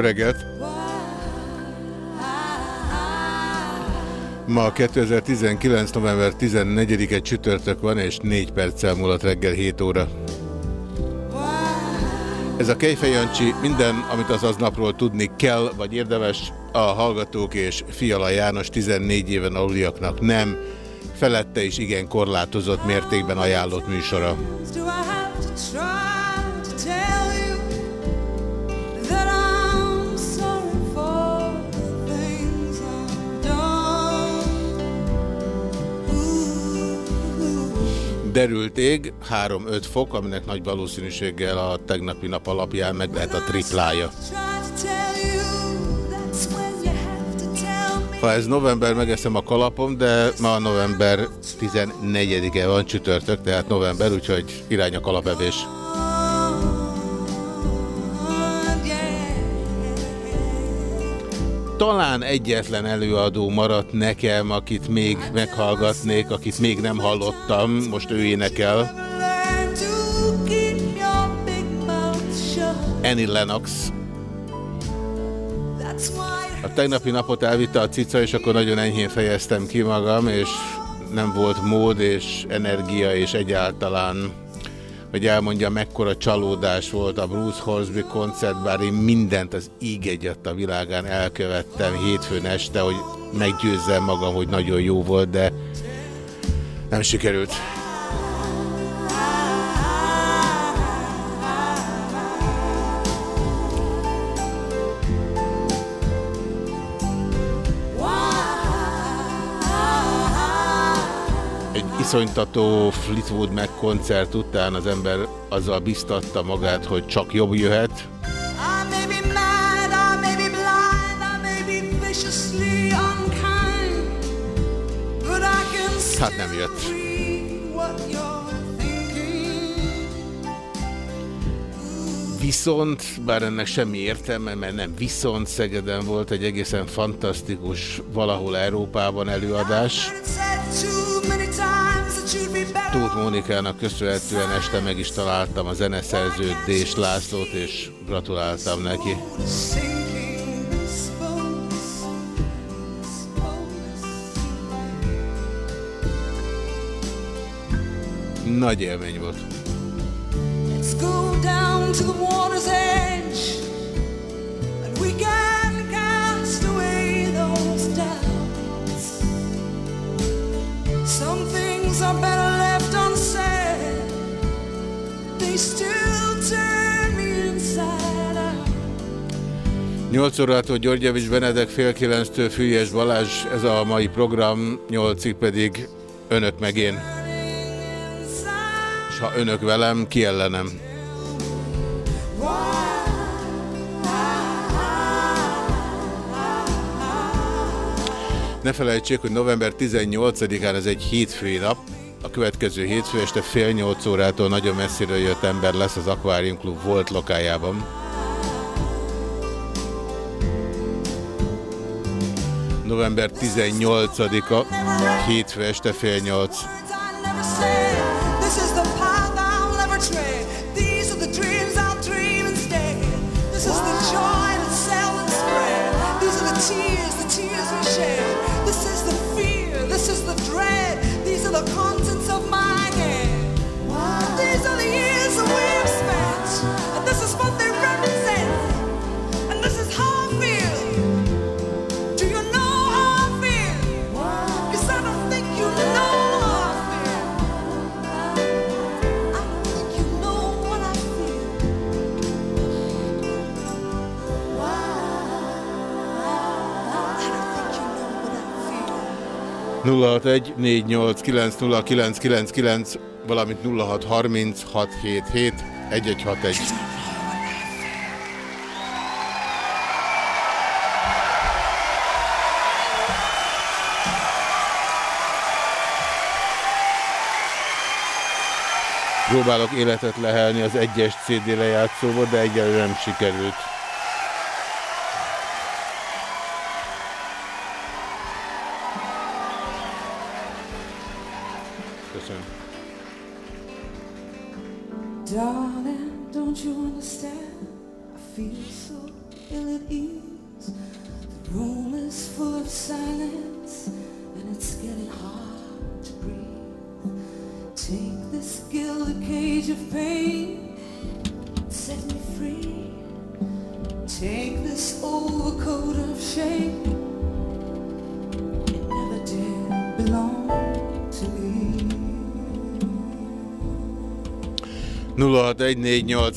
Reggelt! Ma 2019. november 14-e csütörtök van, és 4 perccel múlott reggel 7 óra. Ez a Kejfej Jancsi, minden, amit az aznapról tudni kell, vagy érdemes, a Hallgatók és Fiala János 14 éven aluliaknak nem, felette is igen korlátozott mértékben ajánlott műsora. Derült ég, 3-5 fok, aminek nagy valószínűséggel a tegnapi nap alapján meg lehet a triplája. Ha ez november, megeszem a kalapom, de ma november 14-e van csütörtök, tehát november, úgyhogy irány a kalapevés. Talán egyetlen előadó maradt nekem, akit még meghallgatnék, akit még nem hallottam, most ő énekel. Annie Lennox. A tegnapi napot elvitte a cica, és akkor nagyon enyhén fejeztem ki magam, és nem volt mód és energia, és egyáltalán, hogy elmondja, mekkora csalódás volt a Bruce Horsby koncert, bár én mindent az íg a világán elkövettem hétfőn este, hogy meggyőzzem magam, hogy nagyon jó volt, de nem sikerült. Egy iszonytató Fleetwood Mac koncert után az ember azzal biztatta magát, hogy csak jobb jöhet. Hát nem jött. Viszont, bár ennek semmi értelme, mert nem viszont Szegeden volt egy egészen fantasztikus valahol Európában előadás. Tóth Mónikának köszönhetően este meg is találtam a zeneszerzőt, Dés Lászlót, és gratuláltam neki. Nagy élmény volt. Let's are better 8 órától Györgyevics Benedek, fél 9-től Fülyes Balázs, ez a mai program, 8-ig pedig önök meg én. És ha önök velem, ki ellenem. Ne felejtsék, hogy november 18-án ez egy hétfői nap, a következő hétfő este fél nyolc órától nagyon messziről jött ember lesz az Aquarium Club volt lokájában. November 18-a, hétfő este fél nyolc. 061 489 valamint 0630 677 1161. Próbálok életet lehelni az egyes CD lejátszóba, de egyelőre nem sikerült.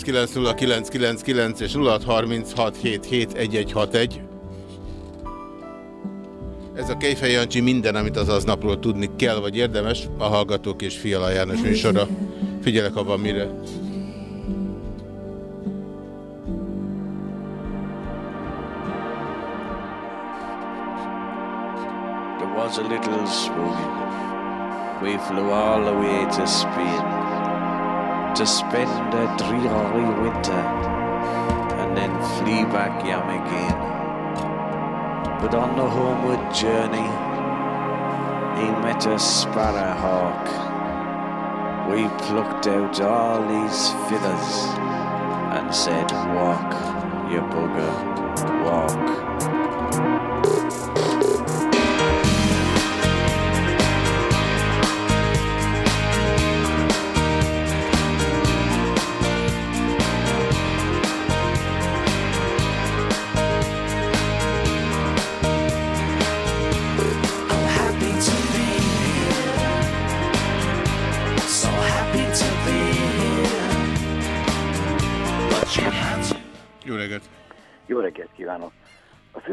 0614890999 és 0636771161. Ez a Kejfej Jancsi minden, amit az aznapról tudni kell, vagy érdemes, a Hallgatók és Fiala János műsora. Figyelek, ha van mire. There was a little swoon. We flew all the way to Spain to spend a dreary winter and then flee back yam again. But on the homeward journey, he met a sparrowhawk. We plucked out all these feathers and said, Walk, you bugger, walk.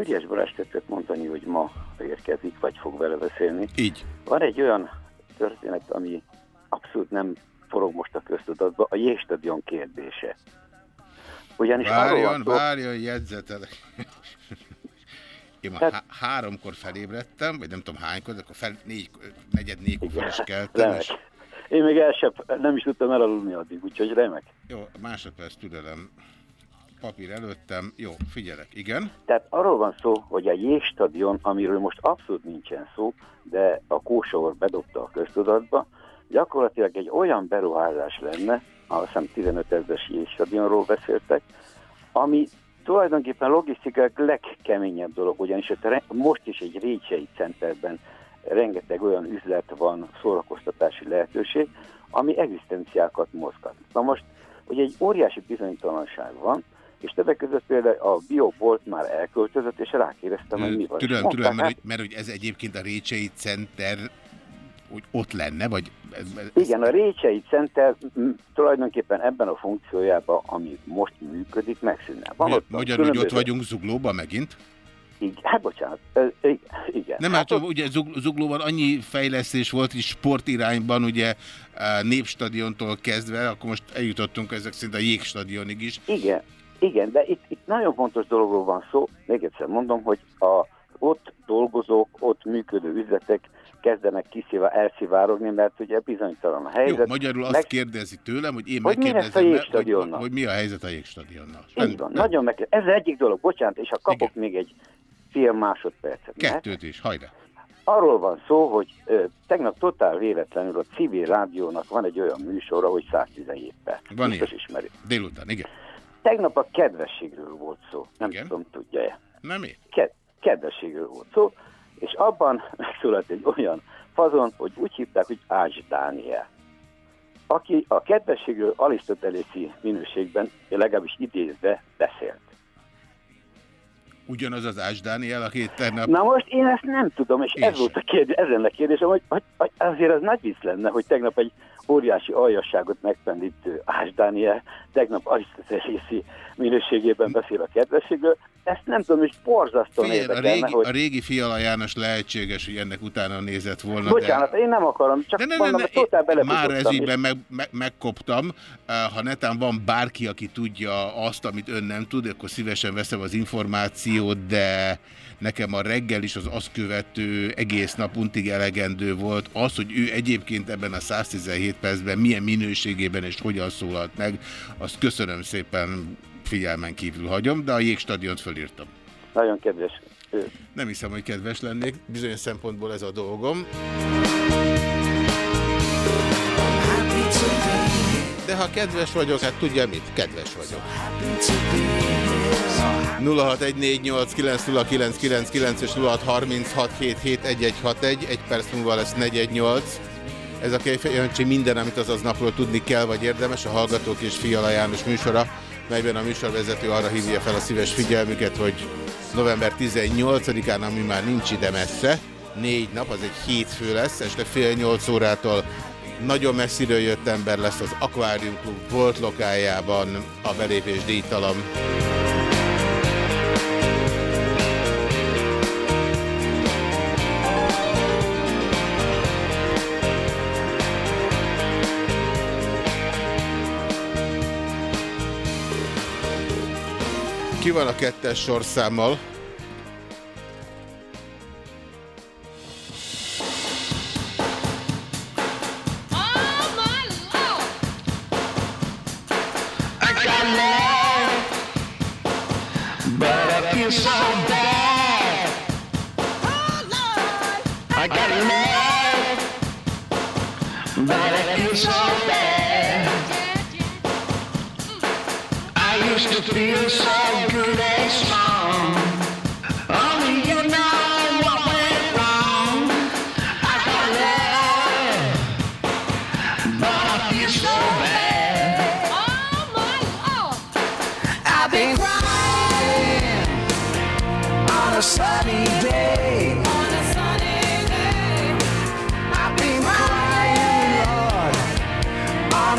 Fűrjes Balázs tetszett mondani, hogy ma érkezik, vagy fog vele beszélni. Így. Van egy olyan történet, ami abszolút nem forog most a köztudatba, a jégstadion kérdése. Ugyanis Várjon, szó, várjon, jegyzetelek. Én ma Tehát- há háromkor felébredtem, vagy nem tudom hánykor, de akkor fel, négy, negyed négykor fel is keltem. És, Én még el sem, nem is tudtam elaludni addig, úgyhogy remek. jó, másodperc türelem. Papír előttem. Jó, figyelek. Igen. Tehát arról van szó, hogy a jégstadion, amiről most abszolút nincsen szó, de a kósor bedobta a köztudatba, gyakorlatilag egy olyan beruházás lenne, azt hiszem 15 ezeres jégstadionról beszéltek, ami tulajdonképpen logisztikák legkeményebb dolog, ugyanis most is egy Récsei Centerben rengeteg olyan üzlet van, szórakoztatási lehetőség, ami egzisztenciákat mozgat. Na most, hogy egy óriási bizonytalanság van, és többek között például a biobolt már elköltözött, és rákérdeztem, hogy mi van. Mondták, türelem, mert, hát, hogy- mert hogy ez egyébként a Récsei Center hogy ott lenne, vagy... Ez, ez, igen, a Récsei Center m, tulajdonképpen ebben a funkciójában, ami most működik, megszűnne. Van Ma- ott Magyarul, hogy ott különböző- vagyunk Zuglóban megint. Igen, hát bocsánat, igen. Nem, hát ugye Zug- Zuglóban annyi fejlesztés volt is sportirányban, ugye eh, népstadiontól kezdve, akkor most eljutottunk ezek szerint a jégstadionig is. Igen, igen, de itt, itt nagyon fontos dologról van szó. Még egyszer mondom, hogy a ott dolgozók, ott működő üzletek kezdenek kiszivá, elszivárogni, mert ugye bizonytalan a Jó, helyzet. magyarul azt Meg- kérdezi tőlem, hogy én Hogy mi megkérdezem, le, hogy, jégstadionnal? hogy mi a helyzet a jégstadionnal. Így van, nagyon meg. Ez egyik dolog, bocsánat, és ha kapok még egy fél másodpercet. mert Kettőt is, hajrá. Arról van szó, hogy ö, tegnap totál véletlenül a civil rádiónak van egy olyan műsora, hogy 117 perc. Van Biztos ilyen. ismeri. Délután, igen. Tegnap a kedvességről volt szó. Nem Igen. tudom, tudja-e. Nem én? Ked kedvességről volt szó, és abban megszólalt egy olyan fazon, hogy úgy hívták, hogy Ács Dániel. Aki a kedvességről arisztotelészi minőségben, legalábbis idézve beszélt. Ugyanaz az Ás Dániel, aki tegnap... Na most én ezt nem tudom, és Én ez sem. volt a kérdés, ez lenne a kérdésem, hogy, hogy, hogy azért az nagy vicc lenne, hogy tegnap egy óriási aljasságot megpendítő Ás Dániel, tegnap Arisztotelészi minőségében beszél a kedvességről, ezt nem tudom, és borzasztóan Figyelj, a, érdekelne, régi, hogy... a régi Fiala János lehetséges, hogy ennek utána nézett volna, Bocsánat, én nem akarom, csak de... Ne, mondom, ne, totál ne, már ez és- meg, meg, megkoptam. Ha netán van bárki, aki tudja azt, amit ön nem tud, akkor szívesen veszem az információt, de nekem a reggel is az azt követő egész nap untig elegendő volt. Az, hogy ő egyébként ebben a 117 percben milyen minőségében és hogyan szólalt meg, azt köszönöm szépen figyelmen kívül hagyom, de a jégstadiont fölírtam. Nagyon kedves. Nem hiszem, hogy kedves lennék, bizonyos szempontból ez a dolgom. De ha kedves vagyok, hát tudja mit? Kedves vagyok. 0614890999 és 0636771161, egy perc múlva lesz 418. Ez a Kejfej Jancsi minden, amit azaz napról tudni kell, vagy érdemes, a Hallgatók és Fiala János műsora, melyben a műsorvezető arra hívja fel a szíves figyelmüket, hogy november 18-án, ami már nincs ide messze, négy nap, az egy hétfő lesz, este fél nyolc órától nagyon messziről jött ember lesz az Aquarium Club volt lokájában a belépés díjtalan. Ki van a kettes sorszámmal? But so bad. I used to feel so good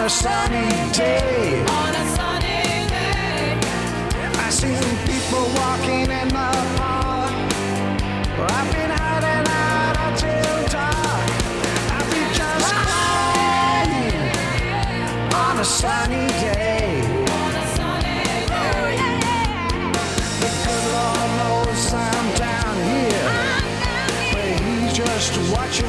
a sunny day. On a sunny day. I seen people walking in the park. I've been hiding out until dark. I've been just crying on a sunny day. On a sunny day. The good Lord knows I'm down here, but He's just watching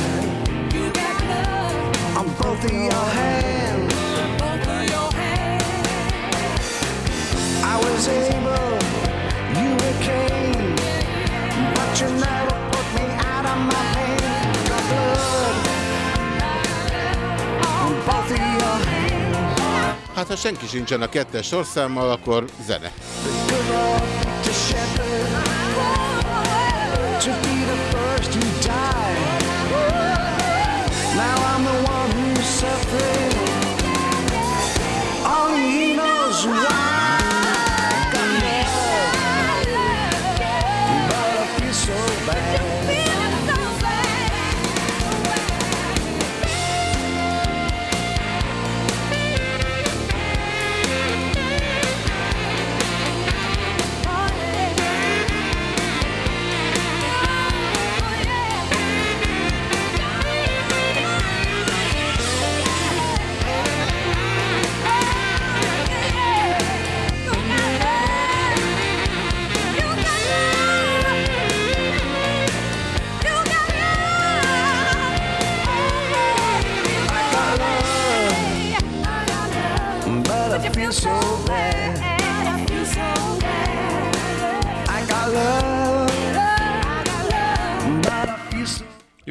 both of your hands. Both of your hands. I was able, you became, but you never put me out of my pain. Got blood on both of your hands. Hát ha senki sincsen a kettes sorszámmal, akkor zene.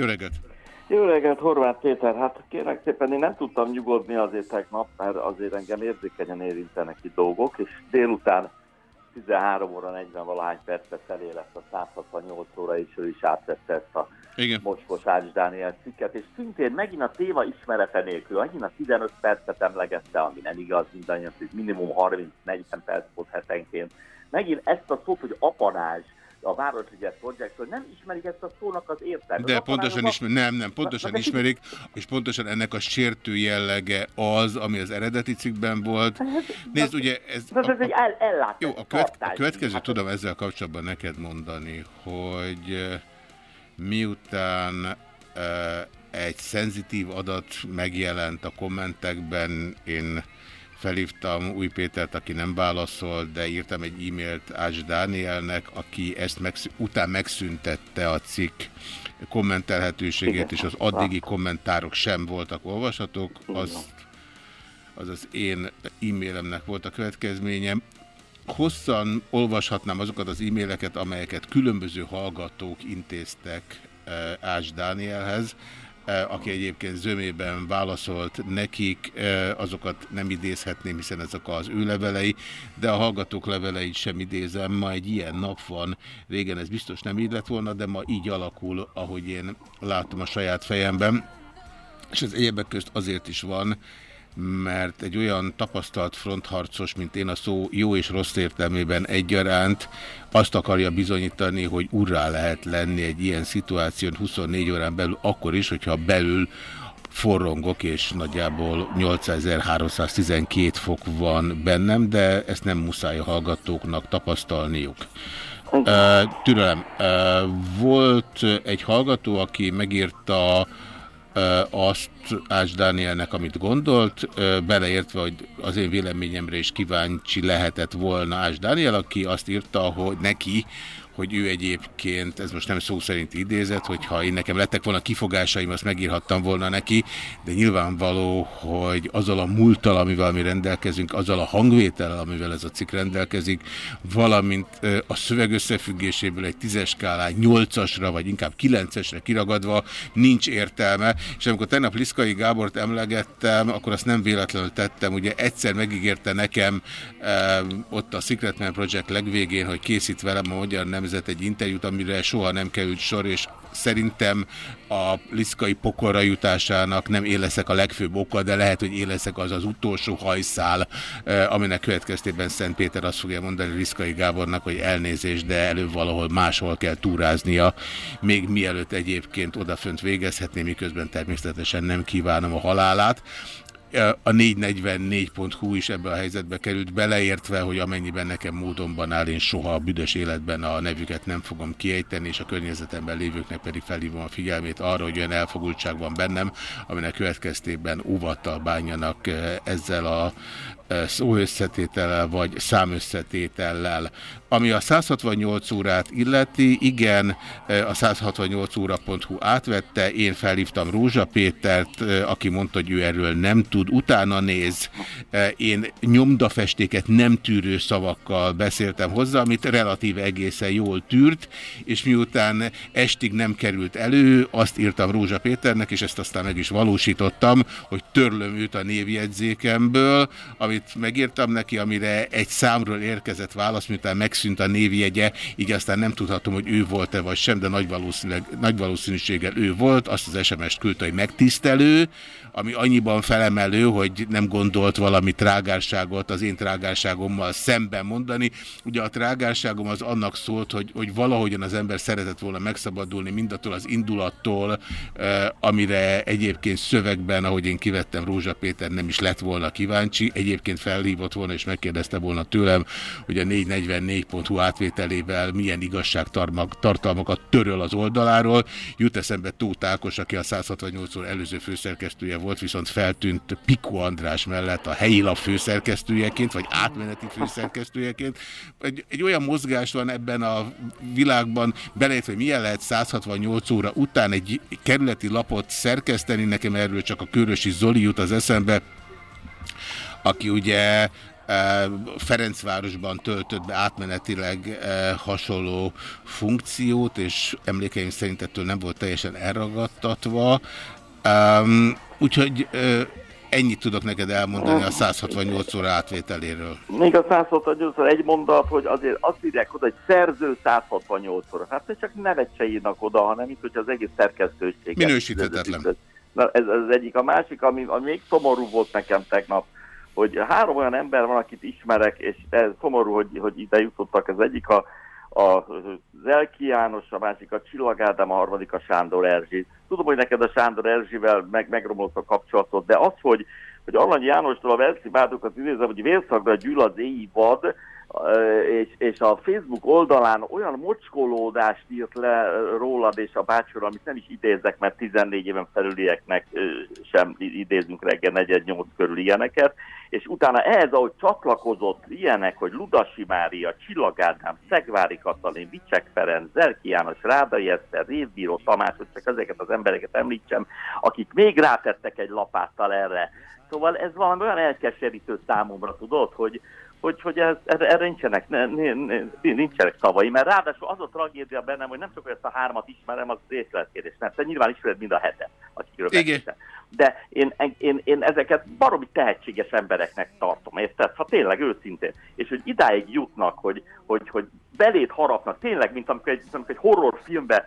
Jó reggelt! Jó reggelt, Horváth Péter. Hát kérlek szépen, én nem tudtam nyugodni azért tegnap, mert azért engem érzékenyen érintenek itt dolgok, és délután 13 óra 40 valahány percet felé lesz a 168 óra, és ő is átvette ezt a Igen. mocskos Ács Dániel cikket, és szintén megint a téma ismerete nélkül, megint a 15 percet emlegette, ami nem igaz mindannyian, hogy minimum 30-40 perc volt hetenként. Megint ezt a szót, hogy apanázs, a Városliget projektről nem ismerik ezt a szónak az értelmét. De pontosan apanázsok- ismer, nem, nem, pontosan ismerik, és pontosan ennek a sértő jellege az, ami az eredeti cikkben volt. Nézd, ugye ez... Egy el, ellátás. Jó, a, követ, a következő tudom ezzel kapcsolatban neked mondani, hogy eh, miután eh, egy szenzitív adat megjelent a kommentekben, én felhívtam Új Pétert, aki nem válaszolt, de írtam egy e-mailt Ács Dánielnek, aki ezt megsz után megszüntette a cikk kommentelhetőségét, és az addigi kommentárok sem voltak olvashatók, azt az az én e-mailemnek volt a következménye. Hosszan olvashatnám azokat az e-maileket, amelyeket különböző hallgatók intéztek eh, Ács Dánielhez, aki egyébként zömében válaszolt nekik, eh, azokat nem idézhetném, hiszen ezek az ő levelei, de a hallgatók leveleit sem idézem. Ma egy ilyen nap van, régen ez biztos nem így lett volna, de ma így alakul, ahogy én látom a saját fejemben. És ez egyebek közt azért is van, mert egy olyan tapasztalt frontharcos, mint én a szó jó és rossz értelmében egyaránt, azt akarja bizonyítani, hogy urrá lehet lenni egy ilyen szituáción 24 órán belül, akkor is, hogyha belül forrongok, és nagyjából 8312 fok van bennem, de ezt nem muszáj a hallgatóknak tapasztalniuk. Türelem. Volt egy hallgató, aki megírta azt Ács Dánielnek, amit gondolt, beleértve, hogy az én véleményemre is kíváncsi lehetett volna Ács Dániel, aki azt írta, hogy neki, hogy ő egyébként, ez most nem szó szerint idézet, hogyha én nekem lettek volna kifogásaim, azt megírhattam volna neki, de nyilvánvaló, hogy azzal a múlttal, amivel mi rendelkezünk, azzal a hangvétellel, amivel ez a cikk rendelkezik, valamint a szöveg összefüggéséből egy tízes skálán nyolcasra, vagy inkább kilencesre kiragadva nincs értelme, és amikor tegnap Liszkai Gábort emlegettem, akkor azt nem véletlenül tettem, ugye egyszer megígérte nekem ott a Secret Man Project legvégén, hogy készít velem a Magyar Nemzet egy interjút, amire soha nem került sor, és szerintem a liszkai pokorra jutásának nem én leszek a legfőbb oka, de lehet, hogy én leszek az az utolsó hajszál, eh, aminek következtében Szent Péter azt fogja mondani Liszkai Gábornak, hogy elnézést, de előbb valahol máshol kell túráznia, még mielőtt egyébként odafönt végezhetné, miközben természetesen nem kívánom a halálát a 444.hu is ebbe a helyzetbe került, beleértve, hogy amennyiben nekem módonban áll, én soha a büdös életben a nevüket nem fogom kiejteni, és a környezetemben lévőknek pedig felhívom a figyelmét arra, hogy olyan elfogultság van bennem, aminek következtében óvattal bánjanak eh, ezzel a eh, szóösszetétellel vagy számösszetétellel. Ami a 168 órát illeti, igen, eh, a 168 óra.hu átvette, én felhívtam Rózsa Pétert, eh, aki mondta, hogy ő erről nem tud, utána néz, eh, én nyomdafestéket nem tűrő szavakkal beszéltem hozzá, amit relatíve egészen jól tűrt, és miután estig nem került elő, azt írtam Rózsa Péternek, és ezt aztán meg is valósítottam, hogy törlöm őt a névjegyzékemből, amit megírtam neki, amire egy számról érkezett válasz, miután megszűnt a névjegye, így aztán nem tudhatom, hogy ő volt-e vagy sem, de nagy, nagy valószínűséggel ő volt, azt az SMS-t küldte, hogy megtisztelő, ami annyiban felemelő, hogy nem gondolt valami trágárságot az én trágárságommal szemben mondani. Ugye a trágárságom az annak szólt, hogy, hogy valahogyan az ember szeretett volna megszabadulni mindattól az indulattól, eh, amire egyébként szövegben, ahogy én kivettem, Rózsa Péter nem is lett volna kíváncsi, egyébként felhívott volna és megkérdezte volna tőlem, hogy a 444.hu átvételével milyen igazságtartalmakat töröl az oldaláról. Jut eszembe Tóth Ákos, aki a 168 óra előző főszerkesztője volt, viszont feltűnt Piko András mellett a helyi lap főszerkesztőjeként, vagy átmeneti főszerkesztőjeként. Egy, egy olyan mozgás van ebben a világban, beleértve, hogy milyen lehet 168 óra után egy kerületi lapot szerkeszteni, nekem erről csak a Körösi Zoli jut az eszembe, aki ugye eh, Ferencvárosban töltött be átmenetileg eh, hasonló funkciót, és emlékeim szerint ettől nem volt teljesen elragadtatva. Úgyhogy uh, ennyit tudok neked elmondani a 168 óra átvételéről. Még a 168 óra egy mondat, hogy azért azt írják oda, hogy szerző 168 óra. Hát ez csak nevet se írnak oda, hanem mint hogy az egész szerkesztőség. Minősíthetetlen. Na, ez, ez az egyik. A másik, ami, ami még szomorú volt nekem tegnap, hogy három olyan ember van, akit ismerek, és ez szomorú, hogy, hogy ide jutottak. Az egyik a, a Zelki János, a másik a Csillag Ádám, a harmadik a Sándor Erzsi. Tudom, hogy neked a Sándor Erzsivel meg, megromlott a kapcsolatot, de az, hogy, hogy Alany Jánostól a Verszi Bádokat idézem, hogy vérszagra gyűl az éji vad, és, és a Facebook oldalán olyan mocskolódást írt le rólad és a bácsiról, amit nem is idézek, mert 14 éven felülieknek sem idézünk reggel 48 körül ilyeneket, és utána ehhez, ahogy csatlakozott ilyenek, hogy Ludasi Mária, Csillag Ádám, Szegvári Katalin, Vicsek Ferenc, Zerki János, Rádai Eszter, Révbíró Tamás, hogy csak ezeket az embereket említsem, akik még rátettek egy lapáttal erre. Szóval ez valami olyan elkeserítő számomra, tudod, hogy, hogy, hogy ez, erre nincsenek, ne, ne, ne, nincsenek szavai, mert ráadásul az a tragédia bennem, hogy nem csak hogy ezt a hármat ismerem, az részletkérdés, nem, te nyilván ismered mind a hetet, akikről beszéltem. De én, én, én ezeket baromi tehetséges embereknek tartom, érted? Ha tényleg őszintén. És hogy idáig jutnak, hogy, hogy, hogy belét harapnak, tényleg, mint amikor egy, amikor egy horrorfilmben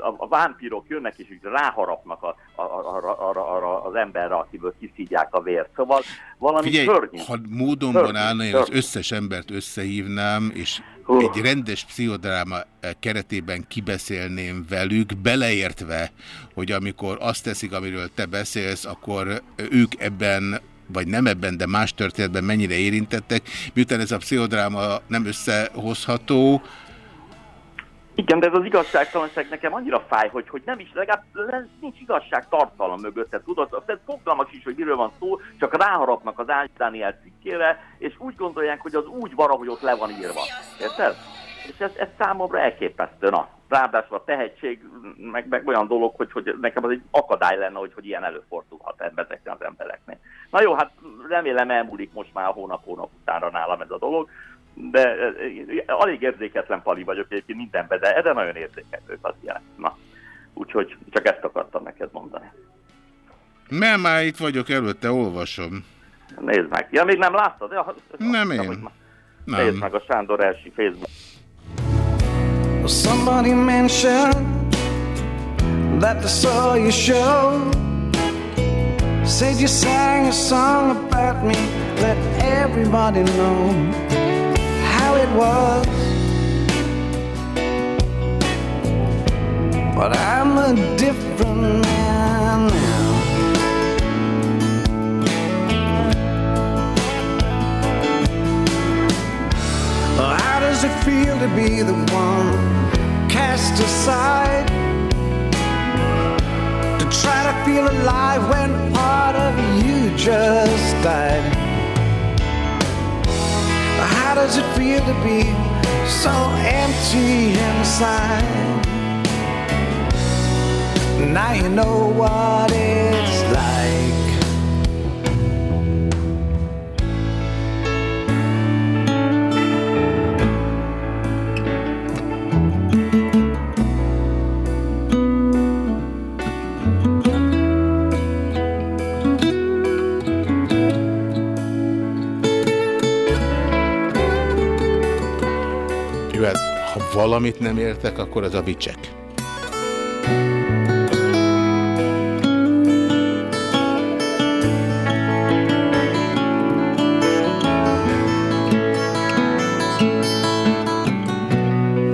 a, a vámpírok jönnek, és úgy ráharapnak a, a, a, a, a, a, az emberre, akiből kiszívják a vért. Szóval valami Figyelj, szörnyű. ha módonban állna, én az összes embert összehívnám, és Egy rendes pszichodráma eh, keretében kibeszélném velük, beleértve, hogy amikor azt teszik, amiről te beszélsz, akkor ők ebben vagy nem ebben, de más történetben mennyire érintettek, miután ez a pszichodráma nem összehozható, Igen, de ez az igazságtalanság nekem annyira fáj, hogy, hogy nem is, legalább le- nincs igazság tartalom mögötte, tudod? Tehát fogalmak is, hogy miről van szó, csak ráharapnak az Ács Dániel cikkére, és úgy gondolják, hogy az úgy van, ahogy ott le van írva. Érted? És ez, ez számomra elképesztő, na. Ráadásul a tehetség, meg, meg olyan dolog, hogy, hogy nekem az egy akadály lenne, hogy, hogy ilyen előfordulhat ezeknek az embereknek. Na jó, hát remélem elmúlik most már hónap-hónap utánra nálam ez a dolog, de eh, alig érzéketlen pali vagyok egyébként mindenben, de erre nagyon érzékelő az ilyen. Na, úgyhogy csak ezt akartam neked mondani. mert már itt vagyok előtte, olvasom. Nézd meg. Ja, még nem láttad? Ja, Nem én. hogy ma- Nézd Nem. meg a Sándor első Facebook. Somebody mentioned that they saw your show. Said you sang a song about me. Let everybody know how it was. But I'm a different man now. How does it feel to be the one cast aside? To try to feel alive when part of you just died. How does it feel to be so empty inside? Now you know what it's like. Valamit nem értek, akkor az a.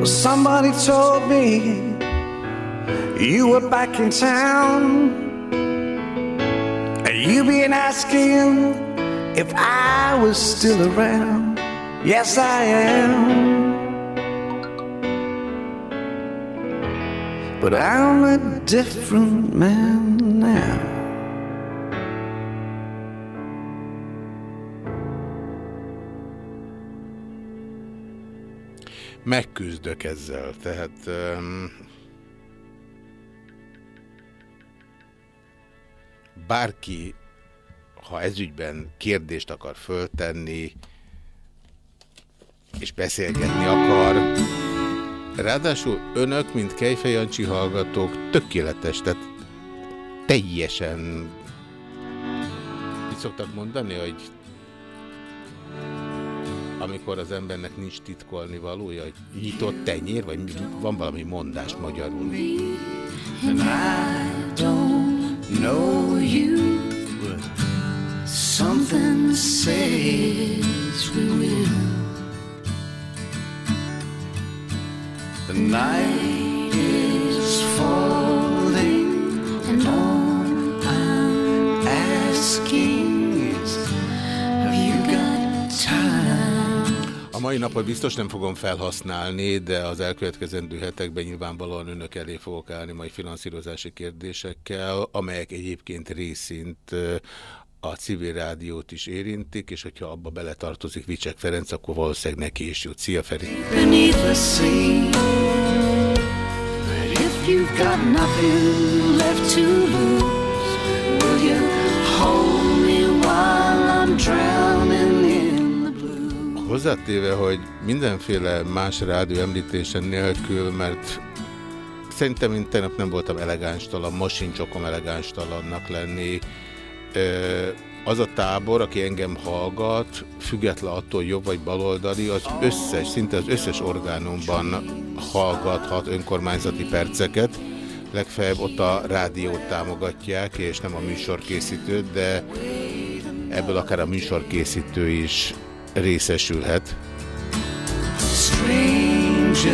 Somebody told me you were back in town. And you been asking if I was still around. Yes, I am. But I'm a different man now. Megküzdök ezzel, tehát... Um, bárki ha ezügyben kérdést akar föltenni, és beszélgetni akar, ráadásul önök, mint Kejfej Jancsi hallgatók, tökéletes, tehát teljesen, mit szoktak mondani, hogy amikor az embernek nincs titkolni valója, hogy nyitott tenyér, vagy van valami mondás magyarul. Something says we will. The night is falling, and all I'm asking is, have you got time? A mai napot biztos nem fogom felhasználni, de az elkövetkezendő hetekben nyilvánvalóan önök elé fogok állni majd finanszírozási kérdésekkel, amelyek egyébként részint a civil rádiót is érintik, és hogyha abba beletartozik Vicsek Ferenc, akkor valószínűleg neki is jut. Szia Feri! Hozzátéve, hogy mindenféle más rádió említésen nélkül, mert szerintem én tegnap nem voltam elegánstalan, most sincs okom elegánstalannak lenni. Az a tábor, aki engem hallgat, független attól jobb vagy baloldali, az összes, szinte az összes orgánumban hallgathat önkormányzati perceket. Legfeljebb ott a rádiót támogatják, és nem a műsorkészítőt, de ebből akár a műsorkészítő is részesülhet. Strangers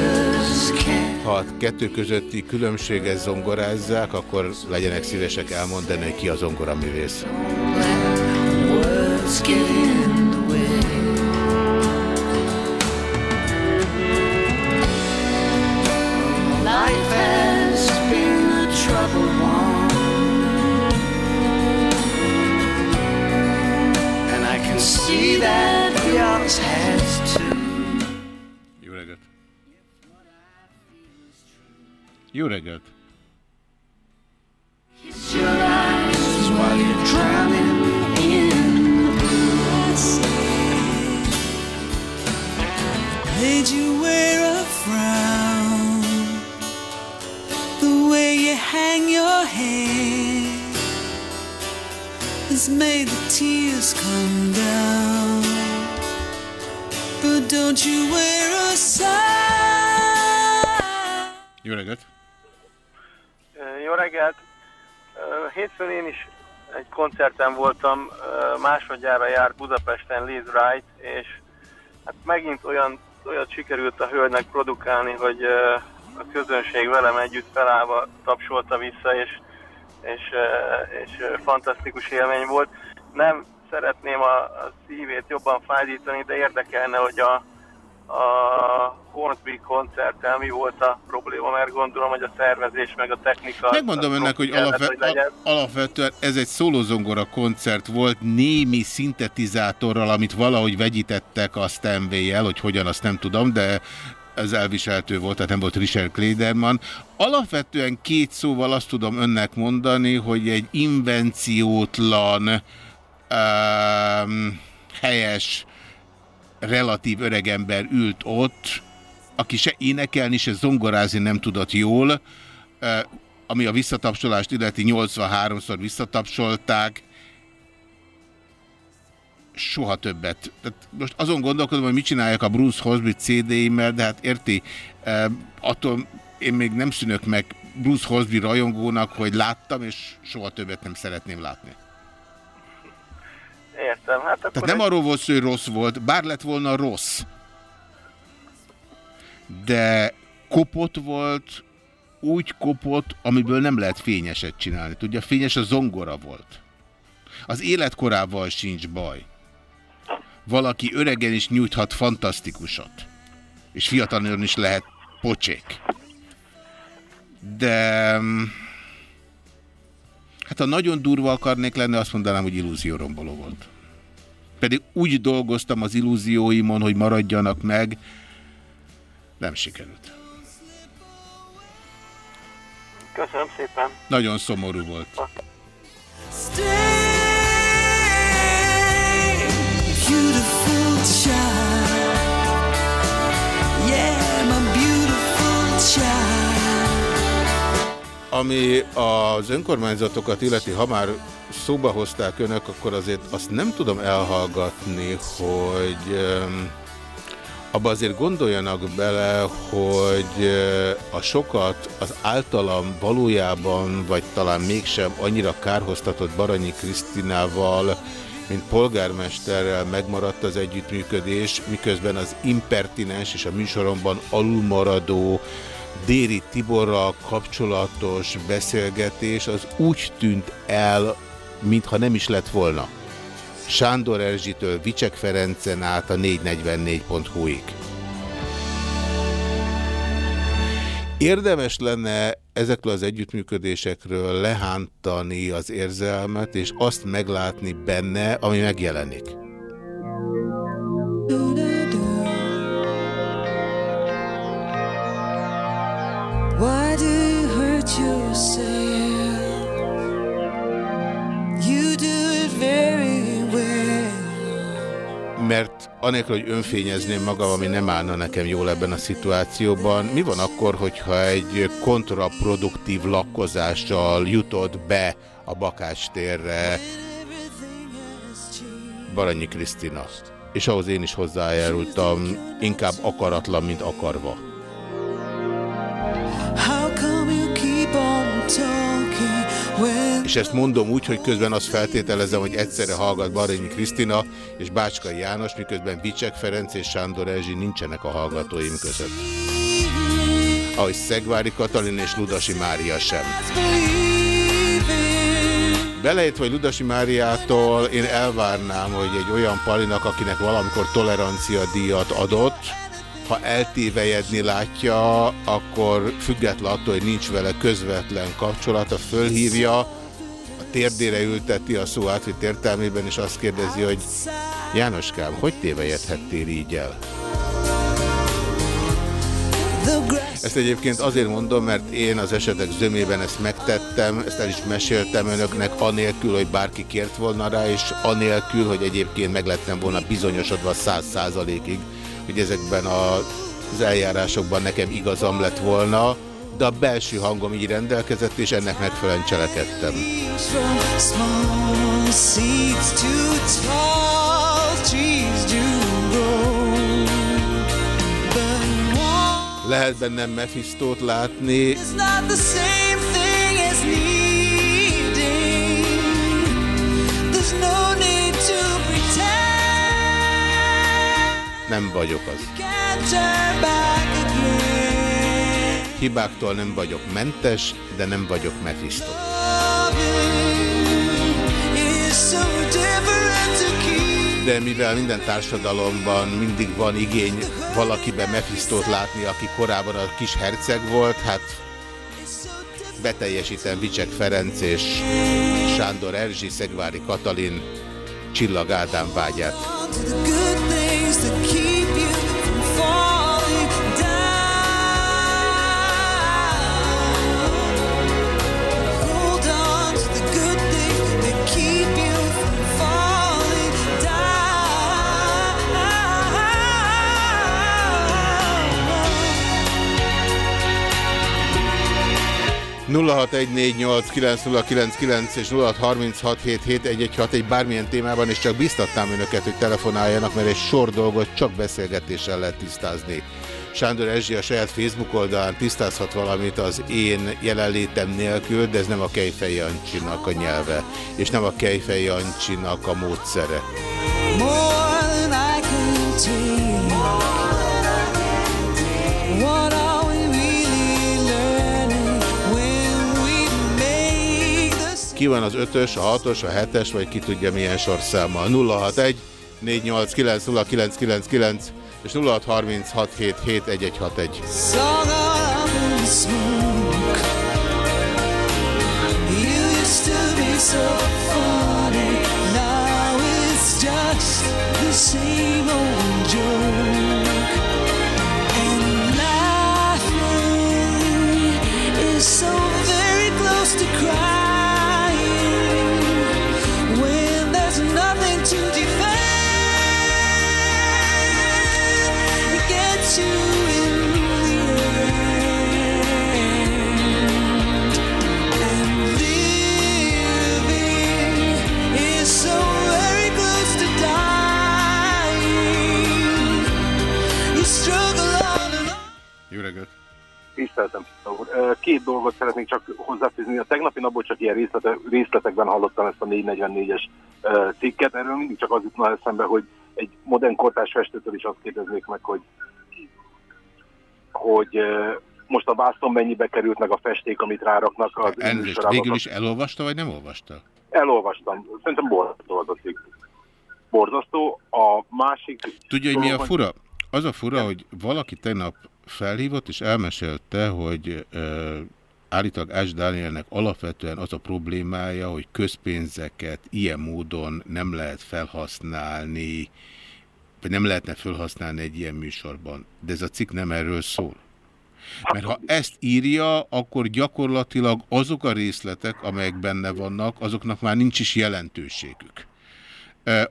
can't Ha a kettő közötti különbséget zongorázzák, akkor legyenek szívesek elmondani, ki a zongoraművész. words the blue. Made you wear a frown. The way you hang your head has made the tears come down. But don't you wear a sign. Jó reggelt! Reggelt! Hétfőn én is egy koncerten voltam, másodjára járt Budapesten Liz Wright, és hát megint olyan, olyat sikerült a hölgynek produkálni, hogy a közönség velem együtt felállva tapsolta vissza, és, és, és fantasztikus élmény volt. Nem szeretném a, a szívét jobban fájdítani, de érdekelne, hogy a, a Hornsby koncerttel mi volt a probléma, mert gondolom, hogy a szervezés meg a technika... Megmondom önnek, hogy kellett, alapve hogy legyen. alapvetően ez egy szólózongora koncert volt, némi szintetizátorral, amit valahogy vegyítettek a Stanway-jel, hogy hogyan, azt nem tudom, de ez elviselhető volt, tehát nem volt Richard Klederman. Alapvetően két szóval azt tudom önnek mondani, hogy egy invenciótlan, um, helyes, relatív öregember ült ott, aki se énekelni, se zongorázni nem tudott jól, ami a visszatapsolást illeti 83-szor visszatapsolták, soha többet. Tehát most azon gondolkodom, hogy mit csináljak a Bruce Hosby CD-immel, de hát érti, attól én még nem szűnök meg Bruce Hosby rajongónak, hogy láttam, és soha többet nem szeretném látni. Értem, hát akkor Tehát nem arról volt szó, hogy rossz volt, bár lett volna rossz. De kopott volt, úgy kopott, amiből nem lehet fényeset csinálni. Tudja, fényes a zongora volt. Az életkorával sincs baj. Valaki öregen is nyújthat fantasztikusat. És fiatalon is lehet pocsék. De... mm, Hát ha nagyon durva akarnék lenni, azt mondanám, hogy illúzióromboló volt. Pedig úgy dolgoztam az illúzióimon, hogy maradjanak meg, nem sikerült. Köszönöm szépen. Nagyon szomorú volt. Ami az önkormányzatokat illeti, ha már szóba hozták önök, akkor azért azt nem tudom elhallgatni, hogy abba azért gondoljanak bele, hogy ö, a sokat az általam valójában, vagy talán mégsem annyira kárhoztatott Baranyi Krisztinával, mint polgármesterrel megmaradt az együttműködés, miközben az impertinens és a műsoromban alulmaradó Déri Tiborral kapcsolatos beszélgetés az úgy tűnt el, mintha nem is lett volna. Sándor Erzsitől Vicsek Ferencen át a 444.hu-ig. Érdemes lenne ezekről az együttműködésekről lehántani az érzelmet, és azt meglátni benne, ami megjelenik. Why Mert anélkül, hogy önfényezném magam, ami nem állna nekem jól ebben a szituációban, mi van akkor, hogyha egy kontraproduktív lakkozással jutod be a Bakástérre Baranyi Krisztina? És ahhoz én is hozzájárultam, inkább akaratlan, mint akarva. És ezt mondom úgy, hogy közben azt feltételezem, hogy egyszerre hallgat Baranyi Krisztina és Bácskai János, miközben Bicsek Ferenc és Sándor Erzsi nincsenek a hallgatóim között. Ahogy Szegvári Katalin és Ludasi Mária sem. Belejött vagy Ludasi Máriától én elvárnám, hogy egy olyan palinak, akinek valamikor tolerancia díjat adott, ha eltévejedni látja, akkor független attól, hogy nincs vele közvetlen kapcsolata, fölhívja, térdére ülteti a szó átvitt értelmében, és azt kérdezi, hogy Jánoskám, hogy tévejedhettél így el? Ezt egyébként azért mondom, mert én az esetek zömében ezt megtettem, ezt el is meséltem önöknek, anélkül, hogy bárki kért volna rá, és anélkül, hogy egyébként meg lettem volna bizonyosodva száz százalékig, hogy ezekben az eljárásokban nekem igazam lett volna, de a belső hangom így rendelkezett, és ennek megfelelően cselekedtem. Lehet bennem Mephistót látni, is not the Hibáktól nem vagyok mentes, de nem vagyok Mephisto. De mivel minden társadalomban mindig van igény valakiben Mephistót látni, aki korábban a kis herceg volt, hát beteljesítem Vicsek Ferenc és Sándor Erzsi, Szegvári Katalin, Csillag Ádám vágyát. 0614890999 és 0636771161 bármilyen témában, és csak biztatnám önöket, hogy telefonáljanak, mert egy sor dolgot csak beszélgetéssel lehet tisztázni. Sándor Ezsi a saját Facebook oldalán tisztázhat valamit az én jelenlétem nélkül, de ez nem a Kejfej Jancsinak a nyelve, és nem a Kejfej Jancsinak a módszere. More than I can Ki van az ötös, a hatos, a hetes, vagy ki tudja milyen sorszámmal. 061 489 és 0636771161. song of the smoke? You used to be so funny, now it's just the same old joke. So very close to crying Tiszteltem, úr. Ö, Két dolgot szeretnék csak hozzáfűzni. A tegnapi napból csak ilyen részlete, részletekben hallottam ezt a 444-es ö, cikket. Erről mindig csak az jutna eszembe, hogy egy modern kortárs festőtől is azt kérdeznék meg, hogy, hogy most a vászon mennyibe került meg a festék, amit ráraknak az Elnézést, végül is elolvasta, vagy nem olvasta? Elolvastam. Szerintem borzasztó az a cikk. Borzasztó. A másik... Tudja, hogy mi a fura? Az a fura, hogy valaki tegnap felhívott, és elmesélte, hogy ö, állítólag Ás Dánielnek alapvetően az a problémája, hogy közpénzeket ilyen módon nem lehet felhasználni, vagy nem lehetne felhasználni egy ilyen műsorban. De ez a cikk nem erről szól. Mert ha ezt írja, akkor gyakorlatilag azok a részletek, amelyek benne vannak, azoknak már nincs is jelentőségük.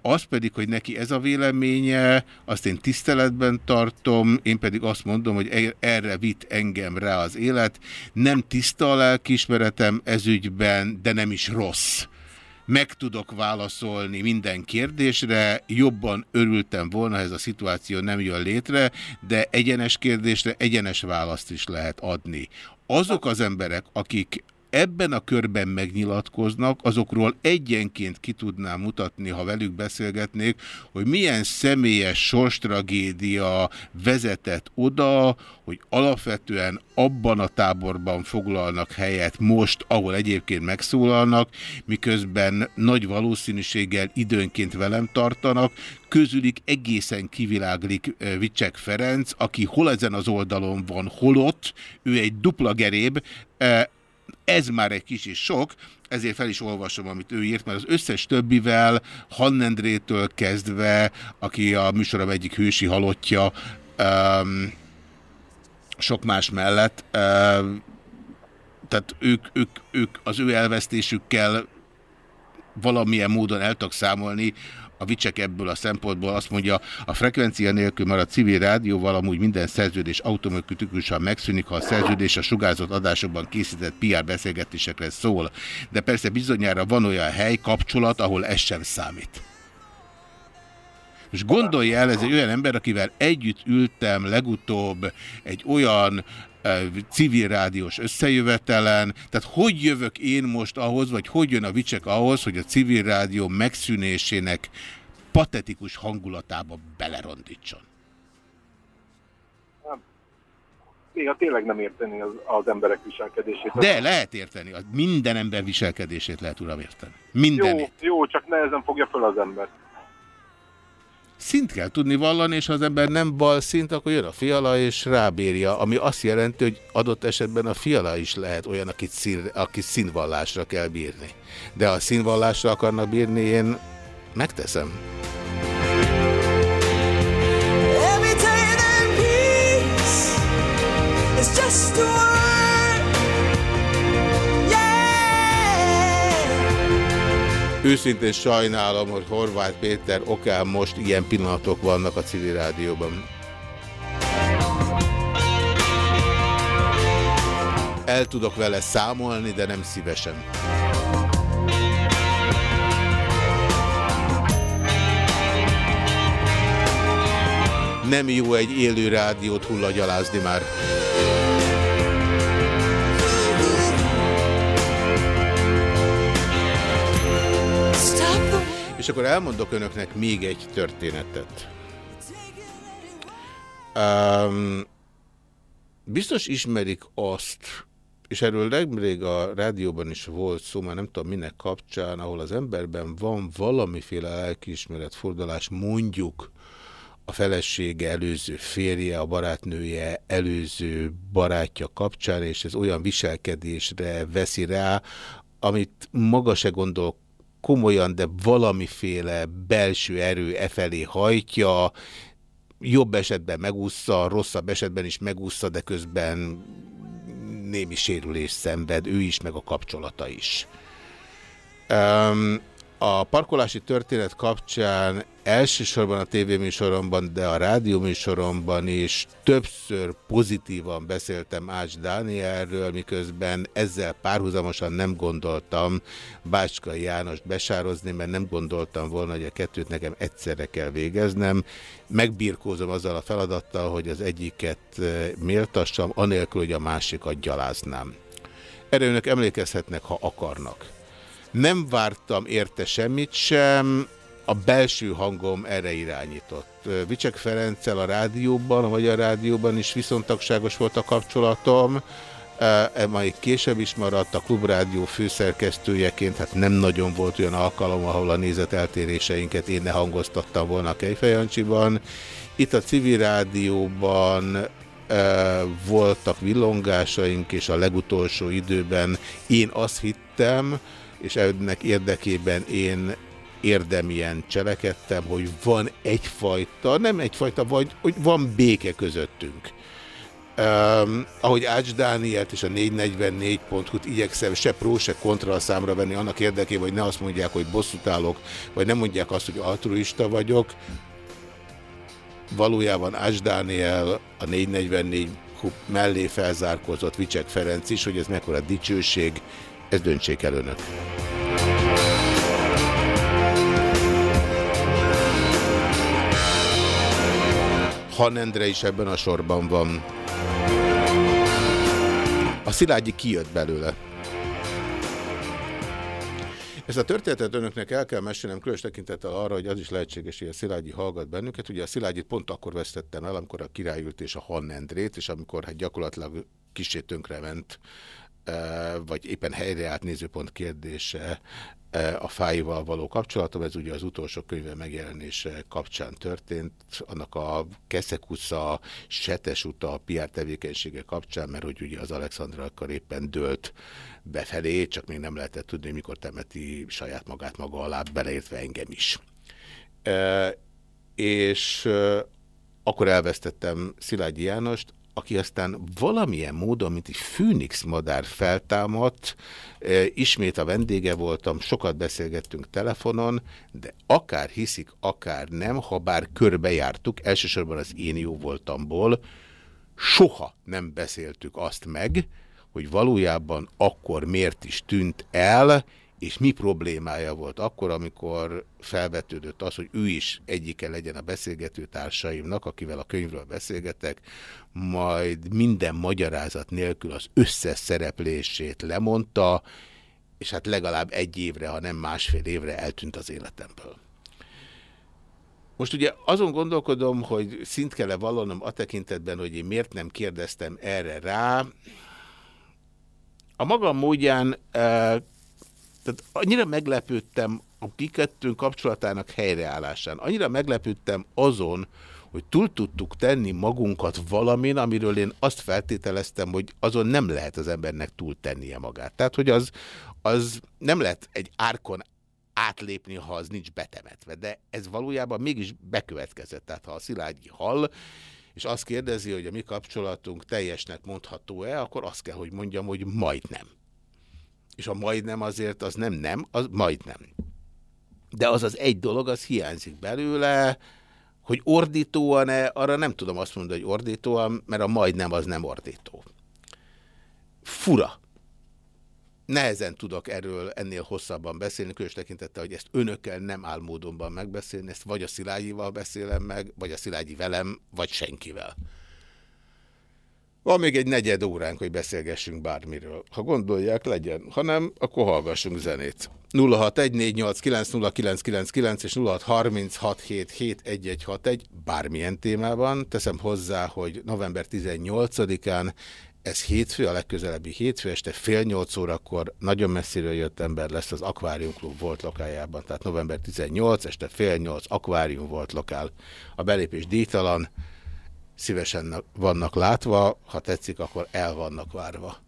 Az pedig, hogy neki ez a véleménye, azt én tiszteletben tartom, én pedig azt mondom, hogy e- erre vitt engem rá az élet. Nem tiszta a lelkiismeretem ezügyben, de nem is rossz. Meg tudok válaszolni minden kérdésre, jobban örültem volna, ha ez a szituáció nem jön létre, de egyenes kérdésre egyenes választ is lehet adni. Azok az emberek, akik ebben a körben megnyilatkoznak, azokról egyenként ki tudnám mutatni, ha velük beszélgetnék, hogy milyen személyes sorstragédia vezetett oda, hogy alapvetően abban a táborban foglalnak helyet most, ahol egyébként megszólalnak, miközben nagy valószínűséggel időnként velem tartanak, közülük egészen kiviláglik Vicsek Ferenc, aki hol ezen az oldalon van, hol ott, ő egy dupla geréb, ez már egy kicsit sok, ezért fel is olvasom, amit ő írt, mert az összes többivel, Hannendrétől kezdve, aki a műsorom egyik hősi halottja, um, sok más mellett, um, tehát ők, ők, ők az ő elvesztésükkel valamilyen módon el számolni, a Vicsek ebből a szempontból azt mondja, a frekvencia nélkül már a civil rádióval amúgy minden szerződés automatikusan megszűnik, ha a szerződés a sugárzott adásokban készített PR beszélgetésekre szól. De persze bizonyára van olyan hely, kapcsolat, ahol ez sem számít. És gondolja el, ez egy olyan ember, akivel együtt ültem legutóbb egy olyan civil rádiós összejövetelen, tehát hogy jövök én most ahhoz, vagy hogy jön a Vicsek ahhoz, hogy a civil rádió megszűnésének patetikus hangulatába belerondítson. Néha tényleg nem érteni az, az emberek viselkedését. De lehet érteni, minden ember viselkedését lehet uram érteni. Minden. Jó, jó, csak nehezen fogja föl az ember. Szint kell tudni vallani, és ha az ember nem bal szint, akkor jön a fiala és rábírja, ami azt jelenti, hogy adott esetben a fiala is lehet olyan, akit, szín, akit színvallásra kell bírni. De ha színvallásra akarnak bírni, én megteszem. Just a Őszintén sajnálom, hogy Horváth Péter okán most ilyen pillanatok vannak a civil rádióban. El tudok vele számolni, de nem szívesen. Nem jó egy élő rádiót hullagyalázni már. És akkor elmondok önöknek még egy történetet. Um, biztos ismerik azt, és erről nemrég a rádióban is volt szó, már nem tudom minek kapcsán, ahol az emberben van valamiféle lelkiismeret fordulás, mondjuk a felesége, előző férje, a barátnője, előző barátja kapcsán, és ez olyan viselkedésre veszi rá, amit maga se gondol komolyan, de valamiféle belső erő e felé hajtja, jobb esetben megúszza, rosszabb esetben is megúszza, de közben némi sérülés szenved, ő is, meg a kapcsolata is. A parkolási történet kapcsán elsősorban a tévéműsoromban, de a rádióműsoromban is többször pozitívan beszéltem Ács Dánielről, miközben ezzel párhuzamosan nem gondoltam Bácskai Jánost besározni, mert nem gondoltam volna, hogy a kettőt nekem egyszerre kell végeznem. Megbirkózom azzal a feladattal, hogy az egyiket eh, méltassam, anélkül, hogy a másikat gyaláznám. Erre önök emlékezhetnek, ha akarnak. Nem vártam érte semmit sem, a belső hangom erre irányított. Vicsek Ferenccel a rádióban, a Magyar Rádióban is viszontagságos volt a kapcsolatom, e majd később is maradt a Klubrádió főszerkesztőjeként, hát nem nagyon volt olyan alkalom, ahol a nézeteltéréseinket én ne hangoztattam volna a Kejfejancsiban. Itt a civil rádióban e, voltak villongásaink, és a legutolsó időben én azt hittem, és ennek érdekében én érdemien cselekedtem, hogy van egyfajta, nem egyfajta, vagy hogy van béke közöttünk. Um, ahogy Ács Dánielt és a 444.hu-t igyekszem se pró, se kontra számra venni annak érdekében, hogy ne azt mondják, hogy bosszút állok, vagy nem mondják azt, hogy altruista vagyok. Valójában Ács Dániel a 444 mellé felzárkózott Vicsek Ferenc is, hogy ez mekkora dicsőség, ez döntsék el önök. Hanendre is ebben a sorban van. A Szilágyi kijött belőle. Ezt a történetet önöknek el kell mesélnem, különös tekintettel arra, hogy az is lehetséges, hogy a Szilágyi hallgat bennünket. Ugye a Szilágyit pont akkor vesztettem el, amikor a királyült és a Hannendrét, és amikor hát gyakorlatilag kicsit tönkrement, eh, vagy éppen helyreállt nézőpont kérdése a fáival való kapcsolatom, ez ugye az utolsó könyve megjelenése kapcsán történt, annak a Keszek utca, Setes uta, PR tevékenysége kapcsán, mert hogy ugye az Alexandra akkor éppen dőlt befelé, csak még nem lehetett tudni, mikor temeti saját magát maga alá, beleértve engem is. E, és akkor elvesztettem Szilágyi Jánost, aki aztán valamilyen módon, mint egy főnix madár feltámadt, e, ismét a vendége voltam, sokat beszélgettünk telefonon, de akár hiszik, akár nem, ha bár körbejártuk, elsősorban az én jó voltamból, soha nem beszéltük azt meg, hogy valójában akkor miért is tűnt el, és mi problémája volt akkor, amikor felvetődött az, hogy ő is egyike legyen a beszélgető társaimnak, akivel a könyvről beszélgetek, majd minden magyarázat nélkül az összes szereplését lemondta, és hát legalább egy évre, ha nem másfél évre eltűnt az életemből. Most ugye azon gondolkodom, hogy szint kell-e vallanom a tekintetben, hogy én miért nem kérdeztem erre rá. A magam módján eh, tehát annyira meglepődtem a kikettőnk kapcsolatának helyreállásán. Annyira meglepődtem azon, hogy túl tudtuk tenni magunkat valamin, amiről én azt feltételeztem, hogy azon nem lehet az embernek túl tennie magát. Tehát, hogy az, az nem lehet egy árkon átlépni, ha az nincs betemetve. De ez valójában mégis bekövetkezett. Tehát ha a Szilágyi hall, és azt kérdezi, hogy a mi kapcsolatunk teljesnek mondható-e, akkor azt kell, hogy mondjam, hogy majdnem és a majdnem azért az nem nem, az majdnem. De az az egy dolog, az hiányzik belőle, hogy ordítóan-e, arra nem tudom azt mondani, hogy ordítóan, mert a majdnem az nem ordító. Fura. Nehezen tudok erről ennél hosszabban beszélni, különös tekintette, hogy ezt önökkel nem áll módonban megbeszélni, ezt vagy a Szilágyival beszélem meg, vagy a Szilágyi velem, vagy senkivel. Van még egy negyed óránk, hogy beszélgessünk bármiről. Ha gondolják, legyen. Ha nem, akkor hallgassunk zenét. 0614890999 és 0636771161 bármilyen témában. Teszem hozzá, hogy november 18-án ez hétfő, a legközelebbi hétfő, este fél nyolc órakor nagyon messziről jött ember lesz az Aquarium Club volt lokájában, tehát november 18, este fél nyolc, Aquarium volt lokál. A belépés díjtalan, szívesen vannak látva, ha tetszik, akkor el vannak várva.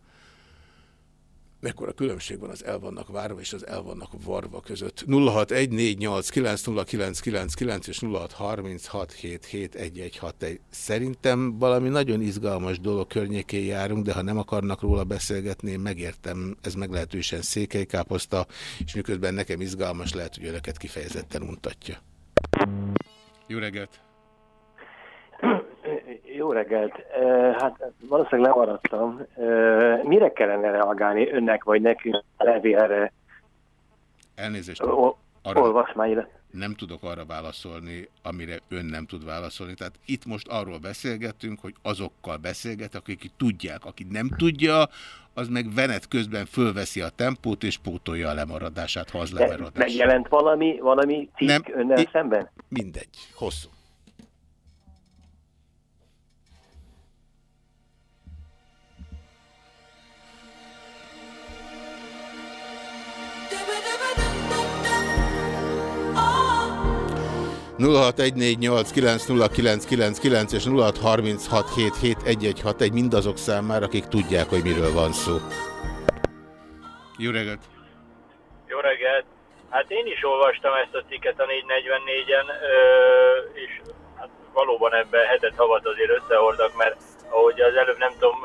Mekkora különbség van az el vannak várva és az el vannak varva között. 0614890999 és 0636771161. Szerintem valami nagyon izgalmas dolog környékén járunk, de ha nem akarnak róla beszélgetni, én megértem, ez meglehetősen székelykáposzta, és miközben nekem izgalmas lehet, hogy önöket kifejezetten untatja. Jó reggelt! Jó reggelt! Hát valószínűleg lemaradtam. Mire kellene reagálni önnek vagy nekünk a levélre? Elnézést. Ol- Arra Olvasmányra. nem tudok arra válaszolni, amire ön nem tud válaszolni. Tehát itt most arról beszélgetünk, hogy azokkal beszélget, akik tudják. Aki nem tudja, az meg venet közben fölveszi a tempót és pótolja a lemaradását, ha az lemaradás. megjelent valami, valami cikk Nem. önnel szemben? Mindegy. Hosszú. És 0636771161 mindazok számára, akik tudják, hogy miről van szó. Jó reggelt! Jó reggelt! Hát én is olvastam ezt a cikket a 444-en, és hát valóban ebben hetet havat azért összehordak, mert ahogy az előbb nem tudom,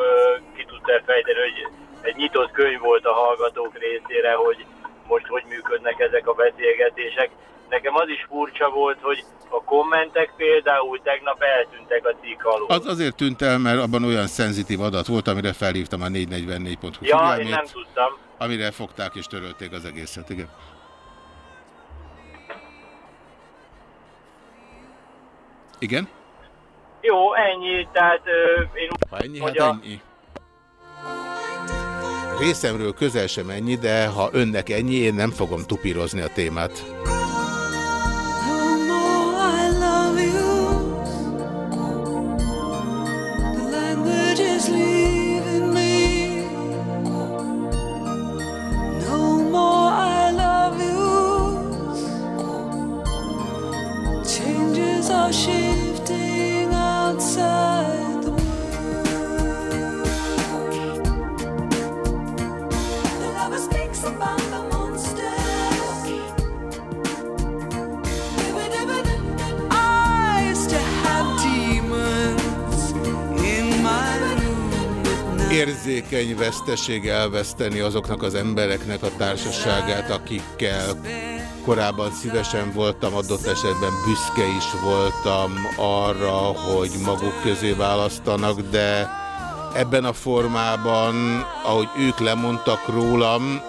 ki tudta fejteni, hogy egy nyitott könyv volt a hallgatók részére, hogy most hogy működnek ezek a beszélgetések. Nekem az is furcsa volt, hogy a kommentek például tegnap eltűntek a cikk alól. Az azért tűnt el, mert abban olyan szenzitív adat volt, amire felhívtam a 444.hu Ja, én nem tudtam. amire fogták és törölték az egészet, igen. Igen? Jó, ennyi, tehát ö, én úgy Ha ennyi, hát a- ennyi. Részemről közel sem ennyi, de ha önnek ennyi, én nem fogom tupírozni a témát. Érzékeny veszteség elveszteni azoknak az embereknek a társaságát, akikkel korábban szívesen voltam, adott esetben büszke is voltam arra, hogy maguk közé választanak, de ebben a formában, ahogy ők lemondtak rólam,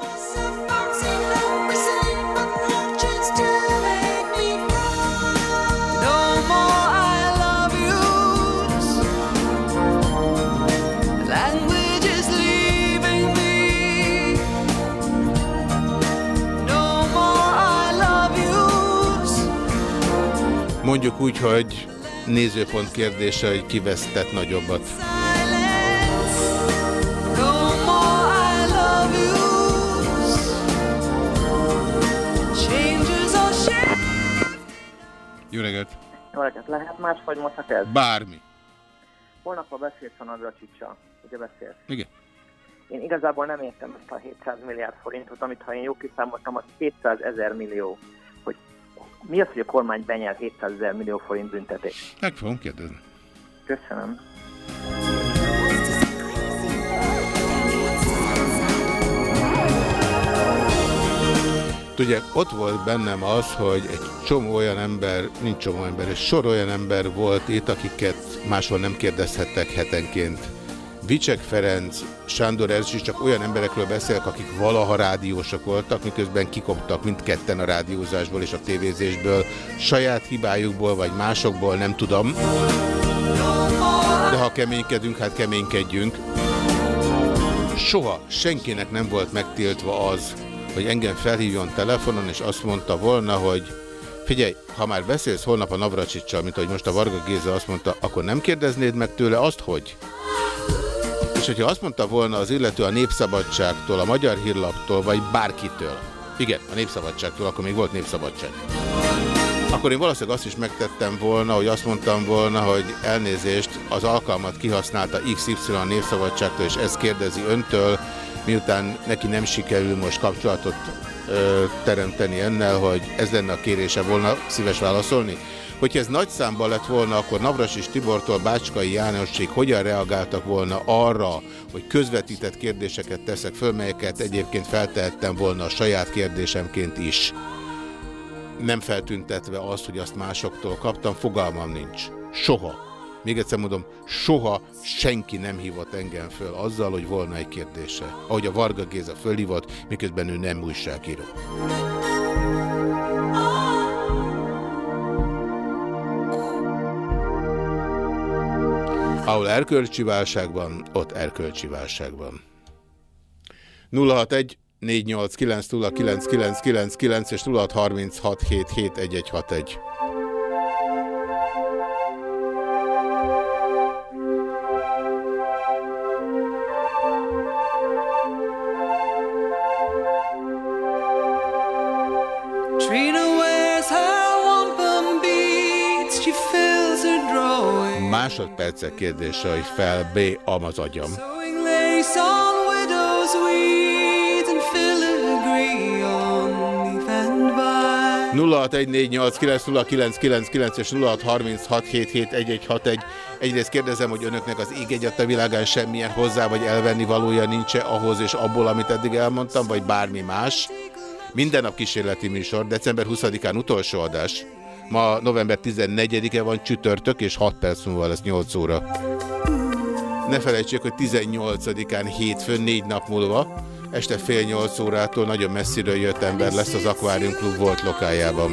mondjuk úgy, hogy nézőpont kérdése, hogy kivesztett nagyobbat. Jó reggelt! Jó reggelt, lehet máshogy most kezd? Bármi. Holnap a beszélsz a Navracsicsal, ugye beszélsz? Igen. Én igazából nem értem ezt a 700 milliárd forintot, amit ha én jó kiszámoltam, az 200 ezer millió. Mi az, hogy a kormány benyel 700 ezer millió forint büntetést? Meg fogom kérdezni. Köszönöm. Tudják, ott volt bennem az, hogy egy csomó olyan ember, nincs csomó ember, egy sor olyan ember volt itt, akiket máshol nem kérdezhettek hetenként. Vicsek Ferenc, Sándor Erzsi, csak olyan emberekről beszélek, akik valaha rádiósak voltak, miközben kikoptak mindketten a rádiózásból és a tévézésből, saját hibájukból vagy másokból, nem tudom. De ha keménykedünk, hát keménykedjünk. Soha senkinek nem volt megtiltva az, hogy engem felhívjon telefonon, és azt mondta volna, hogy figyelj, ha már beszélsz holnap a Navracsicsal, mint ahogy most a Varga Géza azt mondta, akkor nem kérdeznéd meg tőle azt, hogy? És hogyha azt mondta volna az illető a Népszabadságtól, a Magyar Hírlaptól, vagy bárkitől, igen, a Népszabadságtól, akkor még volt Népszabadság, akkor én valószínűleg azt is megtettem volna, hogy azt mondtam volna, hogy elnézést, az alkalmat kihasználta XY a Népszabadságtól, és ezt kérdezi öntől, miután neki nem sikerül most kapcsolatot ö, teremteni ennel, hogy ez lenne a kérése volna, szíves válaszolni? Hogyha ez nagy számban lett volna, akkor Navras és Tibortól Bácskai Jánosig hogyan reagáltak volna arra, hogy közvetített kérdéseket teszek föl, melyeket egyébként feltehettem volna a saját kérdésemként is. nem feltüntetve azt, hogy azt másoktól kaptam, fogalmam nincs. Soha. Még egyszer mondom, soha senki nem hívott engem föl azzal, hogy volna egy kérdése. Ahogy a Varga Géza fölhívott, miközben ő nem újságíró. Ahol erkölcsi válságban, ott erkölcsi válságban. 061 489 0999 és 0636 7 7 1 1 6 1. Másodpercek kérdése, hogy fel B. am az agyam. 0614890999 és 0636771161. Egyrészt kérdezem, hogy önöknek az ég egyat a világán semmilyen hozzá vagy elvenni valója nincs -e ahhoz és abból, amit eddig elmondtam, vagy bármi más. Minden nap kísérleti műsor, december 20-án utolsó adás. Ma november 14-e van csütörtök, és 6 perc múlva lesz 8 óra. Ne felejtsék, hogy 18-án hétfőn, négy nap múlva, este fél 8 órától nagyon messziről jött ember lesz az Aquarium Club volt lokájában.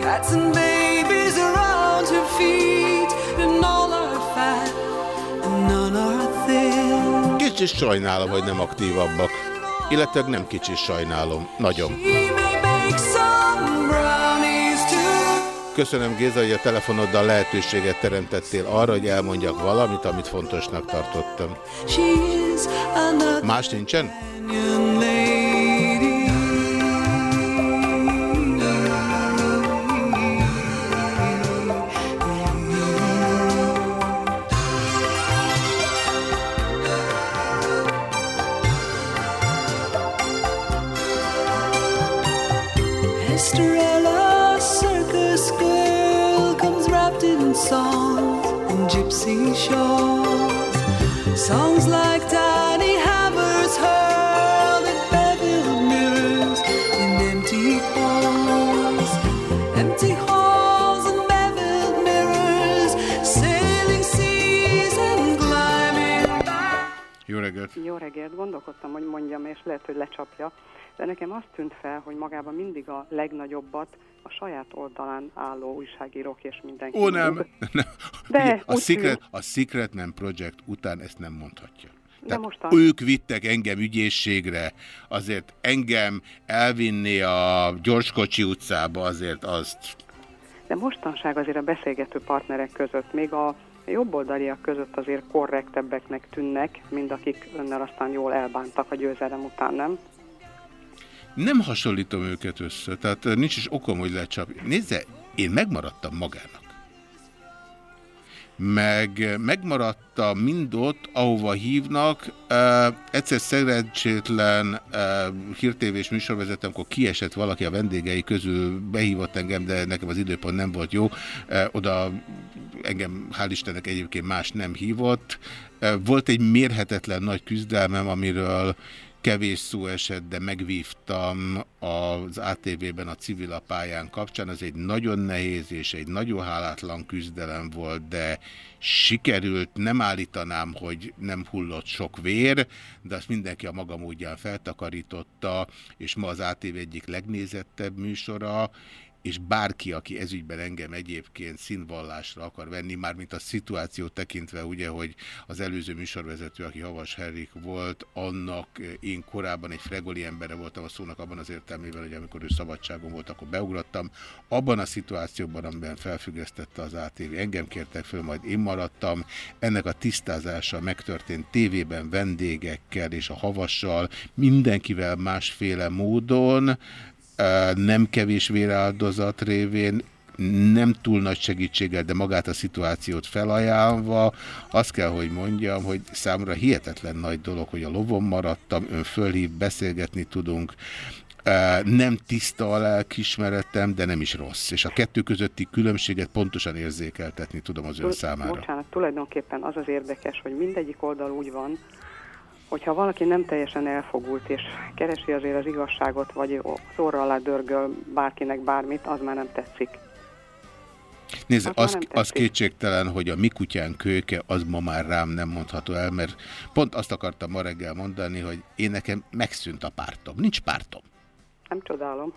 Cats and babies around her feet, and all are fat, and none are thin. Kicsit sajnálom, hogy nem aktívabbak. Illetve nem kicsit sajnálom. Nagyon. Köszönöm Géza, hogy a telefonoddal lehetőséget teremtettél arra, hogy elmondjak valamit, amit fontosnak tartottam. Más nincsen? Shawls. Songs like tiny hammers hurled at beveled mirrors in empty halls. Empty halls and beveled mirrors, sailing seas and climbing Jó reggelt! Jó reggelt, gondolkodtam, hogy mondjam, és lehet, hogy lecsapja, de nekem azt tűnt fel, hogy magában mindig a legnagyobbat a saját oldalán álló újságírók és mindenki. Ó, nem! nem. De a, Secret, a Secret nem Project után ezt nem mondhatja. De Tehát mostan- ők vittek engem ügyészségre, azért engem elvinni a Gyorskocsi utcába, azért azt... De mostanság azért a beszélgető partnerek között, még a jobboldaliak között azért korrektebbeknek tűnnek, mint akik önnel aztán jól elbántak a győzelem után, nem? Nem hasonlítom őket össze, tehát ö, nincs is okom, hogy lecsapj. Nézze, én megmaradtam magának. Meg ö, megmaradtam mind ott, ahova hívnak. Uh, egyszer szerencsétlen uh, hírtévés műsorvezetem, amikor kiesett valaki a vendégei közül, behívott engem, de nekem az időpont nem volt jó. Oda engem, hál' Istennek egyébként más nem hívott. Volt egy mérhetetlen nagy küzdelmem, amiről kevés szó esett, de megvívtam az ATV-ben a civil pályán kapcsán. Az egy nagyon nehéz és egy nagyon hálátlan küzdelem volt, de sikerült, nem állítanám, hogy nem hullott sok vér, de azt mindenki a maga módján feltakarította, és ma az ATV egyik legnézettebb műsora, és bárki, aki ezügyben engem egyébként színvallásra akar venni, mármint a szituációt tekintve, ugye, hogy az előző műsorvezető, aki Havas Henrik volt, annak eh, én korábban egy fregoli embere voltam a szónak abban az értelmében, hogy amikor ő szabadságon volt, akkor beugrattam. Abban a szituációban, amiben felfüggesztette az ATV, engem kértek föl, majd én maradtam. Ennek a tisztázása megtörtént tévében vendégekkel és a Havassal, mindenkivel másféle módon, nem kevés véráldozat révén, nem túl nagy segítséggel, de magát a szituációt felajánlva, azt kell, hogy mondjam, hogy számra hihetetlen nagy dolog, hogy a lovon maradtam, ön fölhív, beszélgetni tudunk, nem tiszta a lelkismeretem, de nem is rossz. És a kettő közötti különbséget pontosan érzékeltetni tudom az ön számára. Bocsánat, tulajdonképpen az az érdekes, hogy mindegyik oldal úgy van, hogyha valaki nem teljesen elfogult, és keresi azért az igazságot, vagy szóra alá dörgöl bárkinek bármit, az már nem tetszik. Nézd, Az az, az kétségtelen, hogy a mi kutyán kölyke, az ma már rám nem mondható el, mert pont azt akartam ma reggel mondani, hogy én nekem megszűnt a pártom. Nincs pártom. Nem csodálom.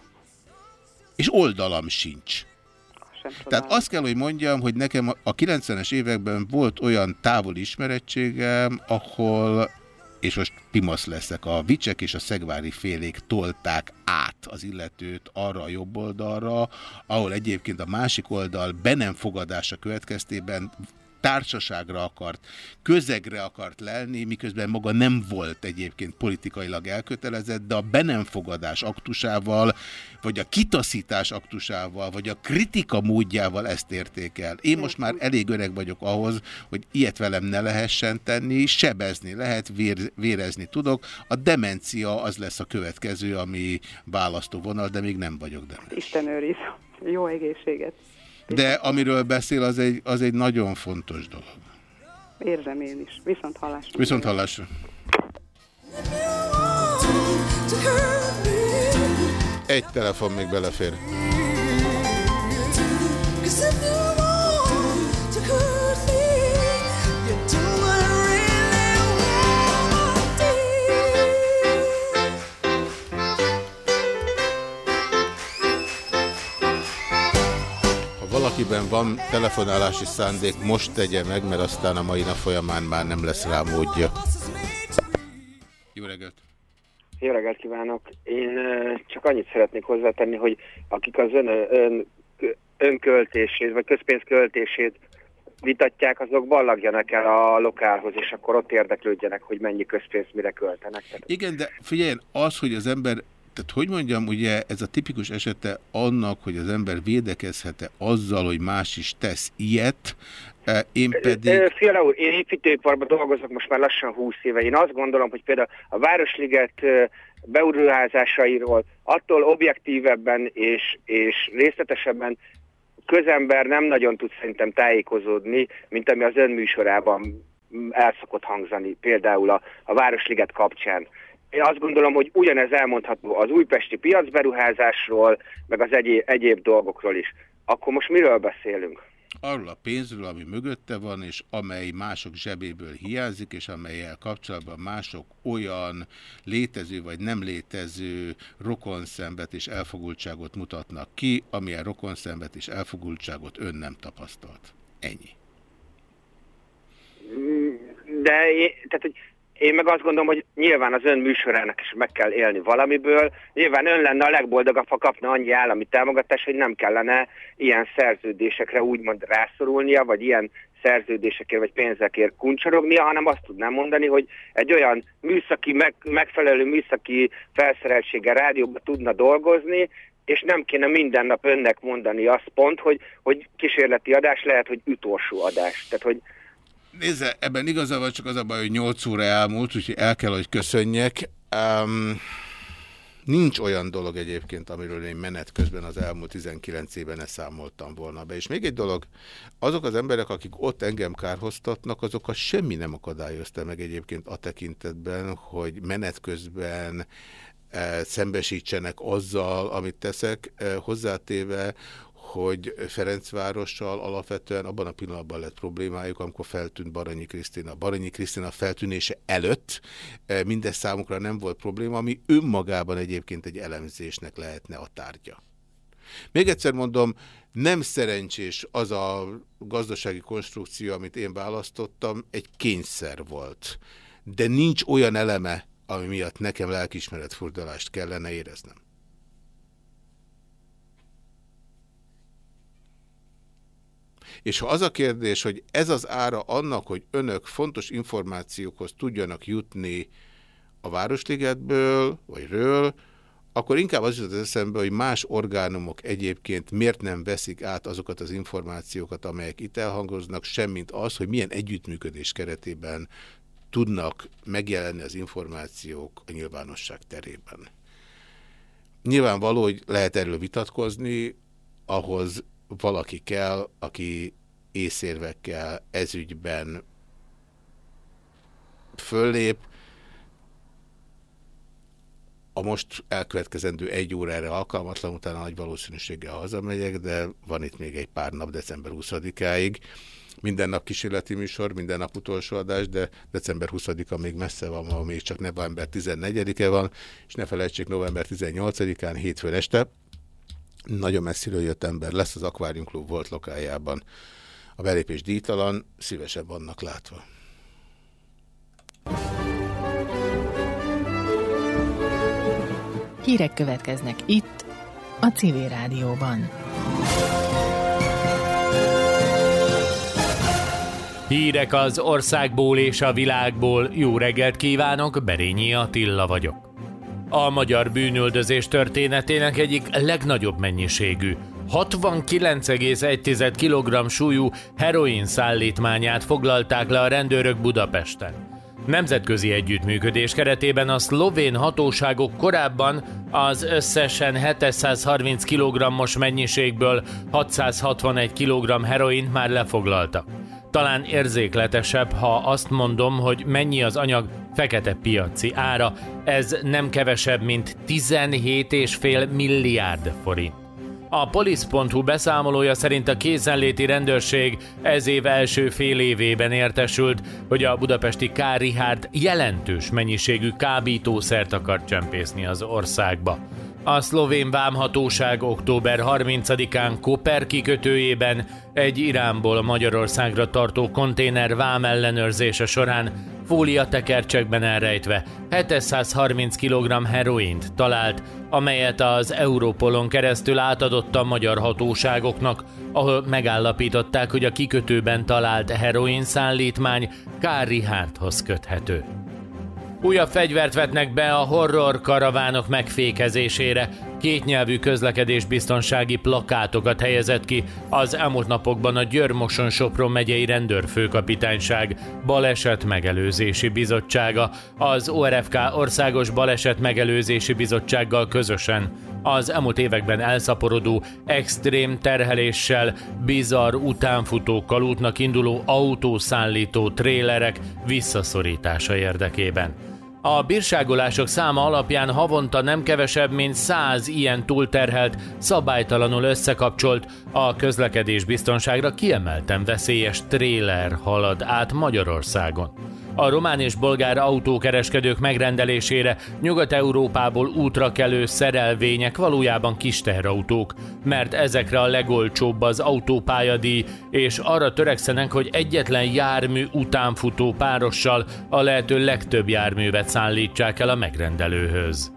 És oldalam sincs. Sem csodálom. Tehát azt kell, hogy mondjam, hogy nekem a- a 90-es években volt olyan távoli ismerettségem, ahol, és most pimasz leszek, a vicsek és a szegvári félék tolták át az illetőt arra a jobb oldalra, ahol egyébként a másik oldal be nem fogadása következtében társaságra akart, közegre akart lelni, miközben maga nem volt egyébként politikailag elkötelezett, de a be aktusával, vagy a kitaszítás aktusával, vagy a kritika módjával ezt érték el. Én most már elég öreg vagyok ahhoz, hogy ilyet velem ne lehessen tenni, sebezni lehet, vér, vérezni tudok. A demencia az lesz a következő, ami választóvonal, de még nem vagyok demens. Isten őriz. Jó egészséget. De amiről beszél, az egy, az egy nagyon fontos dolog. Érzem én is. Viszont hallásra. Viszont hallásra. Egy telefon még belefér. Valakiben van telefonálási szándék, most tegye meg, mert aztán a mai nap folyamán már nem lesz rá módja. Jó reggelt! Jó reggelt kívánok! Én csak annyit szeretnék hozzátenni, hogy akik az ön, ön, önköltését, vagy közpénz költését vitatják, azok ballagjanak el a lokálhoz, és akkor ott érdeklődjenek, hogy mennyi közpénzt mire költenek. Igen, de figyelj, az, hogy az ember, tehát hogy mondjam, ugye ez a tipikus esete annak, hogy az ember védekezhet-e azzal, hogy más is tesz ilyet, eh, én pedig... Fiala úr, én építőiparban dolgozok most már lassan 20 éve. Én azt gondolom, hogy például a Városliget ö, beruházásairól attól objektívebben és, és részletesebben közember nem nagyon tud szerintem tájékozódni, mint ami az ön műsorában mm, el szokott hangzani, például a, a Városliget kapcsán. Én azt gondolom, hogy ugyanez elmondható az újpesti piacberuházásról, meg az egyéb, egyéb dolgokról is. Akkor most miről beszélünk? arról a pénzről, ami mögötte van, és amely mások zsebéből hiányzik, és amelyel kapcsolatban mások olyan létező vagy nem létező rokonszenvet és elfogultságot mutatnak ki, amilyen rokonszenvet és elfogultságot ön nem tapasztalt. Ennyi. De tehát, hogy én meg azt gondolom, hogy nyilván az ön műsorának is meg kell élni valamiből. Nyilván ön lenne a legboldogabb, ha kapna annyi állami támogatást, hogy nem kellene ilyen szerződésekre úgymond rászorulnia, vagy ilyen szerződésekért vagy pénzekért kuncsorognia, hanem azt tudnám mondani, hogy egy olyan műszaki, meg, megfelelő műszaki felszereltséggel rádióban tudna dolgozni, és nem kéne minden nap önnek mondani azt pont, hogy, hogy kísérleti adás lehet, hogy utolsó adás. Tehát, hogy Nézze, ebben igaza van, csak az a baj, hogy 8 óra elmúlt, úgyhogy el kell, hogy köszönjek. Um, nincs olyan dolog egyébként, amiről én menet közben az elmúlt 19 évben számoltam volna be. És még egy dolog, azok az emberek, akik ott engem kárhoztatnak, azokat semmi nem akadályozta meg egyébként a tekintetben, hogy menet közben eh, szembesítsenek azzal, amit teszek, eh, hozzátéve, hogy Ferencvárossal alapvetően abban a pillanatban lett problémájuk, amikor feltűnt Baranyi Krisztina. Baranyi Krisztina feltűnése előtt eh, mindez számukra nem volt probléma, ami önmagában egyébként egy elemzésnek lehetne a tárgya. Még egyszer mondom, nem szerencsés az a gazdasági konstrukció, amit én választottam, egy kényszer volt. De nincs olyan eleme, ami miatt nekem lelkismeretfordulást kellene éreznem. És ha az a kérdés, hogy ez az ára annak, hogy önök fontos információkhoz tudjanak jutni a Városligetből, vagy ről, akkor inkább az jutott eszembe, hogy más orgánumok egyébként miért nem veszik át azokat az információkat, amelyek itt elhangoznak, semmint az, hogy milyen együttműködés keretében tudnak megjelenni az információk a nyilvánosság terében. Nyilvánvaló, hogy lehet erről vitatkozni, ahhoz valaki kell, aki észérvekkel ezügyben föllép, a most elkövetkezendő egy órára alkalmatlan, utána nagy valószínűséggel hazamegyek, de van itt még egy pár nap december 20-áig. Minden nap kísérleti műsor, minden nap utolsó adás, de december 20-a még messze van, ma még csak november 14-e van, és ne felejtsék november 18-án, hétfőn este. Nagyon messziről jött ember lesz az Aquarium Club volt lokájában. A belépés díjtalan, szívesen vannak látva. Hírek következnek itt, a Civil Rádióban. Hírek az országból és a világból. Jó reggelt kívánok, Berényi Attila vagyok. A magyar bűnöldözés történetének egyik legnagyobb mennyiségű, 69,1 kg súlyú heroin szállítmányát foglalták le a rendőrök Budapesten. Nemzetközi együttműködés keretében a szlovén hatóságok korábban az összesen 730 kg-os mennyiségből 661 kg heroint már lefoglaltak. Talán érzékletesebb, ha azt mondom, hogy mennyi az anyag fekete piaci ára, ez nem kevesebb, mint 17,5 milliárd forint. A Polisz.hu beszámolója szerint a készenléti rendőrség ez év első fél évében értesült, hogy a budapesti K. Richard jelentős mennyiségű kábítószert akar csempészni az országba. A szlovén vámhatóság október 30-án Koper kikötőjében egy Iránból Magyarországra tartó konténer vám ellenőrzése során fóliatekercsekben elrejtve 730 kg heroint talált, amelyet az Európolon keresztül átadott a magyar hatóságoknak, ahol megállapították, hogy a kikötőben talált heroin szállítmány Kári Hárthoz köthető. Újabb fegyvert vetnek be a horror karavánok megfékezésére. Kétnyelvű közlekedésbiztonsági plakátokat helyezett ki az elmúlt napokban a Györmoson Sopron megyei rendőrfőkapitányság baleset megelőzési bizottsága, az ORFK országos baleset megelőzési bizottsággal közösen az elmúlt években elszaporodó, extrém terheléssel, bizarr utánfutókkal útnak induló autószállító trélerek visszaszorítása érdekében. A bírságolások száma alapján havonta nem kevesebb, mint száz ilyen túlterhelt, szabálytalanul összekapcsolt, a közlekedés biztonságra kiemelten veszélyes tréler halad át Magyarországon. A román és bolgár autókereskedők megrendelésére Nyugat-Európából útra kelő szerelvények valójában kis teherautók, mert ezekre a legolcsóbb az autópályadíj, és arra törekszenek, hogy egyetlen jármű utánfutó párossal a lehető legtöbb járművet szállítsák el a megrendelőhöz.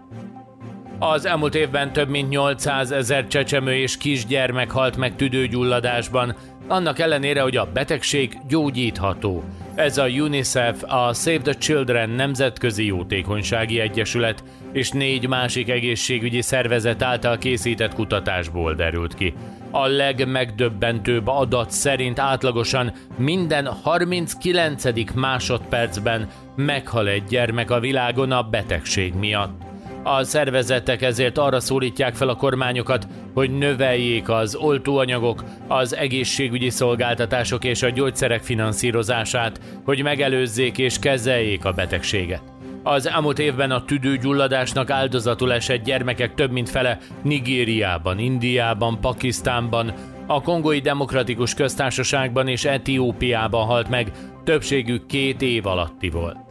Az elmúlt évben több mint 800 ezer csecsemő és kisgyermek halt meg tüdőgyulladásban, annak ellenére, hogy a betegség gyógyítható. Ez a UNICEF, a Save the Children Nemzetközi Jótékonysági Egyesület és négy másik egészségügyi szervezet által készített kutatásból derült ki. A legmegdöbbentőbb adat szerint átlagosan minden 39. másodpercben meghal egy gyermek a világon a betegség miatt. A szervezetek ezért arra szólítják fel a kormányokat, hogy növeljék az oltóanyagok, az egészségügyi szolgáltatások és a gyógyszerek finanszírozását, hogy megelőzzék és kezeljék a betegséget. Az elmúlt évben a tüdőgyulladásnak áldozatul esett gyermekek több mint fele Nigériában, Indiában, Pakisztánban, a Kongói Demokratikus Köztársaságban és Etiópiában halt meg, többségük két év alatti volt.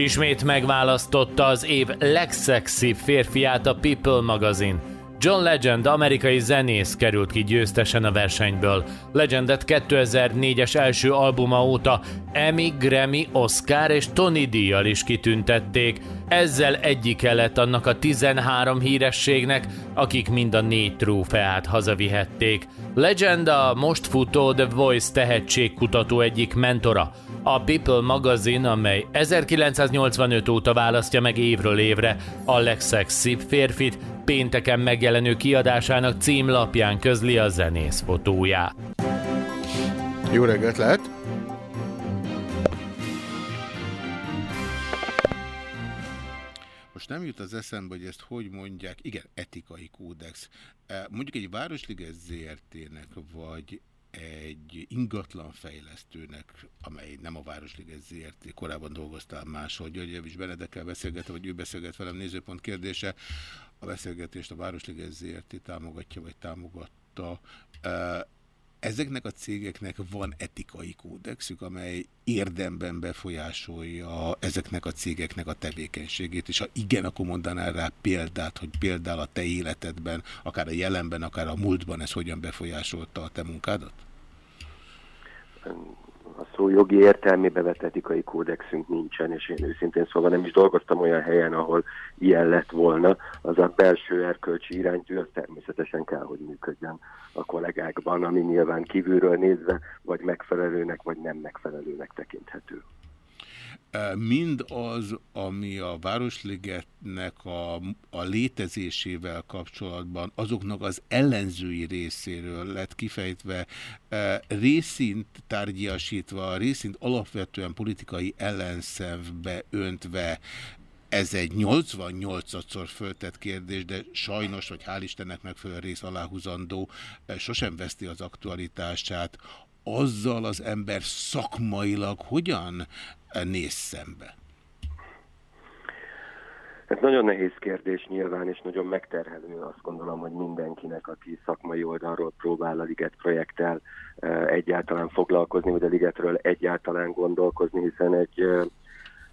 Ismét megválasztotta az év legszexibb férfiát a People magazin. John Legend, amerikai zenész került ki győztesen a versenyből. Legendet 2004-es első albuma óta Emmy, Grammy, Oscar és Tony díjjal is kitüntették. Ezzel egyike lett annak a 13 hírességnek, akik mind a négy trófeát hazavihették. Legend a most futó The Voice tehetségkutató egyik mentora. A People magazin, amely 1985 óta választja meg évről évre a legszexibb férfit, pénteken megjelenő kiadásának címlapján közli a zenész fotóját. Jó reggelt lehet! Most nem jut az eszembe, hogy ezt hogy mondják. Igen, etikai kódex. E, Mondjuk egy Városliges ZRT-nek, vagy egy ingatlanfejlesztőnek, amely nem a Városliget ZRT, korábban dolgoztál máshol, György is Benedekkel beszélgetve, vagy ő beszélget velem nézőpont kérdése. A beszélgetést a Városliget ZRT támogatja, vagy támogatta. Ezeknek a cégeknek van etikai kódexük, amely érdemben befolyásolja ezeknek a cégeknek a tevékenységét, és ha igen, akkor mondanál rá példát, hogy például a te életedben, akár a jelenben, akár a múltban ez hogyan befolyásolta a te munkádat? A szó jogi értelmébe vett etikai kódexünk nincsen, és én őszintén szóval nem is dolgoztam olyan helyen, ahol ilyen lett volna. Az a belső erkölcsi iránytű, az természetesen kell, hogy működjön a kollégákban, ami nyilván kívülről nézve, vagy megfelelőnek, vagy nem megfelelőnek tekinthető. Mind az, ami a Városligetnek a, a létezésével kapcsolatban azoknak az ellenzői részéről lett kifejtve, részint tárgyasítva, részint alapvetően politikai ellenszembe öntve, ez egy 88-szor föltett kérdés, de sajnos, vagy hál' Istennek megfelelő rész aláhúzandó, sosem veszti az aktualitását. Azzal az ember szakmailag hogyan néz szembe? Ez nagyon nehéz kérdés nyilván, és nagyon megterhelő azt gondolom, hogy mindenkinek, aki szakmai oldalról próbál a Liget projekttel e, egyáltalán foglalkozni, vagy a Ligetről egyáltalán gondolkozni, hiszen egy e,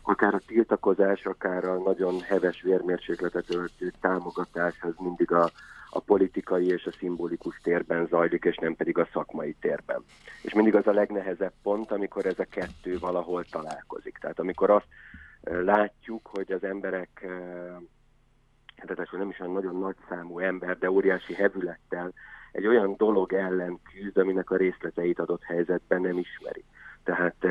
akár a tiltakozás, akár a nagyon heves vérmérsékletet öltő támogatás, az mindig a a politikai és a szimbolikus térben zajlik, és nem pedig a szakmai térben. És mindig az a legnehezebb pont, amikor ez a kettő valahol találkozik. Tehát amikor azt látjuk, hogy az emberek, hát nem is olyan nagyon nagy számú ember, de óriási hevülettel egy olyan dolog ellen küzd, aminek a részleteit adott helyzetben nem ismeri. Tehát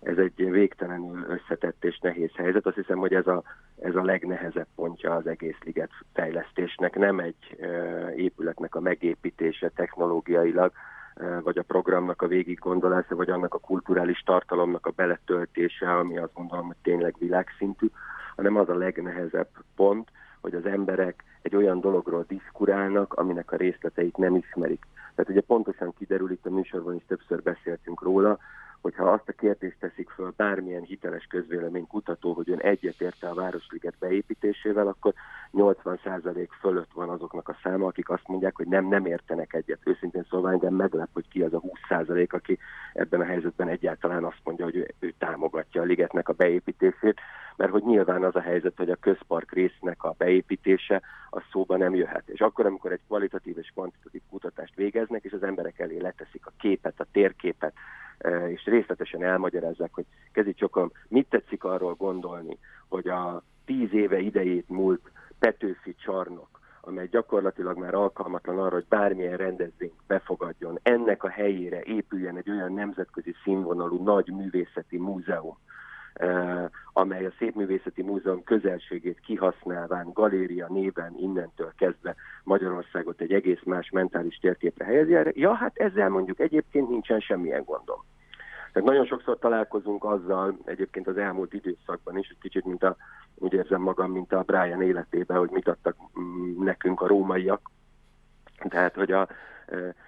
ez egy végtelenül összetett és nehéz helyzet. Azt hiszem, hogy ez a, ez a legnehezebb pontja az egész liget fejlesztésnek. Nem egy épületnek a megépítése technológiailag, vagy a programnak a végiggondolása, vagy annak a kulturális tartalomnak a beletöltése, ami azt gondolom, hogy tényleg világszintű, hanem az a legnehezebb pont, hogy az emberek egy olyan dologról diszkurálnak, aminek a részleteit nem ismerik. Tehát ugye pontosan kiderül, itt a műsorban is többször beszéltünk róla, hogyha azt a kérdést teszik föl bármilyen hiteles közvéleménykutató, hogy ön egyetérte a Városliget beépítésével, akkor 80% fölött van azoknak a száma, akik azt mondják, hogy nem, nem értenek egyet. Őszintén szóval engem meglep, hogy ki az a 20%, aki ebben a helyzetben egyáltalán azt mondja, hogy ő, ő támogatja a ligetnek a beépítését, mert hogy nyilván az a helyzet, hogy a közpark résznek a beépítése a szóba nem jöhet. És akkor, amikor egy kvalitatív és kvantitatív kutatást végeznek, és az emberek elé leteszik a képet, a térképet, és részletesen elmagyarázzák, hogy kezicsokom, mit tetszik arról gondolni, hogy a tíz éve idejét múlt Petőfi csarnok, amely gyakorlatilag már alkalmatlan arra, hogy bármilyen rendezvényt befogadjon, ennek a helyére épüljen egy olyan nemzetközi színvonalú nagy művészeti múzeum, amely a Szépművészeti Múzeum közelségét kihasználván galéria néven innentől kezdve Magyarországot egy egész más mentális térképre helyezi. Ja, hát ezzel mondjuk egyébként nincsen semmilyen gondom. Tehát nagyon sokszor találkozunk azzal, egyébként az elmúlt időszakban is, egy kicsit, mint a, úgy érzem magam, mint a Brian életében, hogy mit adtak mm, nekünk a rómaiak. Tehát, hogy a,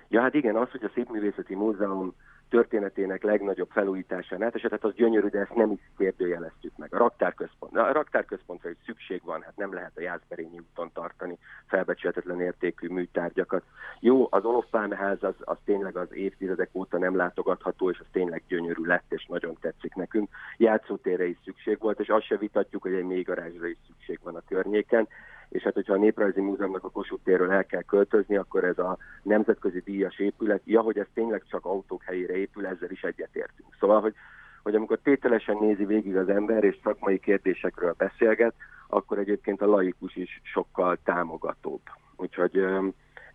ja hát igen, az, hogy a Szépművészeti Múzeum történetének legnagyobb felújításán átesetett, az gyönyörű, de ezt nem is kérdőjeleztük meg. A raktárközpont, a raktárközpontra is szükség van, hát nem lehet a Jászberényi úton tartani felbecsülhetetlen értékű műtárgyakat. Jó, az Olofpálmeház az, az tényleg az évtizedek óta nem látogatható, és az tényleg gyönyörű lett, és nagyon tetszik nekünk. Játszótérre is szükség volt, és azt se vitatjuk, hogy egy mélygarázsra is szükség van a környéken és hát hogyha a Néprajzi Múzeumnak a Kossuth térről el kell költözni, akkor ez a nemzetközi díjas épület, ja, hogy ez tényleg csak autók helyére épül, ezzel is egyetértünk. Szóval, hogy, hogy amikor tételesen nézi végig az ember, és szakmai kérdésekről beszélget, akkor egyébként a laikus is sokkal támogatóbb. Úgyhogy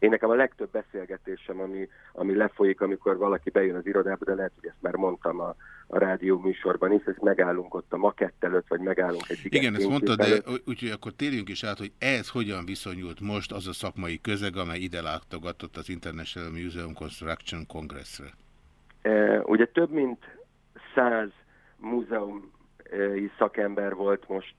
én nekem a legtöbb beszélgetésem, ami, ami lefolyik, amikor valaki bejön az irodába, de lehet, hogy ezt már mondtam a, a rádió műsorban is, hogy megállunk ott a makett előtt, vagy megállunk egy Igen, ezt mondta, de úgyhogy akkor térjünk is át, hogy ez hogyan viszonyult most az a szakmai közeg, amely ide látogatott az International Museum Construction Congressre? E, ugye több mint száz múzeum szakember volt most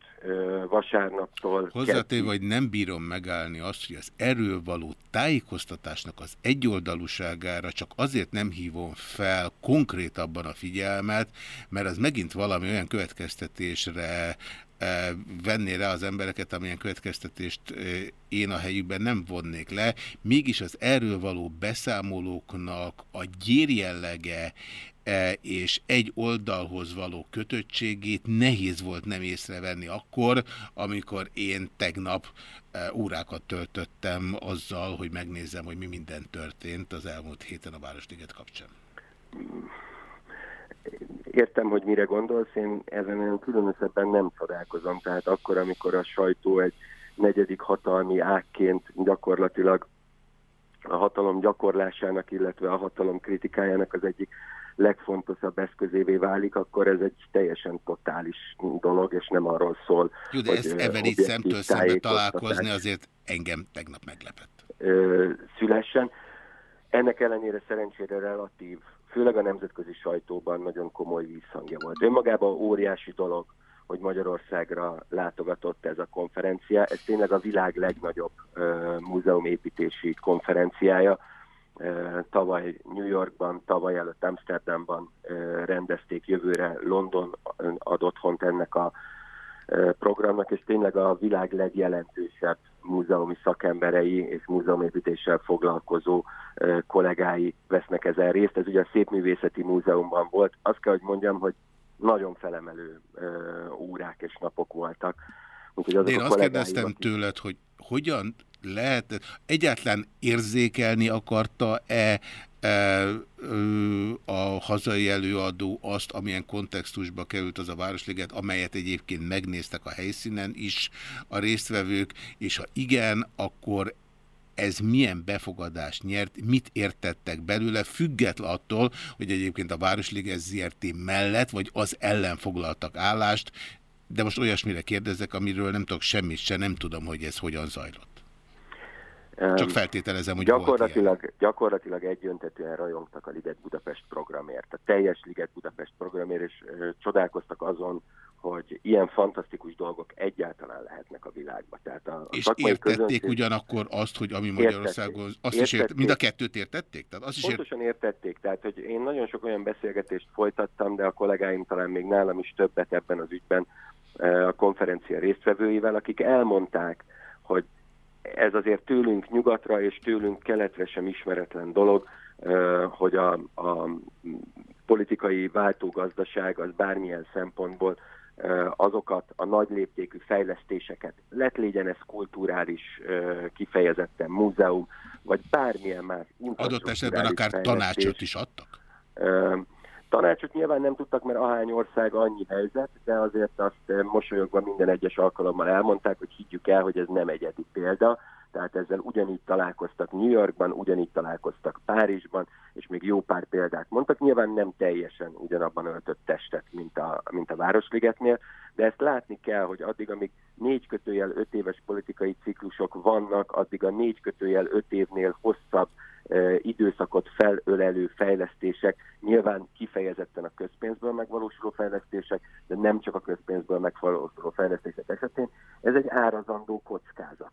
vasárnaptól. Hozzátéve, hogy nem bírom megállni azt, hogy az erről való tájékoztatásnak az egyoldalúságára csak azért nem hívom fel konkrétabban a figyelmet, mert az megint valami olyan következtetésre venné rá az embereket, amilyen következtetést én a helyükben nem vonnék le. Mégis az erről való beszámolóknak a gyérjellege és egy oldalhoz való kötöttségét nehéz volt nem észrevenni akkor, amikor én tegnap órákat töltöttem azzal, hogy megnézem, hogy mi minden történt az elmúlt héten a Városliget kapcsán. Értem, hogy mire gondolsz, én ezen olyan különösebben nem csodálkozom. Tehát akkor, amikor a sajtó egy negyedik hatalmi ágként gyakorlatilag a hatalom gyakorlásának, illetve a hatalom kritikájának az egyik legfontosabb eszközévé válik, akkor ez egy teljesen totális dolog, és nem arról szól, Jó, de ezt evel így szemtől szembe találkozni azért engem tegnap meglepett. ö, szülessen. Ennek ellenére szerencsére relatív, főleg a nemzetközi sajtóban nagyon komoly vízhangja volt. Önmagában óriási dolog, hogy Magyarországra látogatott ez a konferencia. Ez tényleg a világ legnagyobb ö, múzeumépítési konferenciája. Ö, tavaly New Yorkban, tavaly előtt Amsterdamban ö, rendezték, jövőre London ad otthont ennek a programnak, és tényleg a világ legjelentősebb múzeumi szakemberei és múzeumépítéssel foglalkozó kollégái vesznek ezen részt. Ez ugye a Szépművészeti Múzeumban volt. Azt kell, hogy mondjam, hogy nagyon felemelő órák és napok voltak. Úgyhogy azok én azt kérdeztem akik- tőled, hogy hogyan lehet, egyáltalán érzékelni akarta-e a hazai előadó azt, amilyen kontextusba került az a Városliget, amelyet egyébként megnéztek a helyszínen is a résztvevők, és ha igen, akkor ez milyen befogadást nyert, mit értettek belőle, független attól, hogy egyébként a Városliget ZRT mellett, vagy az ellen foglaltak állást, de most olyasmire kérdezek, amiről nem tudok semmit se, nem tudom, hogy ez hogyan zajlott. Csak feltételezem, hogy volt gyakorlatilag, gyakorlatilag egyöntetően rajongtak a Liget Budapest programért, a teljes Liget Budapest programért, és csodálkoztak azon, hogy ilyen fantasztikus dolgok egyáltalán lehetnek a világban. Tehát a, a És értették közönség- ugyanakkor azt, hogy ami Értették. Magyarországon, azt is ért, Értették. mind a kettőt értették? Tehát azt is ért, Pontosan értették, tehát hogy én nagyon sok olyan beszélgetést folytattam, de a kollégáim talán még nálam is többet ebben az ügyben a konferencia résztvevőivel, akik elmondták, hogy ez azért tőlünk nyugatra és tőlünk keletre sem ismeretlen dolog, hogy a, a politikai váltógazdaság az bármilyen szempontból azokat a nagy léptékű fejlesztéseket, lett legyen ez kulturális kifejezetten múzeum, vagy bármilyen más adott esetben akár tanácsot is adtak? Tanácsot nyilván nem tudtak, mert ahány ország annyi helyzet, de azért azt ö, mosolyogva minden egyes alkalommal elmondták, hogy higgyük el, hogy ez nem egyedi példa, tehát ezzel ugyanígy találkoztak New Yorkban, ugyanígy találkoztak Párizsban, és még jó pár példát mondtak. Nyilván nem teljesen ugyanabban öltött testet, mint a, mint a Városligetnél, de ezt látni kell, hogy addig, amíg négy kötőjel öt éves politikai ciklusok vannak, addig a négy kötőjel öt évnél hosszabb eh, időszakot felölelő fejlesztések, nyilván kifejezetten a közpénzből megvalósuló fejlesztések, de nem csak a közpénzből megvalósuló fejlesztések esetén, ez egy árazandó kockázat.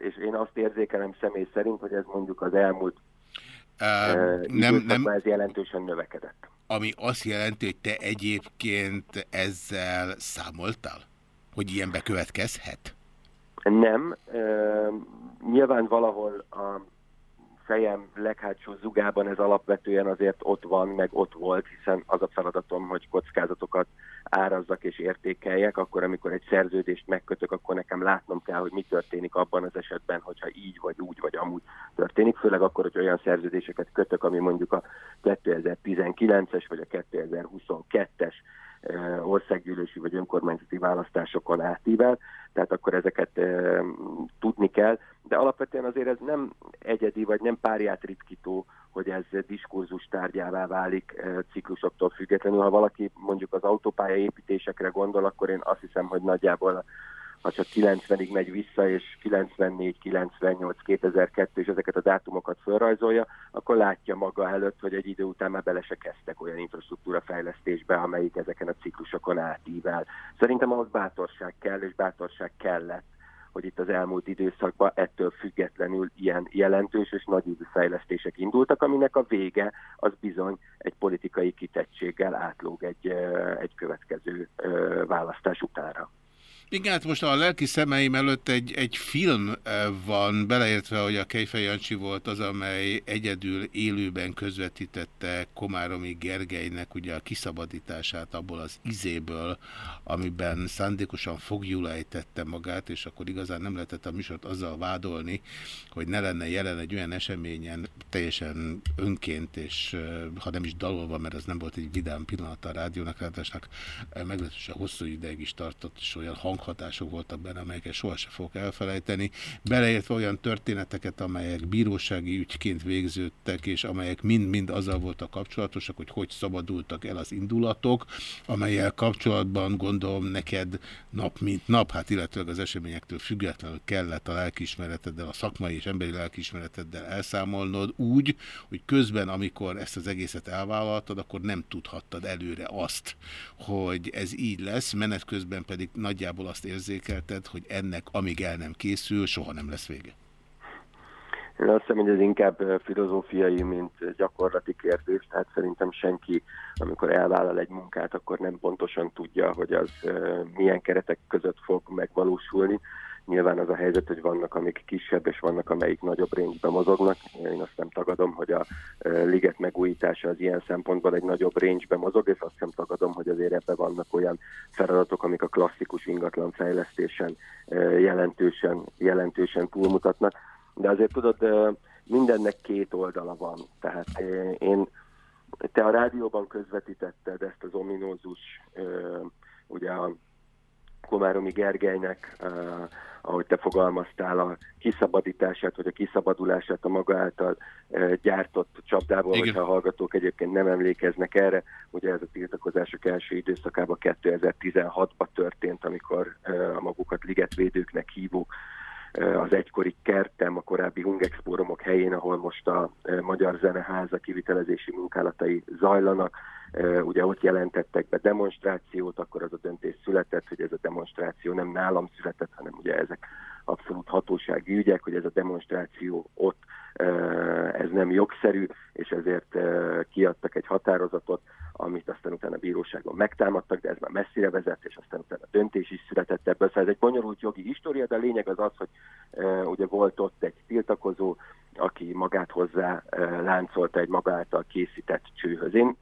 És én azt érzékelem személy szerint, hogy ez mondjuk az elmúlt nem, nem, ez jelentősen növekedett. ami azt jelenti, hogy te egyébként ezzel számoltál? Hogy ilyen bekövetkezhet? Nem. Ö, nyilván valahol a fejem leghátsó zugában ez alapvetően azért ott van, meg ott volt, hiszen az a feladatom, hogy kockázatokat árazzak és értékeljek, akkor amikor egy szerződést megkötök, akkor nekem látnom kell, hogy mi történik abban az esetben, hogyha így vagy úgy vagy amúgy történik, főleg akkor, hogy olyan szerződéseket kötök, ami mondjuk a 2019-es vagy a 2022-es eh, országgyűlési vagy önkormányzati választásokon átível, tehát akkor ezeket tudni kell, de alapvetően azért ez nem egyedi, vagy nem párját ritkító, hogy ez diskurzus tárgyává válik e, ciklusoktól függetlenül. Ha valaki mondjuk az autópálya építésekre gondol, akkor én azt hiszem, hogy nagyjából ha csak 90-ig megy vissza, és 94, 98, 2002 és ezeket a dátumokat felrajzolja, akkor látja maga előtt, hogy egy idő után már bele se kezdtek olyan infrastruktúra fejlesztésbe, amelyik ezeken a ciklusokon átível. Szerintem ahhoz bátorság kell, és bátorság kellett hogy itt az elmúlt időszakban ettől függetlenül ilyen jelentős és nagyívű fejlesztések indultak, aminek a vége az bizony egy politikai kitettséggel átlóg egy, egy következő választás utára. Igen, hát most a lelki szemeim előtt egy, egy film van, beleértve, hogy a Kejfej Jancsi volt az, amely egyedül élőben közvetítette Komáromi Gergelynek ugye a kiszabadítását abból az izéből, amiben szándékosan fogjulejtette magát, és akkor igazán nem lehetett a műsort azzal vádolni, hogy ne lenne jelen egy olyan eseményen teljesen önként, és ha nem is dalolva, mert az nem volt egy vidám pillanat a rádiónak, ráadásnak meglehetősen hosszú ideig is tartott, és olyan hang hanghatások voltak benne, amelyeket sohasem fogok elfelejteni, beleértve olyan történeteket, amelyek bírósági ügyként végződtek, és amelyek mind-mind azzal voltak kapcsolatosak, hogy hogy szabadultak el az indulatok, amelyel kapcsolatban gondolom neked nap mint nap, hát illetőleg az eseményektől függetlenül kellett a lelkiismereteddel, a szakmai és emberi lelkiismereteddel elszámolnod úgy, hogy közben, amikor ezt az egészet elvállaltad, akkor nem tudhattad előre azt, hogy ez így lesz, menet közben pedig nagyjából azt érzékelted, hogy ennek, amíg el nem készül, soha nem lesz vége? Én azt hiszem, hogy ez inkább filozófiai, mint gyakorlati kérdés, tehát szerintem senki, amikor elvállal egy munkát, akkor nem pontosan tudja, hogy az milyen keretek között fog megvalósulni. Nyilván az a helyzet, hogy vannak, amik kisebb, és vannak, amelyik nagyobb range mozognak. Én azt nem tagadom, hogy a liget megújítása az ilyen szempontból egy nagyobb range mozog, és azt nem tagadom, hogy azért ebben vannak olyan feladatok, amik a klasszikus ingatlan fejlesztésen jelentősen, jelentősen túlmutatnak. De azért tudod, mindennek két oldala van. Tehát én, te a rádióban közvetítetted ezt az ominózus, ugye a Komáromi Gergelynek, uh, ahogy te fogalmaztál, a kiszabadítását, vagy a kiszabadulását a maga által uh, gyártott csapdából, Igen. hogyha a hallgatók egyébként nem emlékeznek erre, ugye ez a tiltakozások első időszakában 2016-ban történt, amikor uh, a magukat ligetvédőknek hívók az egykori kertem, a korábbi Hungexpórumok helyén, ahol most a Magyar Zeneháza kivitelezési munkálatai zajlanak. Ugye ott jelentettek be demonstrációt, akkor az a döntés született, hogy ez a demonstráció nem nálam született, hanem ugye ezek abszolút hatósági ügyek, hogy ez a demonstráció ott ez nem jogszerű, és ezért kiadtak egy határozatot, amit aztán utána a bíróságon megtámadtak, de ez már messzire vezet, és aztán utána a döntés is született ebből. Szóval ez egy bonyolult jogi história, de a lényeg az az, hogy ugye volt ott egy tiltakozó, aki magát hozzá láncolta egy magáltal készített csőhöz. Én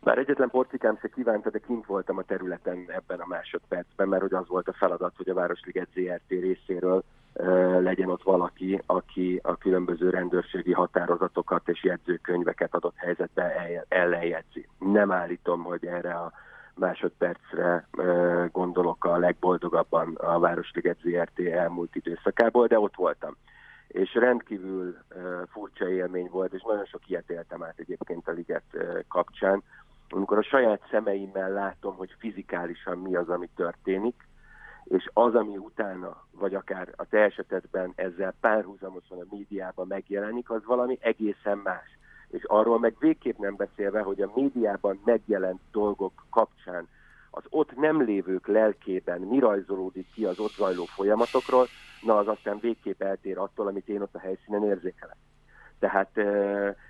már egyetlen porcikám se kívánta, de kint voltam a területen ebben a másodpercben, mert hogy az volt a feladat, hogy a Városliget ZRT részéről legyen ott valaki, aki a különböző rendőrségi határozatokat és jegyzőkönyveket adott helyzetben ellenjegyzi. Nem állítom, hogy erre a másodpercre gondolok a legboldogabban a Városliget ZRT elmúlt időszakából, de ott voltam. És rendkívül furcsa élmény volt, és nagyon sok ilyet éltem át egyébként a liget kapcsán, amikor a saját szemeimmel látom, hogy fizikálisan mi az, ami történik, és az, ami utána, vagy akár a te esetedben ezzel párhuzamosan a médiában megjelenik, az valami egészen más. És arról meg végképp nem beszélve, hogy a médiában megjelent dolgok kapcsán az ott nem lévők lelkében mi rajzolódik ki az ott zajló folyamatokról, na az aztán végképp eltér attól, amit én ott a helyszínen érzékelek. Tehát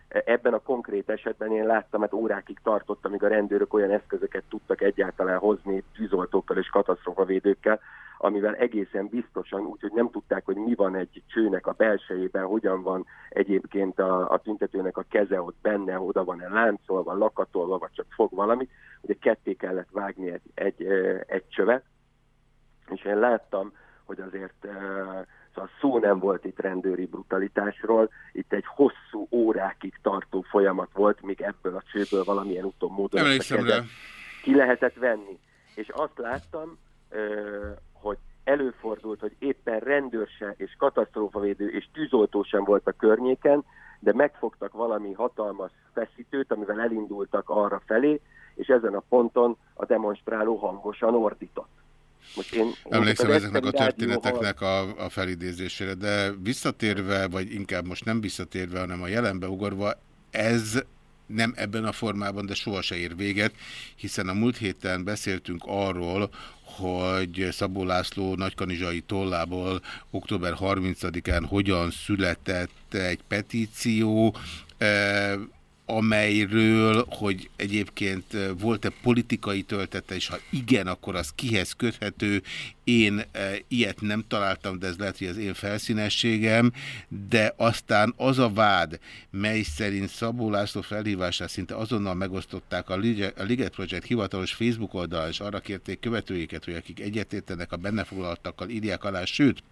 ebben a konkrét esetben én láttam, mert órákig tartott, amíg a rendőrök olyan eszközöket tudtak egyáltalán hozni tűzoltókkal és katasztrofavédőkkel, amivel egészen biztosan, úgyhogy nem tudták, hogy mi van egy csőnek a belsejében, hogyan van egyébként a, a tüntetőnek a keze ott benne, oda van-e láncolva, lakatolva, vagy csak fog valamit, ugye ketté kellett vágni egy, egy, egy csövet, és én láttam, hogy azért Szóval szó nem volt itt rendőri brutalitásról, itt egy hosszú órákig tartó folyamat volt, míg ebből a csőből valamilyen úton módon ki lehetett venni. És azt láttam, hogy előfordult, hogy éppen rendőrse és katasztrófavédő és tűzoltó sem volt a környéken, de megfogtak valami hatalmas feszítőt, amivel elindultak arra felé, és ezen a ponton a demonstráló hangosan ordított Most én, Emlékszem ezeknek a történeteknek a, a felidézésére, de visszatérve, vagy inkább most nem visszatérve, hanem a jelenbe ugorva, ez nem ebben a formában, de soha se ér véget, hiszen a múlt héten beszéltünk arról, hogy Szabó László nagykanizsai tollából október 30-án hogyan született egy petíció, eh, amelyről, hogy egyébként eh, volt-e politikai töltete, és ha igen, akkor az kihez köthető. Én e, ilyet nem találtam, de ez lehet, hogy az én felszínességem, de aztán az a vád, mely szerint Szabó László felhívását szinte azonnal megosztották a Liget, Project hivatalos Facebook oldalán, és arra kérték követőiket, hogy akik egyetértenek a benne foglaltakkal írják alá, sőt,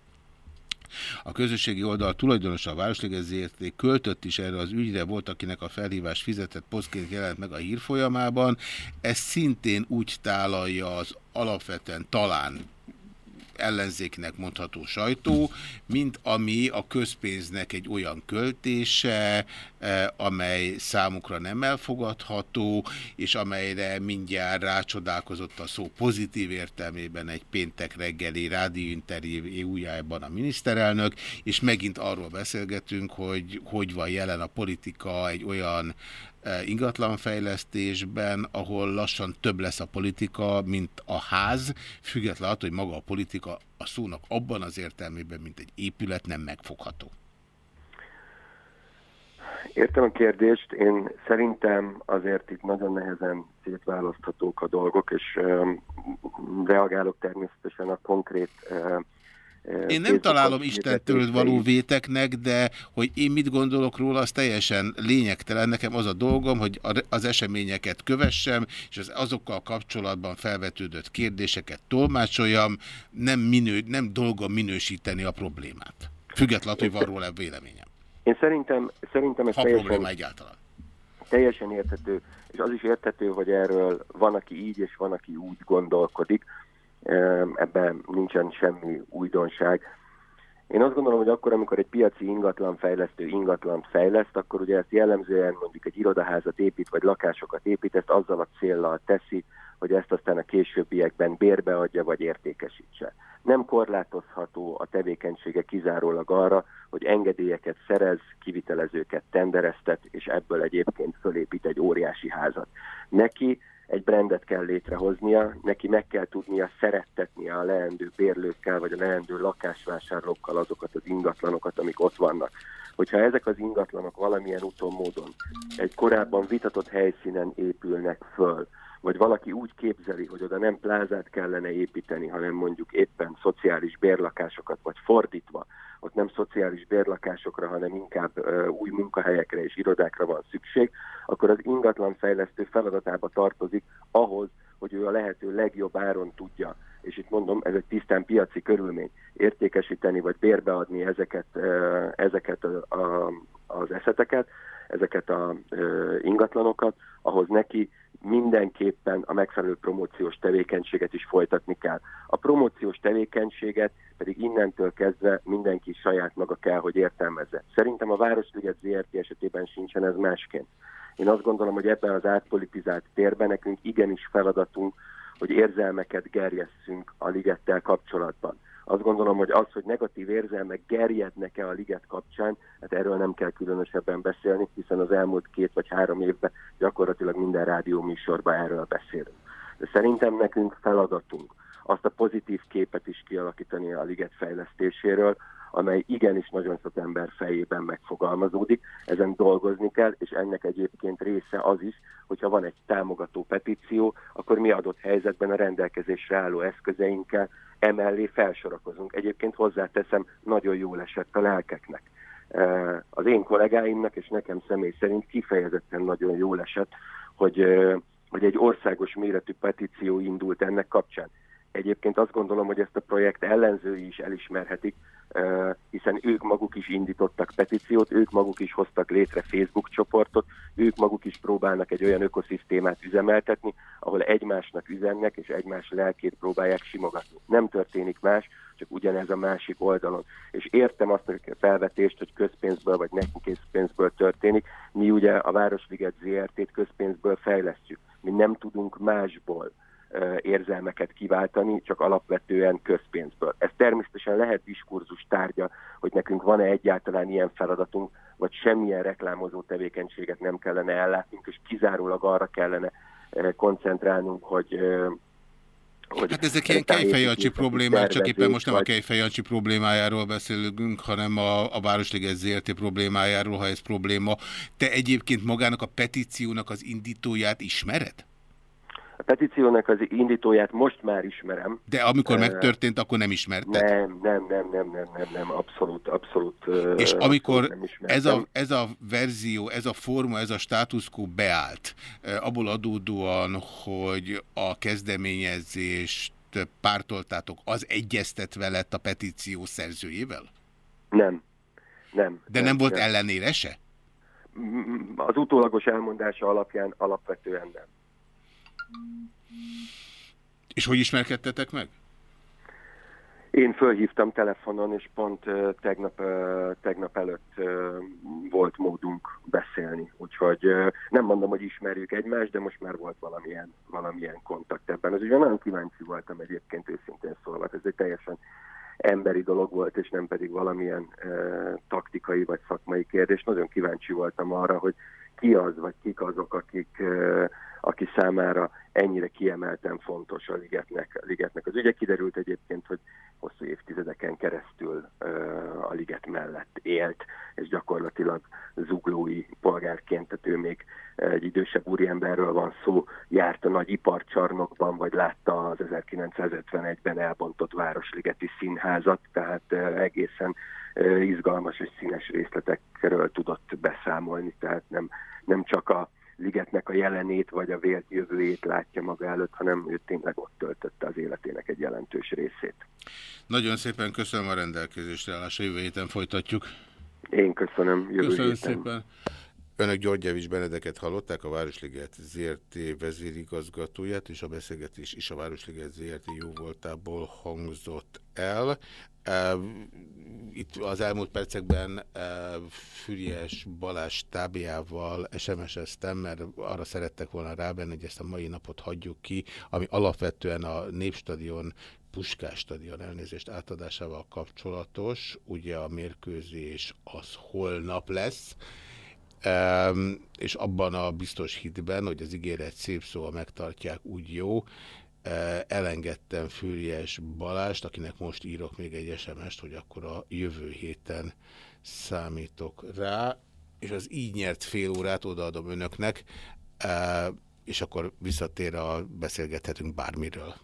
a közösségi oldal tulajdonosa a Városliget költött is erre az ügyre, volt akinek a felhívás fizetett posztként jelent meg a hírfolyamában. Ez szintén úgy tálalja az alapvetően talán ellenzéknek mondható sajtó, mint ami a közpénznek egy olyan költése, amely számukra nem elfogadható, és amelyre mindjárt rácsodálkozott a szó pozitív értelmében egy péntek reggeli rádióinterjújában a miniszterelnök, és megint arról beszélgetünk, hogy hogy van jelen a politika egy olyan ingatlanfejlesztésben, ahol lassan több lesz a politika, mint a ház, függetlenül attól, hogy maga a politika a szónak abban az értelmében, mint egy épület nem megfogható. Értem a kérdést, én szerintem azért itt nagyon nehezen szétválaszthatók a dolgok, és um, reagálok természetesen a konkrét uh, én nem találom Istentől való véteknek, de hogy én mit gondolok róla, az teljesen lényegtelen. Nekem az a dolgom, hogy az eseményeket kövessem, és az azokkal kapcsolatban felvetődött kérdéseket tolmácsoljam, nem, minő, nem dolgom minősíteni a problémát. Függetlenül, hogy van róla véleményem. Én szerintem, szerintem ez ha teljesen, egyáltalán. teljesen érthető, és az is érthető, hogy erről van, aki így, és van, aki úgy gondolkodik ebben nincsen semmi újdonság. Én azt gondolom, hogy akkor, amikor egy piaci ingatlan fejlesztő ingatlan fejleszt, akkor ugye ezt jellemzően mondjuk egy irodaházat épít, vagy lakásokat épít, ezt azzal a céllal teszi, hogy ezt aztán a későbbiekben bérbe adja, vagy értékesítse. Nem korlátozható a tevékenysége kizárólag arra, hogy engedélyeket szerez, kivitelezőket tendereztet, és ebből egyébként fölépít egy óriási házat. Neki egy brandet kell létrehoznia, neki meg kell tudnia szerettetni a leendő bérlőkkel, vagy a leendő lakásvásárlókkal azokat az ingatlanokat, amik ott vannak. Hogyha ezek az ingatlanok valamilyen úton módon egy korábban vitatott helyszínen épülnek föl, vagy valaki úgy képzeli, hogy oda nem plázát kellene építeni, hanem mondjuk éppen szociális bérlakásokat, vagy fordítva, ott nem szociális bérlakásokra, hanem inkább uh, új munkahelyekre és irodákra van szükség, akkor az ingatlanfejlesztő feladatába tartozik ahhoz, hogy ő a lehető legjobb áron tudja, és itt mondom, ez egy tisztán piaci körülmény, értékesíteni vagy bérbeadni ezeket, uh, ezeket a, a, az eszeteket, ezeket a uh, ingatlanokat, ahhoz neki mindenképpen a megfelelő promóciós tevékenységet is folytatni kell. A promóciós tevékenységet pedig innentől kezdve mindenki saját maga kell, hogy értelmezze. Szerintem a Városliget ZRT esetében sincsen ez másként. Én azt gondolom, hogy ebben az átpolitizált térben nekünk igenis feladatunk, hogy érzelmeket gerjesszünk a ligettel kapcsolatban. Azt gondolom, hogy az, hogy negatív érzelmek gerjednek-e a liget kapcsán, hát erről nem kell különösebben beszélni, hiszen az elmúlt két vagy három évben gyakorlatilag minden rádió műsorban erről beszélünk. De szerintem nekünk feladatunk azt a pozitív képet is kialakítani a liget fejlesztéséről, amely igenis nagyon sok ember fejében megfogalmazódik, ezen dolgozni kell, és ennek egyébként része az is, hogyha van egy támogató petíció, akkor mi adott helyzetben a rendelkezésre álló eszközeinkkel emellé felsorakozunk. Egyébként hozzáteszem, nagyon jól esett a lelkeknek. Az én kollégáimnak és nekem személy szerint kifejezetten nagyon jól esett, hogy, hogy egy országos méretű petíció indult ennek kapcsán. Egyébként azt gondolom, hogy ezt a projekt ellenzői is elismerhetik, hiszen ők maguk is indítottak petíciót, ők maguk is hoztak létre Facebook csoportot, ők maguk is próbálnak egy olyan ökoszisztémát üzemeltetni, ahol egymásnak üzennek, és egymás lelkét próbálják simogatni. Nem történik más, csak ugyanez a másik oldalon. És értem azt a felvetést, hogy közpénzből vagy nekünk készpénzből történik. Mi ugye a Városliget ZRT-t közpénzből fejlesztjük. Mi nem tudunk másból érzelmeket kiváltani, csak alapvetően közpénzből. Ez természetesen lehet diskurzus tárgya, hogy nekünk van-e egyáltalán ilyen feladatunk, vagy semmilyen reklámozó tevékenységet nem kellene ellátnunk, és kizárólag arra kellene koncentrálnunk, hogy hogy Hát ezek ilyen kejfejancsi problémák, csak éppen most nem a kejfejancsi problémájáról beszélünk, hanem a, a Városliget ZRT problémájáról, ha ez probléma. Te egyébként magának a petíciónak az indítóját ismered? A petíciónak az indítóját most már ismerem. De amikor megtörtént, akkor nem ismerted? Nem, nem, nem, nem, nem, nem, nem, abszolút, abszolút. És amikor nem ez a, ez a verzió, ez a forma, ez a status quo beállt, abból adódóan, hogy a kezdeményezést pártoltátok, az egyeztetve lett a petíció szerzőjével? Nem, nem. De nem volt ellenére se? Az utólagos elmondása alapján alapvetően nem. És hogy ismerkedtetek meg? Én fölhívtam telefonon, és pont tegnap, tegnap előtt volt módunk beszélni. Úgyhogy nem mondom, hogy ismerjük egymást, de most már volt valamilyen, valamilyen kontakt ebben. Az ugye nagyon kíváncsi voltam egyébként őszintén szólva. Ez egy teljesen emberi dolog volt, és nem pedig valamilyen taktikai vagy szakmai kérdés. Nagyon kíváncsi voltam arra, hogy ki az, vagy kik azok, akik, aki számára ennyire kiemelten fontos a ligetnek, a ligetnek. Az ügye kiderült egyébként, hogy hosszú évtizedeken keresztül a liget mellett élt, és gyakorlatilag zuglói polgárként, tehát ő még egy idősebb úriemberről van szó, járt a nagy iparcsarnokban, vagy látta az 1951-ben elbontott Városligeti Színházat, tehát egészen izgalmas és színes részletekről tudott beszámolni, tehát nem, nem csak a ligetnek a jelenét vagy a vélt jövőjét látja maga előtt, hanem ő tényleg ott töltötte az életének egy jelentős részét. Nagyon szépen köszönöm a rendelkezésre állásra, jövő héten folytatjuk. Én köszönöm, jövő Köszönöm héten. szépen. Önök Györgyevics Benedeket hallották, a Városliget ZRT vezérigazgatóját, és a beszélgetés is a Városliget ZRT jóvoltából hangzott el. Itt az elmúlt percekben Füriás Balázs tábjával SMS-eztem, mert arra szerettek volna rábenni, hogy ezt a mai napot hagyjuk ki, ami alapvetően a Népstadion Puskás stadion elnézést átadásával kapcsolatos. Ugye a mérkőzés az holnap lesz, és abban a biztos hitben, hogy az ígéret szép szóval megtartják, úgy jó, elengedtem Fűries Balást, akinek most írok még egy SMS-t, hogy akkor a jövő héten számítok rá, és az így nyert fél órát odaadom önöknek, és akkor visszatér a beszélgethetünk bármiről.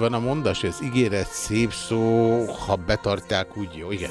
Van a mondás? Ez ígéret szép szó, ha betartják, úgy jó. Igen.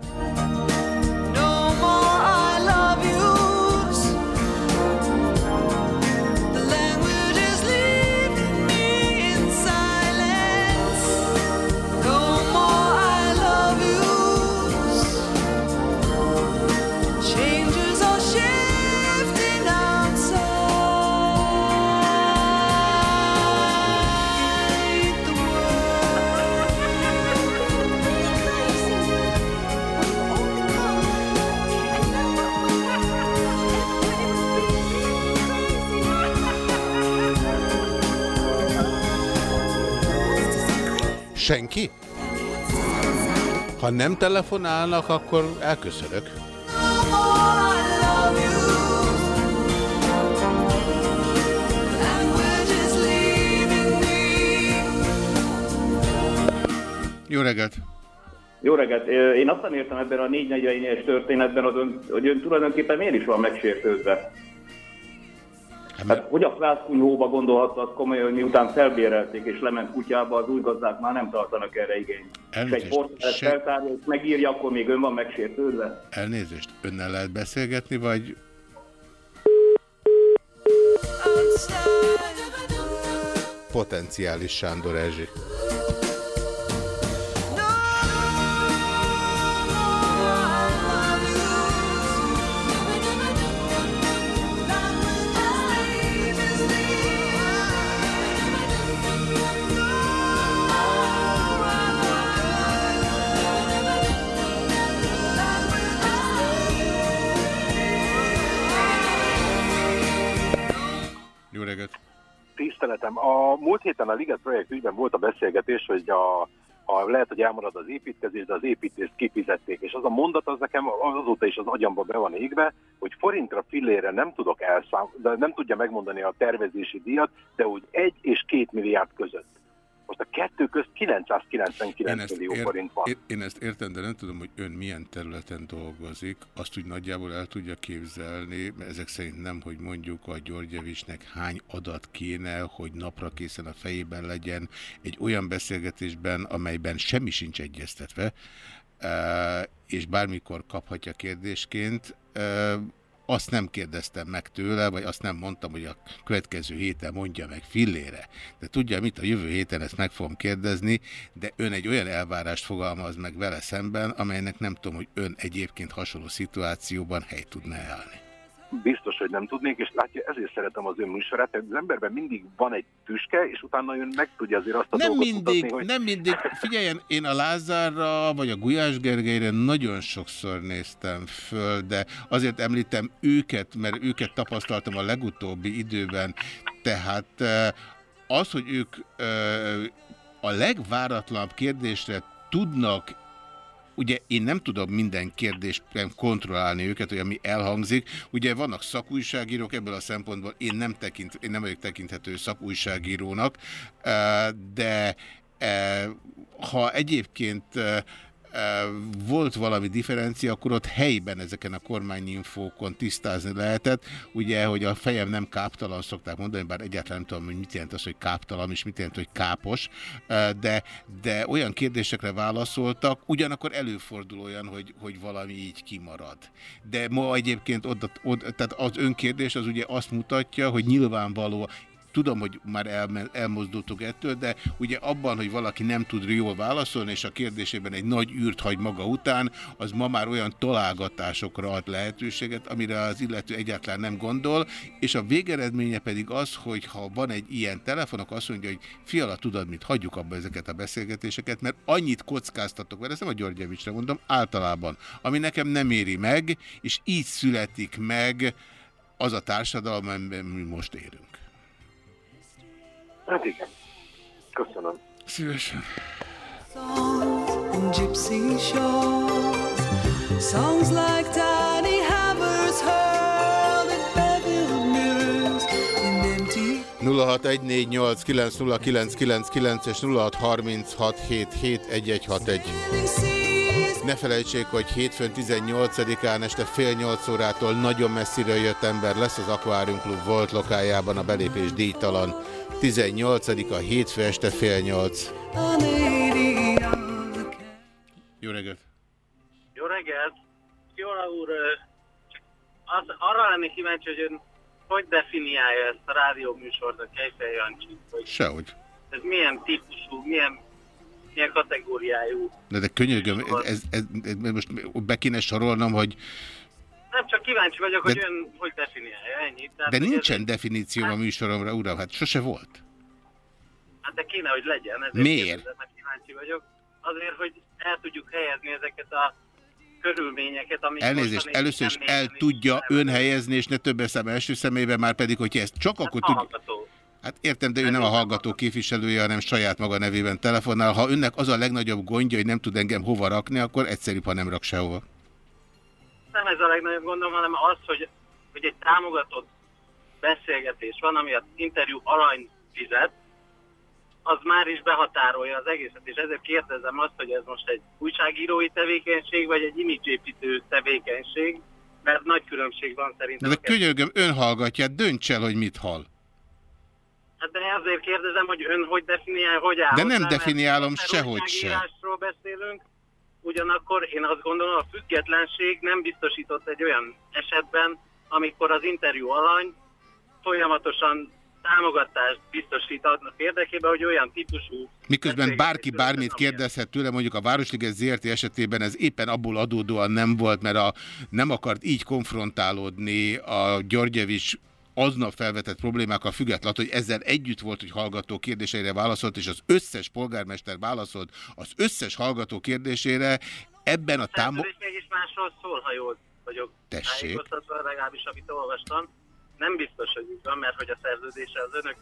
nem telefonálnak, akkor elköszönök. Jó reggelt! Jó reggelt! Én azt nem értem ebben a 444-es történetben, az ön, hogy ön tulajdonképpen miért is van megsértődve. Hát, hogy a flászkunyhóba gondolhatta azt komolyan, hogy miután felbérelték és lement kutyába, az új gazdák már nem tartanak erre igényt. És egy Elnézést, se- feltárja, és megírja, akkor még ön van megsértődve. Elnézést, önnel lehet beszélgetni, vagy potenciális Sándor Erzsi? Tiszteletem. A múlt héten a Liget projekt ügyben volt a beszélgetés, hogy a, a, lehet, hogy elmarad az építkezés, de az építést kifizették. És az a mondat az nekem azóta is az agyamba be van égve, hogy forintra fillére nem tudok elszám, de nem tudja megmondani a tervezési díjat, de úgy egy és két milliárd között. Most a kettő közt 999 millió forint van. Én, én ezt értem, de nem tudom, hogy ön milyen területen dolgozik. Azt úgy nagyjából el tudja képzelni, mert ezek szerint nem, hogy mondjuk a Györgyevicsnek hány adat kéne, hogy napra készen a fejében legyen egy olyan beszélgetésben, amelyben semmi sincs egyeztetve, eh, és bármikor kaphatja kérdésként. Azt nem kérdeztem meg tőle, vagy azt nem mondtam, hogy a következő héten mondja meg fillére. De tudja mit, a jövő héten ezt meg fogom kérdezni, de ön egy olyan elvárást fogalmaz meg vele szemben, amelynek nem tudom, hogy ön egyébként hasonló szituációban hely tudna állni. Biztos, hogy nem tudnék, és látja, ezért szeretem az ön műsorát, mert az emberben mindig van egy tüske, és utána ön meg tudja azért azt a Nem dolgot mindig, mutatni, hogy... nem mindig. Figyeljen, én a Lázárra vagy a Gulyás Gergelyre nagyon sokszor néztem föl, de azért említem őket, mert őket tapasztaltam a legutóbbi időben. Tehát eh, az, hogy ők eh, a legváratlanabb kérdésre tudnak Ugye én nem tudom minden kérdésben kontrollálni őket, hogy ami elhangzik. Ugye vannak szakújságírók, ebből a szempontból én nem, tekint, én nem vagyok tekinthető szakújságírónak, eh, de eh, ha egyébként eh, volt valami differencia, akkor ott helyben ezeken a kormányinfókon tisztázni lehetett. Ugye, hogy a fejem nem káptalan, szokták mondani, bár egyáltalán nem tudom, hogy mit jelent az, hogy káptalan, és mit jelent, hogy kápos, de, de olyan kérdésekre válaszoltak, ugyanakkor előfordul olyan, hogy, hogy valami így kimarad. De ma egyébként oda, oda, tehát az önkérdés az ugye azt mutatja, hogy nyilvánvaló, Tudom, hogy már el, elmozdultuk ettől, de ugye abban, hogy valaki nem tud jól válaszolni, és a kérdésében egy nagy űrt hagy maga után, az ma már olyan találgatásokra ad lehetőséget, amire az illető egyáltalán nem gondol, és a végeredménye pedig az, hogy ha van egy ilyen telefon, akkor azt mondja, hogy fiala, tudod mit, hagyjuk abba ezeket a beszélgetéseket, mert annyit kockáztatok, mert ezt nem a Györgyevicsre mondom, általában, ami nekem nem éri meg, és így születik meg az a társadalom, amiben mi most élünk. Hát igen. Köszönöm. Szívesen. gypsy shores. Songs like tiny hammers hurled at beveled mirrors in empty 0614890999 és 0636771161. seas Azt ne felejtsék, hogy hétfőn 18-án este fél nyolc órától nagyon messziről jött ember lesz az Aquarium Club volt lokájában a belépés díjtalan. 18-a hétfő este fél nyolc. Jó reggelt! Jó reggelt! Jóra úr, az, arra lennék kíváncsi, hogy ön hogy definiálja ezt a rádió műsort, a Kejfej Jancsi? Hogy Sehogy. ez milyen típusú, milyen, milyen kategóriájú? De, de könyörgöm, ez, ez, ez, ez, most be kéne sorolnom, hogy Nem csak kíváncsi vagyok, De- hogy ön hogy definiálja, ennyi. Tehát, de hogy nincsen ez- definícióm a műsoromra, uram, hát sose volt. Hát de kéne, hogy legyen. Ezért Miért? kérdezem, kíváncsi vagyok. Azért, hogy el tudjuk helyezni ezeket a körülményeket, amik Elnézést, először is el tudja ön helyezni, és ne többes szám első szemébe, már pedig, hogyha ezt csak akkor tudja... Hát értem, de ő nem a hallgató képviselője, hanem saját maga nevében telefonál. Ha önnek az a legnagyobb gondja, hogy nem tud engem hova rakni, akkor egyszerűbb, ha nem rak sehova. Nem ez a legnagyobb gondom, hanem az, hogy, hogy egy támogatott beszélgetés van, ami az interjú alany fizet, az már is behatárolja az egészet, és ezért kérdezem azt, hogy ez most egy újságírói tevékenység, vagy egy imidzsépítő tevékenység, mert nagy különbség van szerintem. de a könyörgöm, ön hallgatja, dönts el, hogy mit hall. Hát de azért kérdezem, hogy ön hogy definiál, hogy áll De nem mert definiálom sehogy se. újságírásról beszélünk, ugyanakkor én azt gondolom, a függetlenség nem biztosított egy olyan esetben, amikor az interjú alany folyamatosan támogatást biztosít annak érdekében, hogy olyan típusú Miközben bárki bármit kérdezhet tőle, mondjuk a Városliget ZRT. esetében ez éppen abból adódóan nem volt, mert a, nem akart így konfrontálódni a Györgyevics aznap felvetett problémákkal függetlenül, hogy ezzel együtt volt, hogy hallgató kérdéseire válaszolt, és az összes polgármester válaszolt az összes hallgató kérdésére, ebben a támo... szerződés mégis másról szól, ha jól vagyok Tessék. legalábbis amit olvastam. Nem biztos, hogy így van, mert hogy a szerződése az önök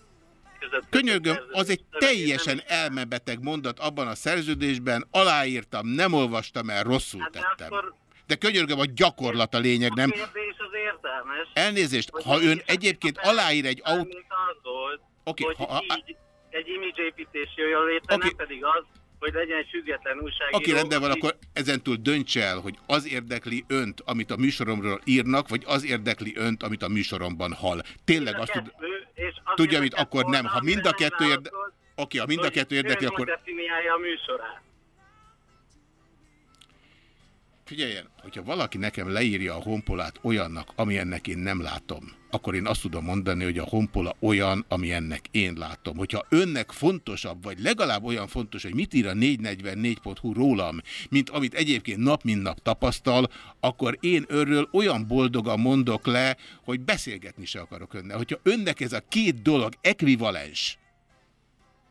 között... Könyörgöm, az egy teljesen elmebeteg mondat abban a szerződésben, aláírtam, nem olvastam el, rosszul Hát tettem. De könyörgöm, a gyakorlat a lényeg, nem? a kérdés értelmes. Elnézést, ha ön egyébként aláír egy autó... Oké, hogy ha- így egy imidzsépítés jöjjön létre, Oké. nem pedig az, hogy legyen egy független újságíró. Aki rendben van, akkor ezentúl dönts el, hogy az érdekli önt, amit a műsoromról írnak, vagy az érdekli önt, amit a műsoromban hall. Tényleg azt tud... Tudja, amit akkor nem. Ha mind a kettő nem érde... válaszolt, Oké, ha mind a kettő érdekli, akkor... a műsorát. Figyeljen, hogyha valaki nekem leírja a honpolát olyannak, amilyennek én nem látom, akkor én azt tudom mondani, hogy a honpola olyan, amilyennek én látom. Hogyha önnek fontosabb, vagy legalább olyan fontos, hogy mit ír a 444.hu rólam, mint amit egyébként nap mint nap tapasztal, akkor én örről olyan boldogan mondok le, hogy beszélgetni se akarok önnel. Hogyha önnek ez a két dolog ekvivalens,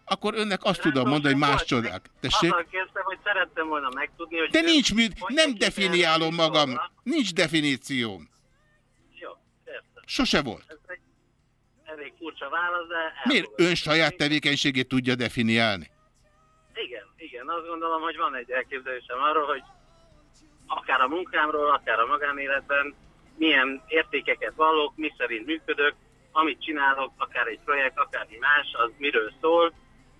akkor önnek azt tudom mondani, hogy más csodák. Tessék? Azzal kezdtem, hogy szerettem volna megtudni, hogy... De nincs mit, nem definiálom magam. műsorra. Nincs definícióm. Jó, értem. Sose volt. Ez egy elég furcsa válasz, de Miért ön saját tevékenységét tudja definiálni? Igen, igen, azt gondolom, hogy van egy elképzelésem arról, hogy akár a munkámról, akár a magánéletben milyen értékeket vallok, mi szerint működök, amit csinálok, akár egy projekt, akármi más, az miről szól,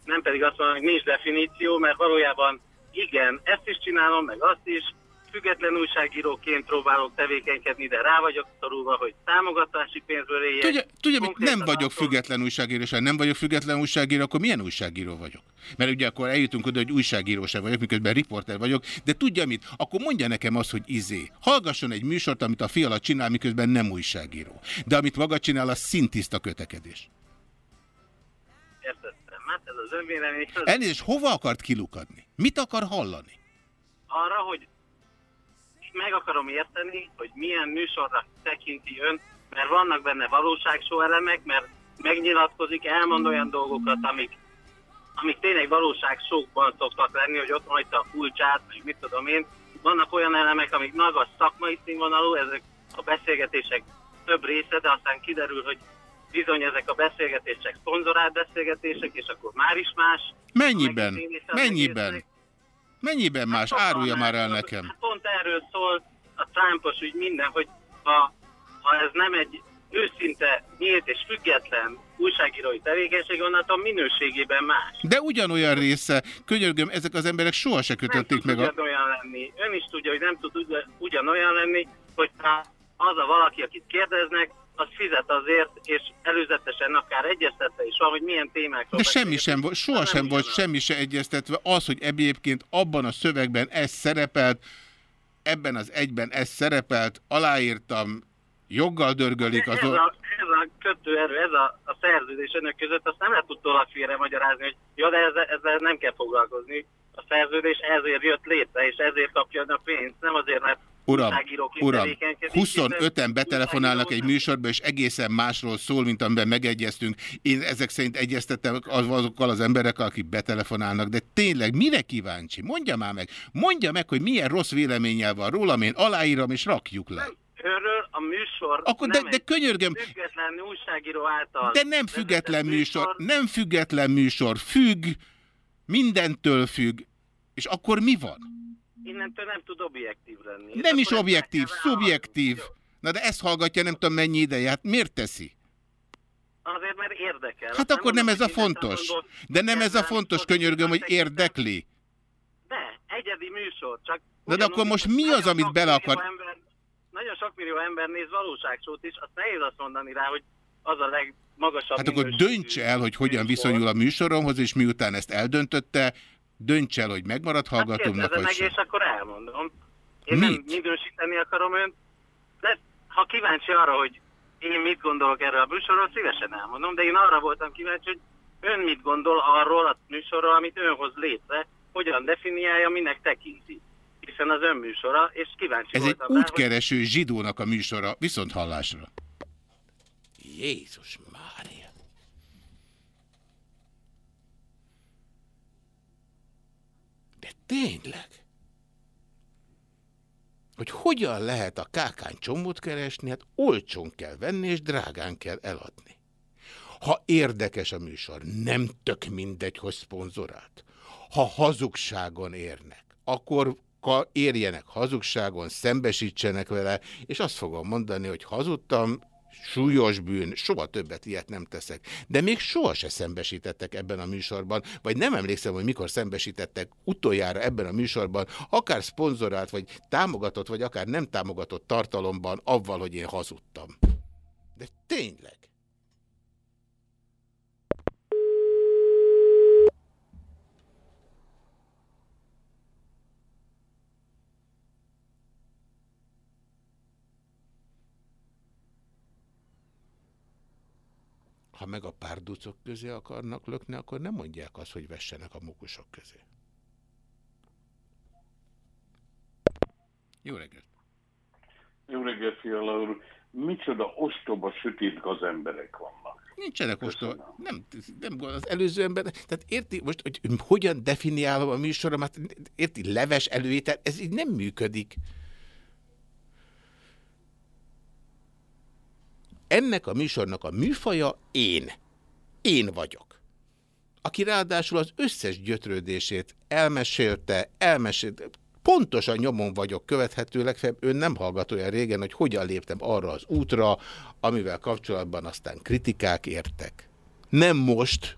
nem pedig azt mondom, hogy nincs definíció, mert valójában igen, ezt is csinálom, meg azt is, független újságíróként próbálok tevékenykedni, de rá vagyok szorulva, hogy támogatási pénzből éljek. Tudja, tudja mit, nem vagyok független újságíró, és nem vagyok független újságíró, akkor milyen újságíró vagyok? Mert ugye akkor eljutunk oda, hogy újságíró sem vagyok, miközben riporter vagyok, de tudja mit, akkor mondja nekem azt, hogy izé. Hallgasson egy műsort, amit a fiala csinál, miközben nem újságíró. De amit maga csinál, az szintiszta kötekedés. Ez az önvélemény. és az- Elnézést, hova akart kilukadni? Mit akar hallani? arra, hogy meg akarom érteni, hogy milyen műsorra tekinti ön, mert vannak benne valóságsó elemek, mert megnyilatkozik, elmond olyan dolgokat, amik, amik tényleg valóságsókban szoktak lenni, hogy ott hagyta a kulcsát, vagy mit tudom én. Vannak olyan elemek, amik magas szakmai színvonalú, ezek a beszélgetések több része, de aztán kiderül, hogy bizony ezek a beszélgetések szponzorált beszélgetések, és akkor már is más. Mennyiben? Mennyiben? egésznek. Mennyiben más? Árulja már el nekem. Hát pont erről szól a Trumpos ügy minden, hogy ha, ha ez nem egy őszinte, nyílt és független újságírói tevékenység, onnantól minőségében más. De ugyanolyan része, könyörgöm, ezek az emberek soha se kötötték meg a... Ugyanolyan lenni. Ön is tudja, hogy nem tud ugyan- ugyanolyan lenni, hogyha az a valaki, akit kérdeznek, az fizet azért, és előzetesen akár egyeztetve is van, hogy milyen témákról De semmi sem volt, soha sem volt semmi se egyeztetve. Az, hogy egyébként abban a szövegben ez szerepelt, ebben az egyben ez szerepelt, aláírtam, joggal dörgölik az... ez, a, ez a kötőerő, ez a, a szerződés önök között, azt nem lehet utólag félre magyarázni, hogy ja, de ezzel, ezzel nem kell foglalkozni. A szerződés ezért jött létre, és ezért kapja a pénzt, nem azért, mert Uram, uram, tevékenykedik, 25-en betelefonálnak egy műsorba, és egészen másról szól, mint amiben megegyeztünk. Én ezek szerint egyeztettem az- azokkal az emberekkel, akik betelefonálnak, de tényleg mire kíváncsi? Mondja már meg, mondja meg, hogy milyen rossz véleménnyel van rólam, én aláírom, és rakjuk le. Önről a műsor Akkor de, nem de könyörgöm, független újságíró által de nem független műsor, nem független műsor, függ, mindentől függ, és akkor mi van? Innentől nem tud objektív lenni. Nem is objektív, szubjektív. Na de ezt hallgatja nem tudom mennyi ideje, hát miért teszi? Azért, mert érdekel. Hát akkor nem ez a fontos. De nem ez a fontos, könyörgöm, hogy érdekli. De, egyedi műsor, csak Na de akkor most mi az, amit bele akar... ember, nagyon sok millió ember néz valóságsót is, azt nehéz azt mondani rá, hogy az a legmagasabb Hát akkor dönts el, hogy hogyan viszonyul a műsoromhoz, és miután ezt eldöntötte, dönts el, hogy megmarad hallgatómnak, Kérdezze vagy meg, sem. és akkor elmondom. Én nem Mit? minősíteni akarom önt, de ha kíváncsi arra, hogy én mit gondolok erről a műsorról, szívesen elmondom, de én arra voltam kíváncsi, hogy ön mit gondol arról a műsorról, amit ön hoz létre, hogyan definiálja, minek tekinti. Hiszen az ön műsora, és kíváncsi Ez egy voltam rá, hogy útkereső zsidónak a műsora, viszont hallásra. Jézus Mária. De tényleg? Hogy hogyan lehet a kákán csomót keresni, hát olcsón kell venni, és drágán kell eladni. Ha érdekes a műsor, nem tök mindegy, hogy szponzorált. Ha hazugságon érnek, akkor érjenek hazugságon, szembesítsenek vele, és azt fogom mondani, hogy hazudtam, súlyos bűn, soha többet ilyet nem teszek. De még soha se szembesítettek ebben a műsorban, vagy nem emlékszem, hogy mikor szembesítettek utoljára ebben a műsorban, akár szponzorált, vagy támogatott, vagy akár nem támogatott tartalomban, avval, hogy én hazudtam. De tényleg. Ha meg a párducok közé akarnak lökni, akkor nem mondják azt, hogy vessenek a mukusok közé. Jó reggelt! Jó reggelt, Fiala úr. Micsoda ostoba, sötét gazemberek vannak. Nincsenek ostoba. Nem, nem az előző ember. Tehát érti, most, hogy hogyan definiálom a műsoromat, érti, leves előétel, ez így nem működik. Ennek a műsornak a műfaja én. Én vagyok. Aki ráadásul az összes gyötrődését elmesélte, elmesélte, pontosan nyomon vagyok követhető, legfeljebb ön nem hallgat olyan régen, hogy hogyan léptem arra az útra, amivel kapcsolatban aztán kritikák értek. Nem most,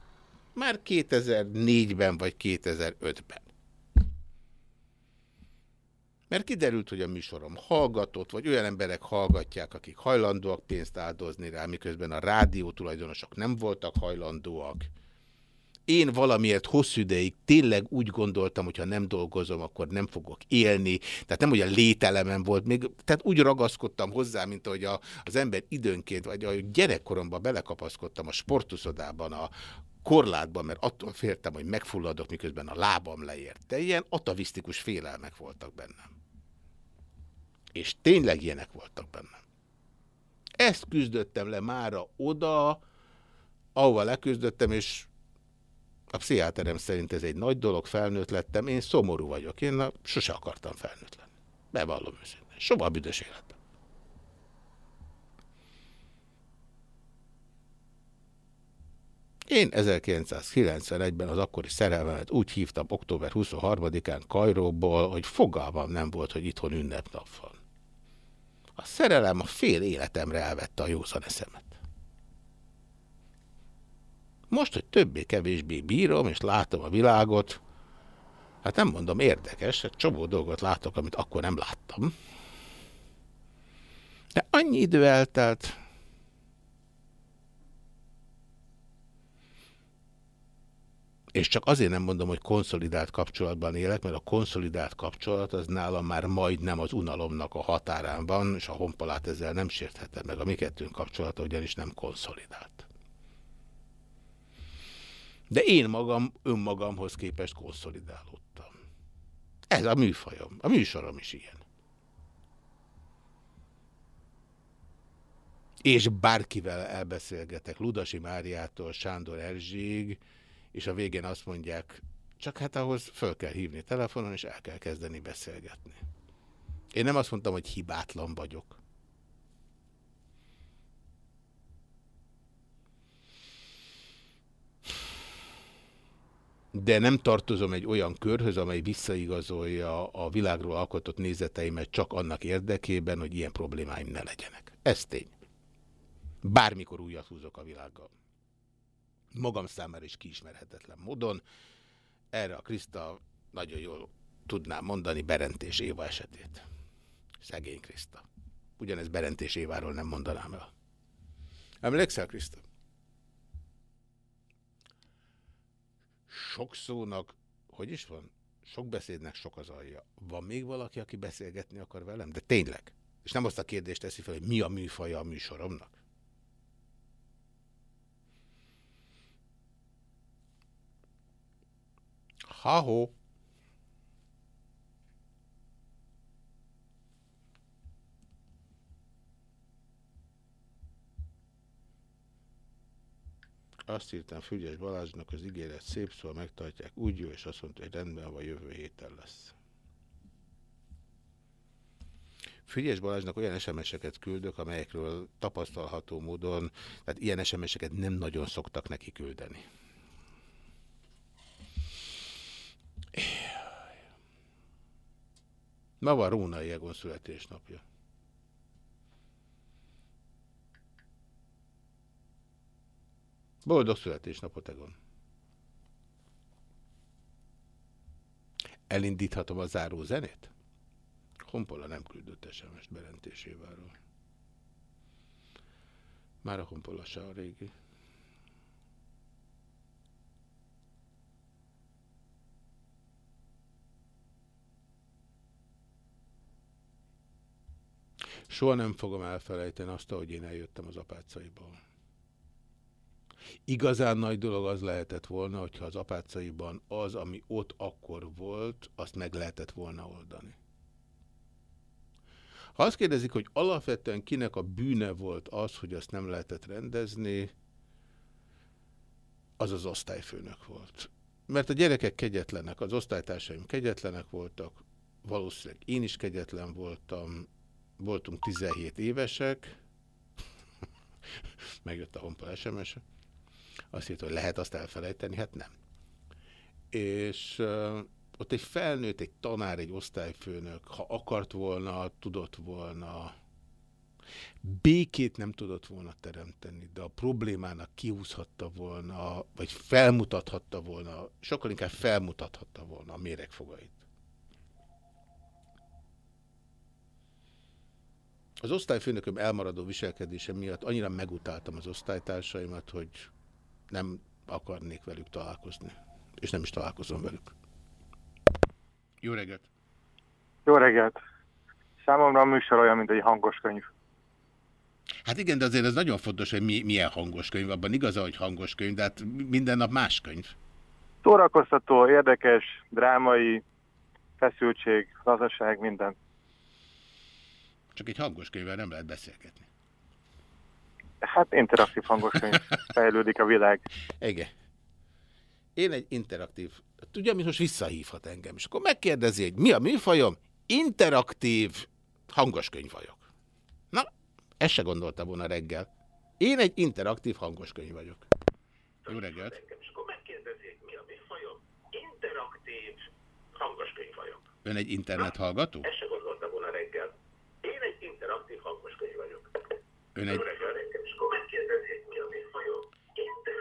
már 2004-ben vagy 2005-ben. Mert kiderült, hogy a műsorom hallgatott, vagy olyan emberek hallgatják, akik hajlandóak pénzt áldozni rá, miközben a rádió tulajdonosok nem voltak hajlandóak. Én valamiért hosszú ideig tényleg úgy gondoltam, hogy ha nem dolgozom, akkor nem fogok élni. Tehát nem, hogy a lételemen volt, még, tehát úgy ragaszkodtam hozzá, mint ahogy a, az ember időnként, vagy a gyerekkoromban belekapaszkodtam a sportuszodában, a korlátban, mert attól féltem, hogy megfulladok, miközben a lábam leért. De ilyen atavisztikus félelmek voltak bennem. És tényleg ilyenek voltak bennem. Ezt küzdöttem le mára oda, ahova leküzdöttem, és a pszichiáterem szerint ez egy nagy dolog, felnőtt lettem, én szomorú vagyok, én na, sose akartam felnőtt lenni. Bevallom őszintén. Soha a büdös életben. Én 1991-ben az akkori szerelmemet úgy hívtam október 23-án Kajróból, hogy fogalmam nem volt, hogy itthon ünnepnap van. A szerelem a fél életemre elvette a józan eszemet. Most, hogy többé-kevésbé bírom, és látom a világot, hát nem mondom érdekes, egy csomó dolgot látok, amit akkor nem láttam. De annyi idő eltelt, És csak azért nem mondom, hogy konszolidált kapcsolatban élek, mert a konszolidált kapcsolat az nálam már majdnem az unalomnak a határán van, és a honpalát ezzel nem sérthetem meg. A mi kettőnk kapcsolata ugyanis nem konszolidált. De én magam önmagamhoz képest konszolidálódtam. Ez a műfajom. A műsorom is ilyen. És bárkivel elbeszélgetek, Ludasi Máriától Sándor Erzség, és a végén azt mondják, csak hát ahhoz föl kell hívni telefonon, és el kell kezdeni beszélgetni. Én nem azt mondtam, hogy hibátlan vagyok. De nem tartozom egy olyan körhöz, amely visszaigazolja a világról alkotott nézeteimet csak annak érdekében, hogy ilyen problémáim ne legyenek. Ez tény. Bármikor újat húzok a világgal magam számára is kiismerhetetlen módon. Erre a Kriszta nagyon jól tudná mondani Berentés Éva esetét. Szegény Kriszta. Ugyanez Berentés Éváról nem mondanám el. Emlékszel, Kriszta? Sok szónak, hogy is van? Sok beszédnek sok az alja. Van még valaki, aki beszélgetni akar velem? De tényleg. És nem azt a kérdést teszi fel, hogy mi a műfaja a műsoromnak? Ha-ho. Azt írtam Fügyes Balázsnak, az ígéret szép, szóval megtartják úgy jó, és azt mondta, hogy rendben van, jövő héten lesz. Fügyes Balázsnak olyan SMS-eket küldök, amelyekről tapasztalható módon, tehát ilyen SMS-eket nem nagyon szoktak neki küldeni. Ma van Rónai Egon születésnapja. Boldog születésnapot, Egon! Elindíthatom a záró zenét? Honpola nem küldött SMS berentéséváról. Már a Honpola se a régi. Soha nem fogom elfelejteni azt, hogy én eljöttem az apácaiból. Igazán nagy dolog az lehetett volna, hogyha az apácaiban az, ami ott akkor volt, azt meg lehetett volna oldani. Ha azt kérdezik, hogy alapvetően kinek a bűne volt az, hogy azt nem lehetett rendezni, az az osztályfőnök volt. Mert a gyerekek kegyetlenek, az osztálytársaim kegyetlenek voltak, valószínűleg én is kegyetlen voltam, voltunk 17 évesek, megjött a honpa SMS -e. azt írta, hogy lehet azt elfelejteni, hát nem. És uh, ott egy felnőtt, egy tanár, egy osztályfőnök, ha akart volna, tudott volna, békét nem tudott volna teremteni, de a problémának kihúzhatta volna, vagy felmutathatta volna, sokkal inkább felmutathatta volna a méregfogait. Az osztályfőnököm elmaradó viselkedése miatt annyira megutáltam az osztálytársaimat, hogy nem akarnék velük találkozni. És nem is találkozom velük. Jó reggelt! Jó reggelt! Számomra a műsor olyan, mint egy hangos könyv. Hát igen, de azért ez nagyon fontos, hogy mi, milyen hangos könyv. Abban igaza, hogy hangos könyv, de hát minden nap más könyv. Szórakoztató, érdekes, drámai, feszültség, lazaság, minden. Csak egy hangos könyvvel nem lehet beszélgetni. Hát interaktív hangos könyv, fejlődik a világ. Igen. Én egy interaktív, tudja, mi most visszahívhat engem, és akkor megkérdezi, hogy mi a műfajom? Interaktív hangos könyv vagyok. Na, ezt se gondolta volna reggel. Én egy interaktív hangos könyv vagyok. Jó reggelt! És akkor megkérdezi, hogy mi a műfajom? Interaktív hangos könyv vagyok. Ön egy internet hallgató? Se gondolta volna reggel. Én egy interaktív hangos Ön egy...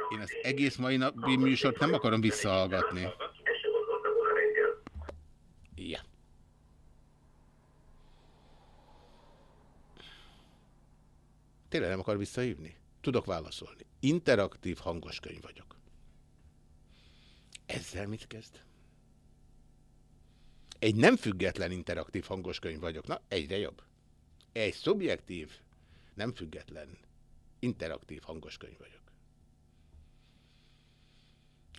Én az egész mai napi műsort nem akarom visszahallgatni. Ja. Tényleg nem akar visszahívni? Tudok válaszolni. Interaktív hangos könyv vagyok. Ezzel mit kezd? Egy nem független interaktív hangos könyv vagyok. Na, egyre jobb. Egy szubjektív, nem független, interaktív hangos könyv vagyok.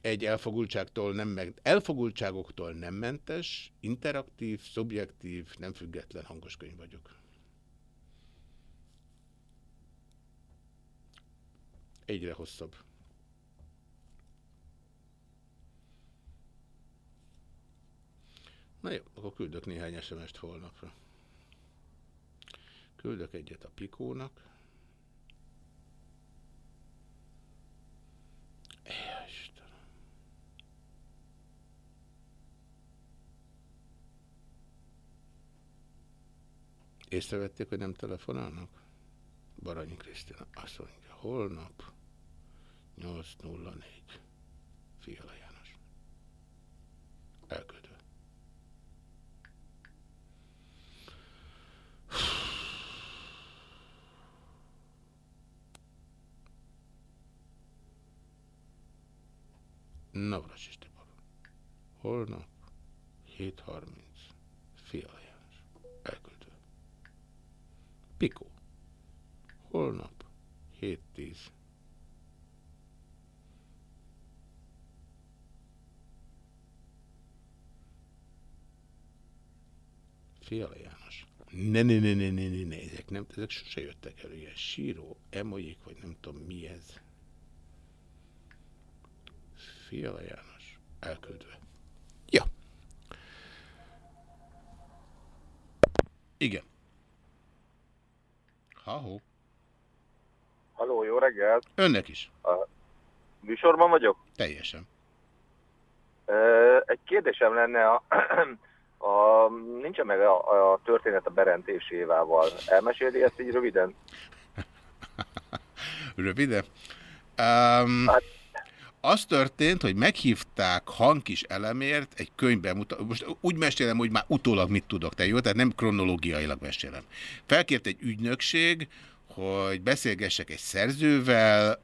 Egy elfogultságtól nem meg, elfogultságoktól nem mentes, interaktív, szubjektív, nem független hangos könyv vagyok. Egyre hosszabb. Na jó, akkor küldök néhány SMS-t holnapra. Küldök egyet a Pikónak. Jaj, Istenem. Észrevették, hogy nem telefonálnak? Baranyi Krisztina azt mondja, holnap 8.04. Fiala János. Elküldve. Navracsis Tibor. Holnap 7.30. Fiala János. Elküldve. Pikó. Holnap 7.10. Fiala János. Ne, ne, ne, ne, ne, ne, ne, ezek, nem, ezek sose jöttek elő, ilyen síró, emolyik, vagy nem tudom mi ez. Fiala János. Elküldve. Ja. Igen. Ha-ho. Haló, jó reggelt! Önnek is. A műsorban vagyok? Teljesen. Ö, Egy kérdésem lenne, a, a, nincsen meg a, a történet a Berentés Évával. Elmeséli ezt így röviden? Rövide. Um, hát. Az történt, hogy meghívták Hankis elemért egy könyvbe mutat. Most úgy mesélem, hogy már utólag mit tudok, te jó? Tehát nem kronológiailag mesélem. Felkért egy ügynökség, hogy beszélgessek egy szerzővel,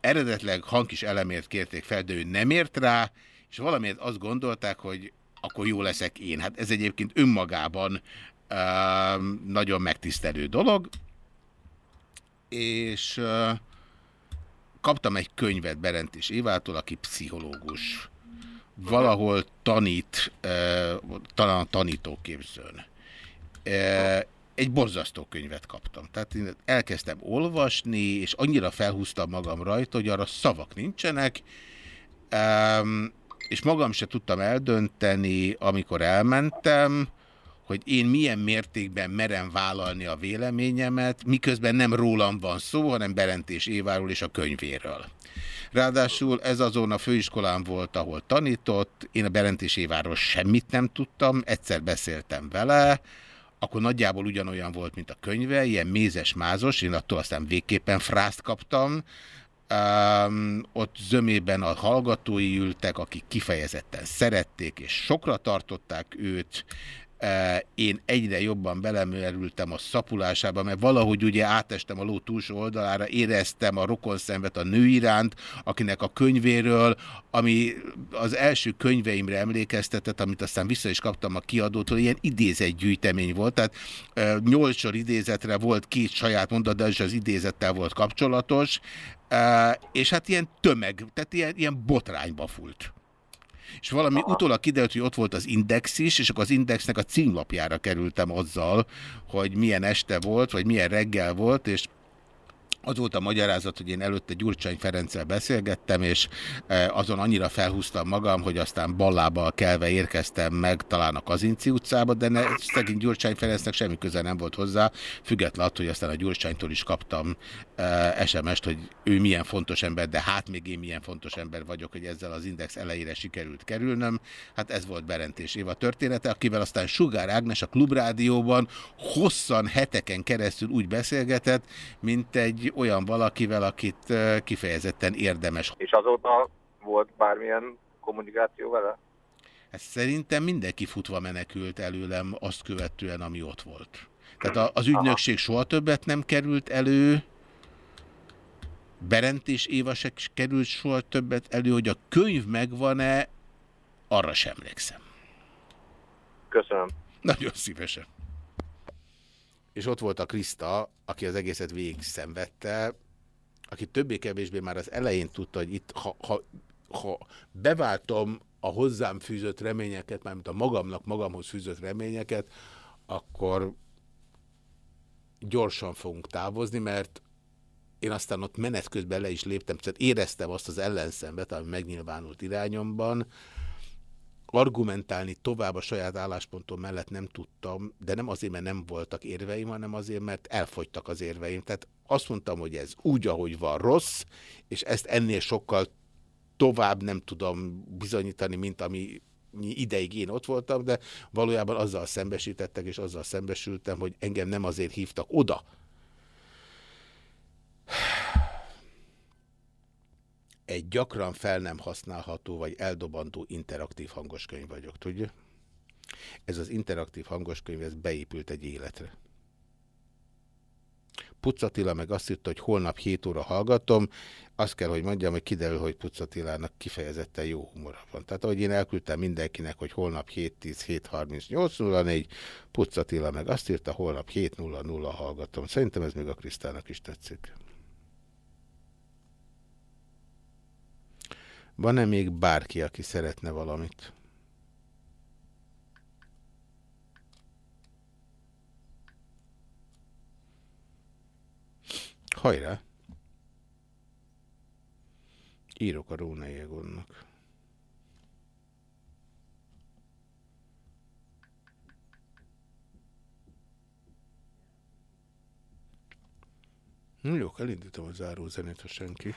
eredetleg Hankis elemért kérték fel, de ő nem ért rá, és valamiért azt gondolták, hogy akkor jó leszek én. Hát ez egyébként önmagában uh, nagyon megtisztelő dolog, és uh, kaptam egy könyvet Berentés Évától, aki pszichológus. Valahol tanít, uh, talán tanítóképzőn. Uh, egy borzasztó könyvet kaptam. Tehát én elkezdtem olvasni, és annyira felhúztam magam rajta, hogy arra szavak nincsenek, és magam se tudtam eldönteni, amikor elmentem, hogy én milyen mértékben merem vállalni a véleményemet, miközben nem rólam van szó, hanem Berentés Éváról és a könyvéről. Ráadásul ez azon a főiskolán volt, ahol tanított, én a Berentés Éváról semmit nem tudtam, egyszer beszéltem vele, akkor nagyjából ugyanolyan volt, mint a könyve, ilyen mézes-mázos, én attól aztán végképpen frászt kaptam, Um, ott zömében a hallgatói ültek, akik kifejezetten szerették, és sokra tartották őt. Uh, én egyre jobban belemerültem a szapulásába, mert valahogy ugye átestem a ló túlsó oldalára, éreztem a rokonszenvet a nő iránt, akinek a könyvéről, ami az első könyveimre emlékeztetett, amit aztán vissza is kaptam a kiadótól, ilyen idézetgyűjtemény volt, tehát uh, nyolc sor idézetre volt két saját mondat, de is az idézettel volt kapcsolatos, Uh, és hát ilyen tömeg, tehát ilyen, ilyen botrányba fúlt. És valami Aha. utólag kiderült, hogy ott volt az Index is, és akkor az Indexnek a címlapjára kerültem azzal, hogy milyen este volt, vagy milyen reggel volt, és Az volt a magyarázat, hogy én előtte Gyurcsány Ferenccel beszélgettem, és eh, azon annyira felhúztam magam, hogy aztán ballába kelve érkeztem meg talán a Kazinci utcába, de ne, szegény Gyurcsány Ferencnek semmi köze nem volt hozzá, függetlenül attól, hogy aztán a Gyurcsánytól is kaptam uh, SMS-t, hogy ő milyen fontos ember, de hát még én milyen fontos ember vagyok, hogy ezzel az index elejére sikerült kerülnöm. Hát ez volt Berentés Éva története, akivel aztán Sugár Ágnes a Klubrádióban hosszan, heteken keresztül úgy beszélgetett, mint egy olyan valakivel, akit kifejezetten érdemes. És azóta volt bármilyen kommunikáció vele? Hát szerintem mindenki futva menekült előlem azt követően, ami ott volt. Tehát az ügynökség soha többet nem került elő, Berent és Éva se került soha többet elő, hogy a könyv megvan-e, arra sem emlékszem. Köszönöm. Nagyon szívesen. És ott volt a Kriszta, aki az egészet végig szenvedte, aki többé-kevésbé már az elején tudta, hogy itt, ha, ha, ha beváltom a hozzám fűzött reményeket, mármint a magamnak magamhoz fűzött reményeket, akkor gyorsan fogunk távozni, mert én aztán ott menet közben le is léptem, tehát éreztem azt az ellenszembet, ami megnyilvánult irányomban, argumentálni tovább a saját álláspontom mellett nem tudtam, de nem azért, mert nem voltak érveim, hanem azért, mert elfogytak az érveim. Tehát azt mondtam, hogy ez úgy, ahogy van rossz, és ezt ennél sokkal tovább nem tudom bizonyítani, mint ami ideig én ott voltam, de valójában azzal szembesítettek, és azzal szembesültem, hogy engem nem azért hívtak oda, egy gyakran fel nem használható vagy eldobandó interaktív hangoskönyv vagyok, tudja? Ez az interaktív hangoskönyv, ez beépült egy életre. Puccatila meg azt írta, hogy holnap 7 óra hallgatom. Azt kell, hogy mondjam, hogy kiderül, hogy Puccatilának kifejezetten jó humora van. Tehát ahogy én elküldtem mindenkinek, hogy holnap 7.10, 7.38.04, Puccatila meg azt írta, holnap 7.00 hallgatom. Szerintem ez még a Krisztának is tetszik. Van-e még bárki, aki szeretne valamit? Hajrá! Írok a Róna Jégonnak. Hm, Jó, elindítom a zárózenét, ha senki.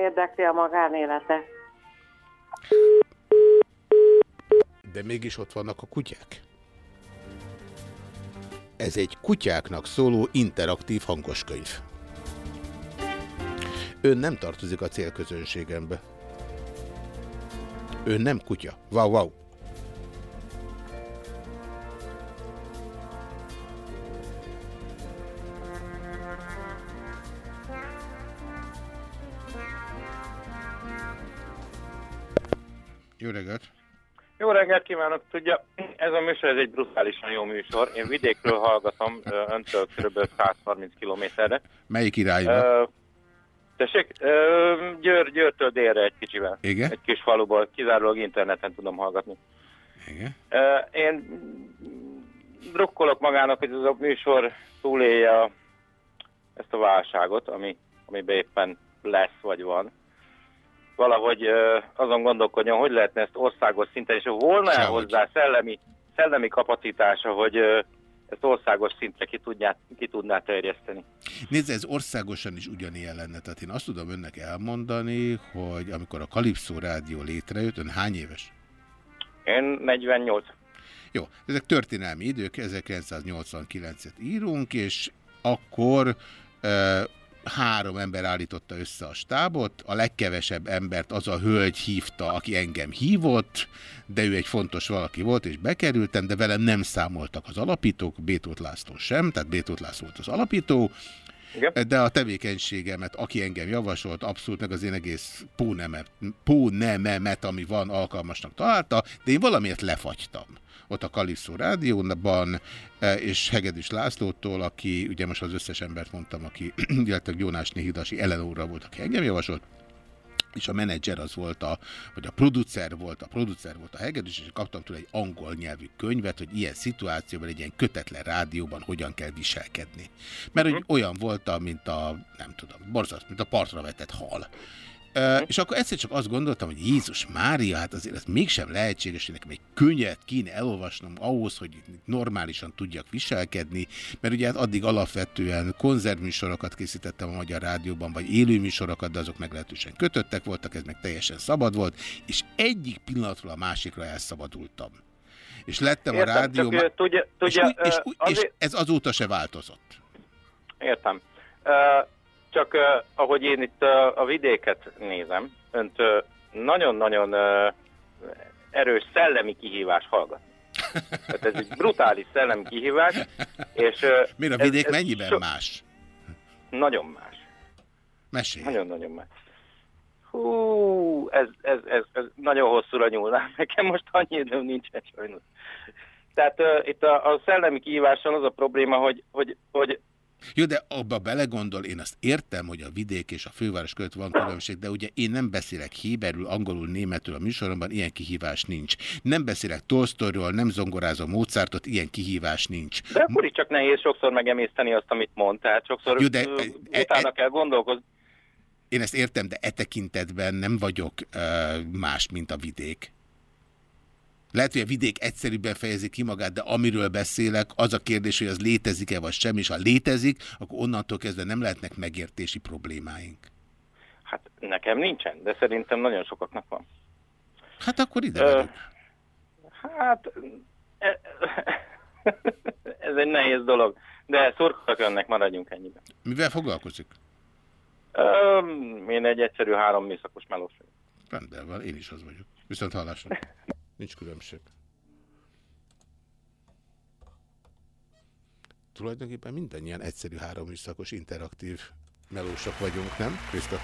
Érdekli a magánélete. De mégis ott vannak a kutyák. Ez egy kutyáknak szóló interaktív hangoskönyv. Ön nem tartozik a célközönségembe. Ön nem kutya. Wow, wow. Ez egy brutálisan jó műsor. Én vidékről hallgatom, öntől kb. 130 kilométerre. Melyik irányba? Ö, Tessék, Ö, Győr, Győrtől délre egy kicsivel. Igen? Egy kis faluból, kizárólag interneten tudom hallgatni. Igen. Én drukkolok magának, hogy ez a műsor túlélje a- ezt a válságot, ami, amiben éppen lesz vagy van. Valahogy azon gondolkodjon, hogy lehetne ezt országos szinten, és volna -e hozzá szellemi, szellemi kapacitása, hogy ezt országos szintre ki, tudná, ki tudná terjeszteni. Nézd, ez országosan is ugyanilyen lenne. Tehát én azt tudom önnek elmondani, hogy amikor a Kalipszó Rádió létrejött, ön hány éves? Én 48. Jó, ezek történelmi idők, 1989-et írunk, és akkor három ember állította össze a stábot, a legkevesebb embert az a hölgy hívta, aki engem hívott, de ő egy fontos valaki volt, és bekerültem, de velem nem számoltak az alapítók, Bétót László sem, tehát Bétót László volt az alapító, Igen. de a tevékenységemet, aki engem javasolt, abszolút meg az én egész pónemet, pónememet, ami van, alkalmasnak találta, de én valamiért lefagytam ott a Kaliszó rádióban, e, és Hegedűs Lászlótól, aki, ugye most az összes embert mondtam, aki, illetve Jónásné Hidasi Eleonóra volt, aki engem javasolt, és a menedzser az volt a, vagy a producer volt, a producer volt a Hegedűs, és kaptam tőle egy angol nyelvű könyvet, hogy ilyen szituációban, egy ilyen kötetlen rádióban hogyan kell viselkedni. Mert hogy olyan voltam, mint a, nem tudom, borzasztó, mint a partra vetett hal. Uh, és akkor egyszer csak azt gondoltam, hogy Jézus Mária, hát azért ez mégsem lehetséges, hogy nekem egy könyvet kéne elolvasnom ahhoz, hogy normálisan tudjak viselkedni, mert ugye hát addig alapvetően konzervműsorokat készítettem a Magyar Rádióban, vagy élőműsorokat, de azok meglehetősen kötöttek voltak, ez meg teljesen szabad volt, és egyik pillanatról a másikra elszabadultam. És lettem Értem, a rádió... csak, tudja- tudja, és, úgy- és, úgy- és azért- ez azóta se változott. Értem. Ö, Csak ö, ahogy én itt ö, a vidéket nézem, önt nagyon-nagyon ö, erős szellemi kihívás hallgat. Tehát ez egy brutális szellemi kihívás, és... ö, Miért a ez- vidék ez mennyiben so- más? Nagyon más. Mesélj. Nagyon-nagyon más. Hú, ez, ez, ez, ez nagyon hosszúra nyúlnám. Nekem most annyi időm nincsen sajnos. Tehát uh, itt a, a szellemi kihívással az a probléma, hogy, hogy, hogy Jó, de abba belegondol, én azt értem, hogy a vidék és a főváros között van különbség, de ugye én nem beszélek héberül, angolul, németül a műsoromban, ilyen kihívás nincs. Nem beszélek Tolstoyról, nem zongorázom Mozartot, ilyen kihívás nincs. De akkor is csak nehéz sokszor megemészteni azt, amit mond, tehát sokszor Jó, de- ö, utána kell gondolkozni. Én ezt értem, de e tekintetben nem vagyok uh, más, mint a vidék. Lehet, hogy a vidék egyszerűbben fejezi ki magát, de amiről beszélek, az a kérdés, hogy az létezik-e vagy sem, és ha létezik, akkor onnantól kezdve nem lehetnek megértési problémáink. Hát nekem nincsen, de szerintem nagyon sokaknak van. Hát akkor ide Ö, velük. Hát e- ez egy nehéz dolog, de szurkolok önnek, maradjunk ennyiben. Mivel foglalkozik? Ö, én egy egyszerű három műszakos melós vagyok. Rendben van, én is az vagyok. Viszont hallásra. Nincs különbség. Tulajdonképpen mindannyian egyszerű három szakos interaktív melósok vagyunk, nem? Krista?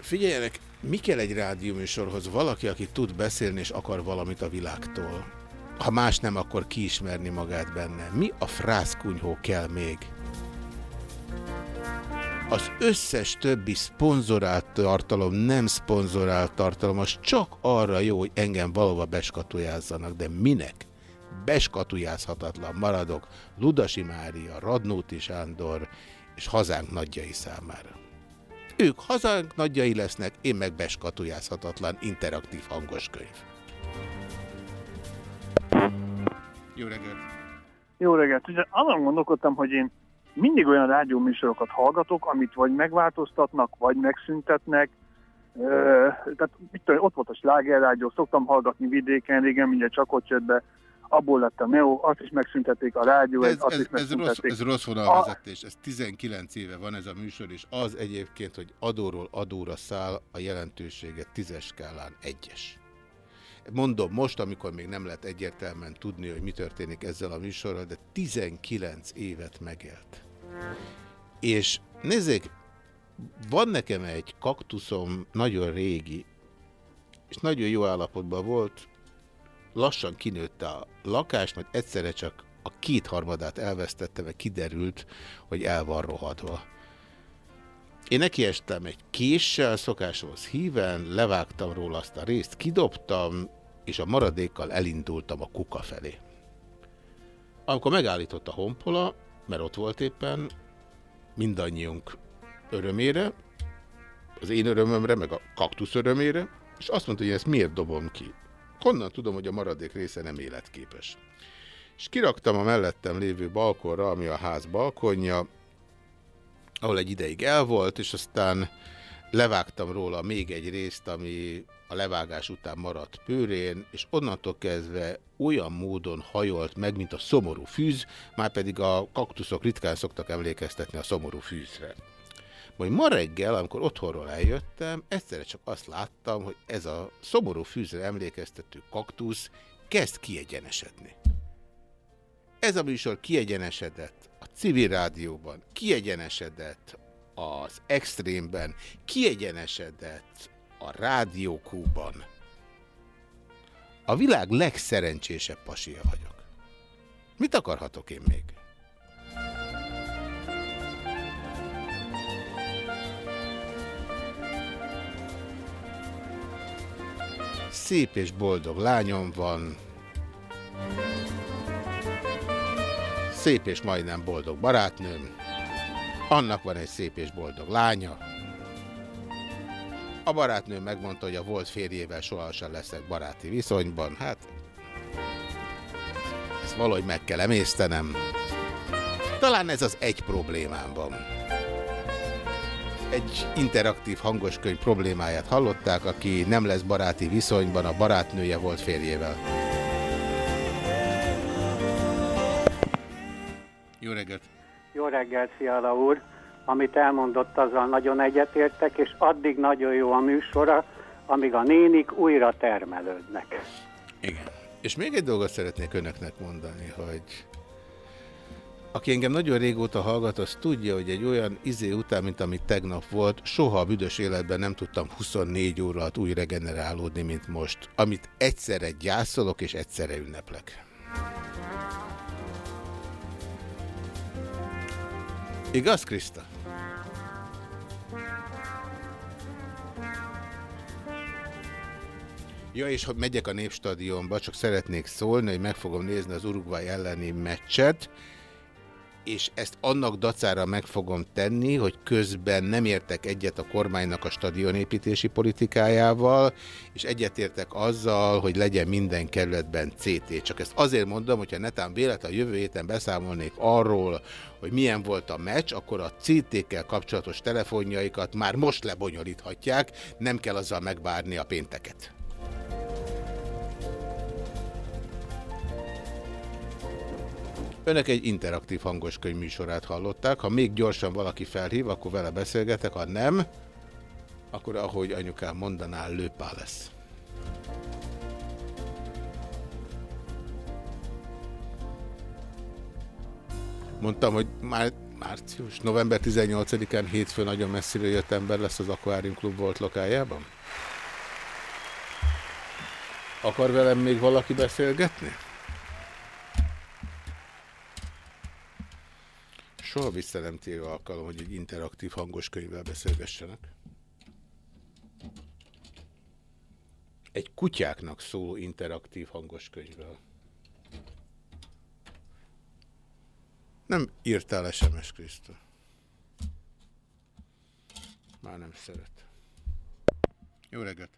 Figyeljenek, mi kell egy rádióműsorhoz? Valaki, aki tud beszélni és akar valamit a világtól. Ha más nem, akkor kiismerni magát benne. Mi a frászkunyhó kell még? Az összes többi szponzorált tartalom, nem szponzorált tartalom, az csak arra jó, hogy engem valahova beskatujázzanak, de minek? Beskatujázhatatlan maradok Ludasi Mária, Radnóti Sándor és hazánk nagyjai számára. Ők hazánk nagyjai lesznek, én meg beskatujázhatatlan interaktív hangos. Jó reggelt! Jó reggelt! Ugye azon gondolkodtam, hogy én mindig olyan rádióműsorokat hallgatok, amit vagy megváltoztatnak, vagy megszüntetnek. Ö, tehát mit tudom, ott volt a slágerrádió, szoktam hallgatni vidéken, régen mindjárt csak ott jött be, abból lett a Neo, azt is megszüntették a rádió, Ez, azt ez, is ez, rossz, megszüntették. ez rossz vonalvezetés, ez 19 éve van ez a műsor, és az egyébként, hogy adóról adóra száll, a jelentősége tízes skálán egyes. Mondom most, amikor még nem lehet egyértelműen tudni, hogy mi történik ezzel a műsorral, de 19 évet megélt. És nézzék, van nekem egy kaktuszom, nagyon régi, és nagyon jó állapotban volt, lassan kinőtt a lakás, majd egyszerre csak a kétharmadát elvesztette, mert kiderült, hogy el van rohadva. Én nekiestem egy késsel, szokáshoz híven, levágtam róla azt a részt, kidobtam, és a maradékkal elindultam a kuka felé. Amikor megállított a honpola, mert ott volt éppen, mindannyiunk örömére, az én örömömre, meg a kaktusz örömére, és azt mondta, hogy ezt miért dobom ki. Honnan tudom, hogy a maradék része nem életképes. És kiraktam a mellettem lévő balkonra, ami a ház balkonja, ahol egy ideig el volt, és aztán levágtam róla még egy részt, ami a levágás után maradt pőrén, és onnantól kezdve olyan módon hajolt meg, mint a szomorú fűz, már pedig a kaktuszok ritkán szoktak emlékeztetni a szomorú fűzre. Majd ma reggel, amikor otthonról eljöttem, egyszerre csak azt láttam, hogy ez a szomorú fűzre emlékeztető kaktusz kezd kiegyenesedni. Ez a műsor kiegyenesedett civil rádióban, kiegyenesedett az extrémben, kiegyenesedett a rádiókúban. A világ legszerencsésebb pasia vagyok. Mit akarhatok én még? Szép és boldog lányom van. Szép és majdnem boldog barátnőm. Annak van egy szép és boldog lánya. A barátnő megmondta, hogy a volt férjével sohasem leszek baráti viszonyban. Hát, ezt valahogy meg kell emésztenem. Talán ez az egy problémám van. Egy interaktív hangoskönyv problémáját hallották, aki nem lesz baráti viszonyban, a barátnője volt férjével. Reggelt, Fiala úr! Amit elmondott, azzal nagyon egyetértek, és addig nagyon jó a műsora, amíg a nénik újra termelődnek. Igen. És még egy dolgot szeretnék önöknek mondani, hogy aki engem nagyon régóta hallgat, az tudja, hogy egy olyan izé után, mint amit tegnap volt, soha a büdös életben nem tudtam 24 óra alatt úgy regenerálódni, mint most. Amit egyszerre gyászolok és egyszerre ünneplek. Igaz, Krista? Ja, és ha megyek a Népstadionba, csak szeretnék szólni, hogy meg fogom nézni az Uruguay elleni meccset, és ezt annak dacára meg fogom tenni, hogy közben nem értek egyet a kormánynak a stadionépítési politikájával, és egyetértek azzal, hogy legyen minden kerületben CT. Csak ezt azért mondom, hogyha netán véletlen a jövő héten beszámolnék arról, hogy milyen volt a meccs, akkor a CT-kkel kapcsolatos telefonjaikat már most lebonyolíthatják, nem kell azzal megvárni a pénteket. Önök egy interaktív hangoskönyv műsorát hallották. Ha még gyorsan valaki felhív, akkor vele beszélgetek, ha nem, akkor ahogy anyukám mondaná, lőpá lesz. Mondtam, hogy már március, november 18-án hétfőn nagyon messziről jött ember lesz az Aquarium Klub volt lokájában? Akar velem még valaki beszélgetni? Soha vissza nem tér alkalom, hogy egy interaktív hangos könyvvel beszélgessenek. Egy kutyáknak szóló interaktív hangos könyvvel. Nem írtál SMS, Krisztó. Már nem szeret. Jó reggelt!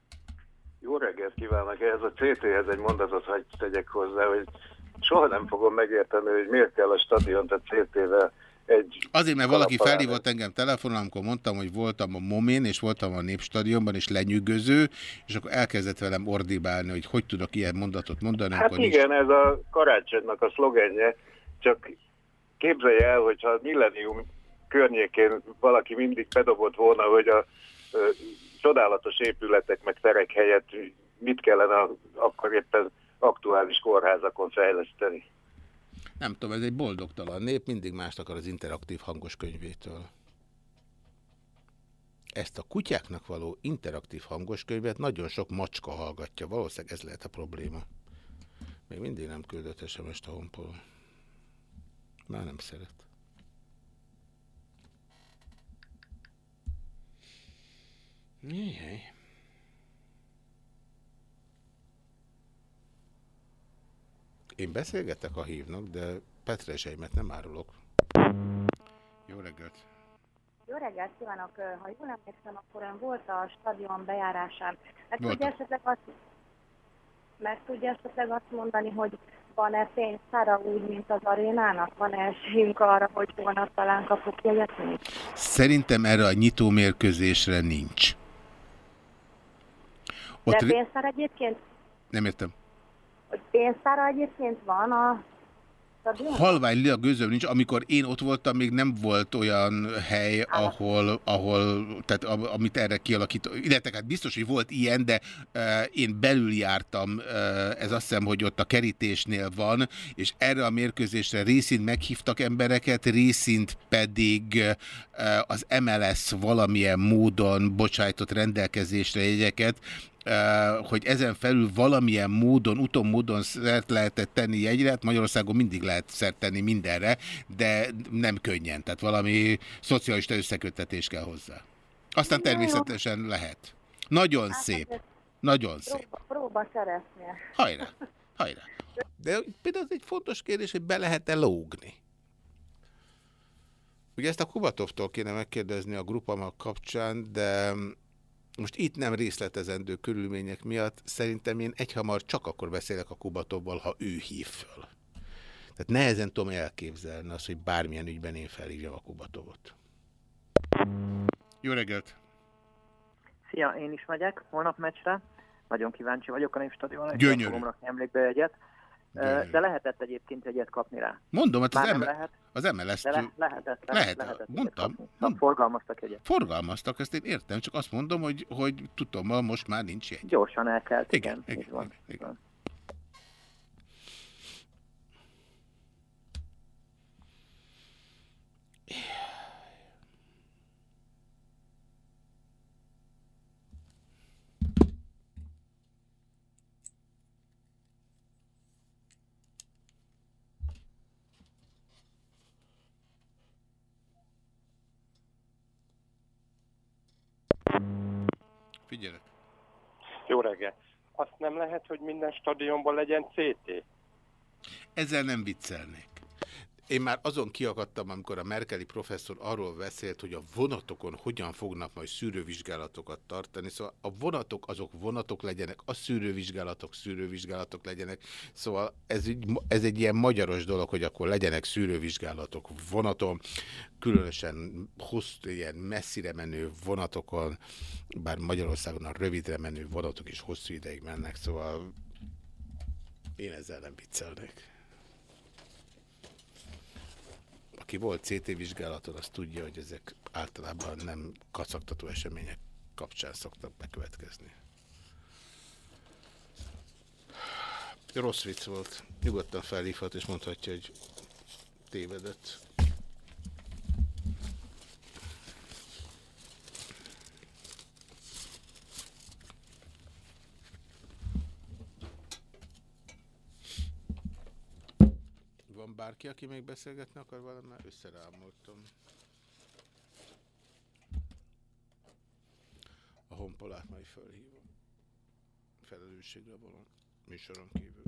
Jó reggelt kívánok! Ez a CT-hez egy mondatot hagy tegyek hozzá, hogy soha nem fogom megérteni, hogy miért kell a stadiont a CT-vel egy... Azért, mert valaki felhívott engem telefonon, amikor mondtam, hogy voltam a Momén, és voltam a Népstadionban, és lenyűgöző, és akkor elkezdett velem ordibálni, hogy hogy tudok ilyen mondatot mondani, Hát amikor nincs. igen, ez a karácsonynak a szlogenje, csak képzelje el, hogyha a millennium környékén valaki mindig bedobott volna, hogy a ö, csodálatos épületek meg terek helyett mit kellene akkor éppen aktuális kórházakon fejleszteni. Nem tudom, ez egy boldogtalan nép, mindig mást akar az interaktív hangos könyvétől. Ezt a kutyáknak való interaktív hangos könyvet nagyon sok macska hallgatja. Valószínűleg ez lehet a probléma. Még mindig nem küldött SMS-t a honpol. Már nem szeret. Jaj. Én beszélgetek, ha hívnak, de petrezseimet nem árulok. Jó reggelt! Jó reggelt kívánok! Ha jól emlékszem, akkor ön volt a stadion bejárásán. Meg Voltam. tudja esetleg azt, meg tudja esetleg azt mondani, hogy van-e pénztára úgy, mint az arénának? Van-e esélyünk arra, hogy volna talán kapok jegyet? Szerintem erre a nyitó mérkőzésre nincs. Ott De pénztár egyébként, Nem értem. Hogy pénztára egyébként van a? Halvány lila gőzöm nincs. Amikor én ott voltam, még nem volt olyan hely, ahol, ahol tehát am- amit erre kialakít. Illetve hát biztos, hogy volt ilyen, de uh, én belül jártam, uh, ez azt hiszem, hogy ott a kerítésnél van, és erre a mérkőzésre részint meghívtak embereket, részint pedig uh, az MLS valamilyen módon bocsájtott rendelkezésre jegyeket, hogy ezen felül valamilyen módon, uton módon szert lehetett tenni jegyre, hát Magyarországon mindig lehet szert tenni mindenre, de nem könnyen, tehát valami szocialista összeköttetés kell hozzá. Aztán természetesen lehet. Nagyon szép. Nagyon szép. Próba, szereznie. Hajrá, hajrá. De például egy fontos kérdés, hogy be lehet-e lógni. Ugye ezt a Kubatovtól kéne megkérdezni a grupamak kapcsán, de most itt nem részletezendő körülmények miatt szerintem én egyhamar csak akkor beszélek a Kubatovval, ha ő hív föl. Tehát nehezen tudom elképzelni azt, hogy bármilyen ügyben én felhívjam a Kubatovot. Jó reggelt! Szia, én is megyek holnap meccsre. Nagyon kíváncsi vagyok a Népstadionra. Gyönyörű. Fogom rakni emlékbe egyet. De lehetett egyébként egyet kapni rá. Mondom, hát az, M- lehet, az MLS... de le, lehetett, lehet, Lehet, lehetett mondtam. Na, forgalmaztak egyet. Forgalmaztak, ezt én értem, csak azt mondom, hogy, hogy tudom, most már nincs jegy. Gyorsan elkelt, Igen, igen. igen, van. igen. Figyelek. Reggel. Azt nem lehet, hogy minden stadionban legyen CT? Ezzel nem viccelnék. Én már azon kiakadtam, amikor a Merkeli professzor arról beszélt, hogy a vonatokon hogyan fognak majd szűrővizsgálatokat tartani. Szóval a vonatok azok vonatok legyenek, a szűrővizsgálatok szűrővizsgálatok legyenek. Szóval ez, így, ez egy ilyen magyaros dolog, hogy akkor legyenek szűrővizsgálatok vonaton, különösen hosszú, ilyen messzire menő vonatokon, bár Magyarországon a rövidre menő vonatok is hosszú ideig mennek, szóval én ezzel nem viccelnék. Aki volt CT vizsgálaton, az tudja, hogy ezek általában nem kacagtató események kapcsán szoktak bekövetkezni. Rossz vicc volt. Nyugodtan felhívhat és mondhatja, hogy tévedett. Van bárki, aki még beszélgetni akar velem? Már összerámoltam. A honpolát majd felhívom. Felelősségre való műsoron kívül.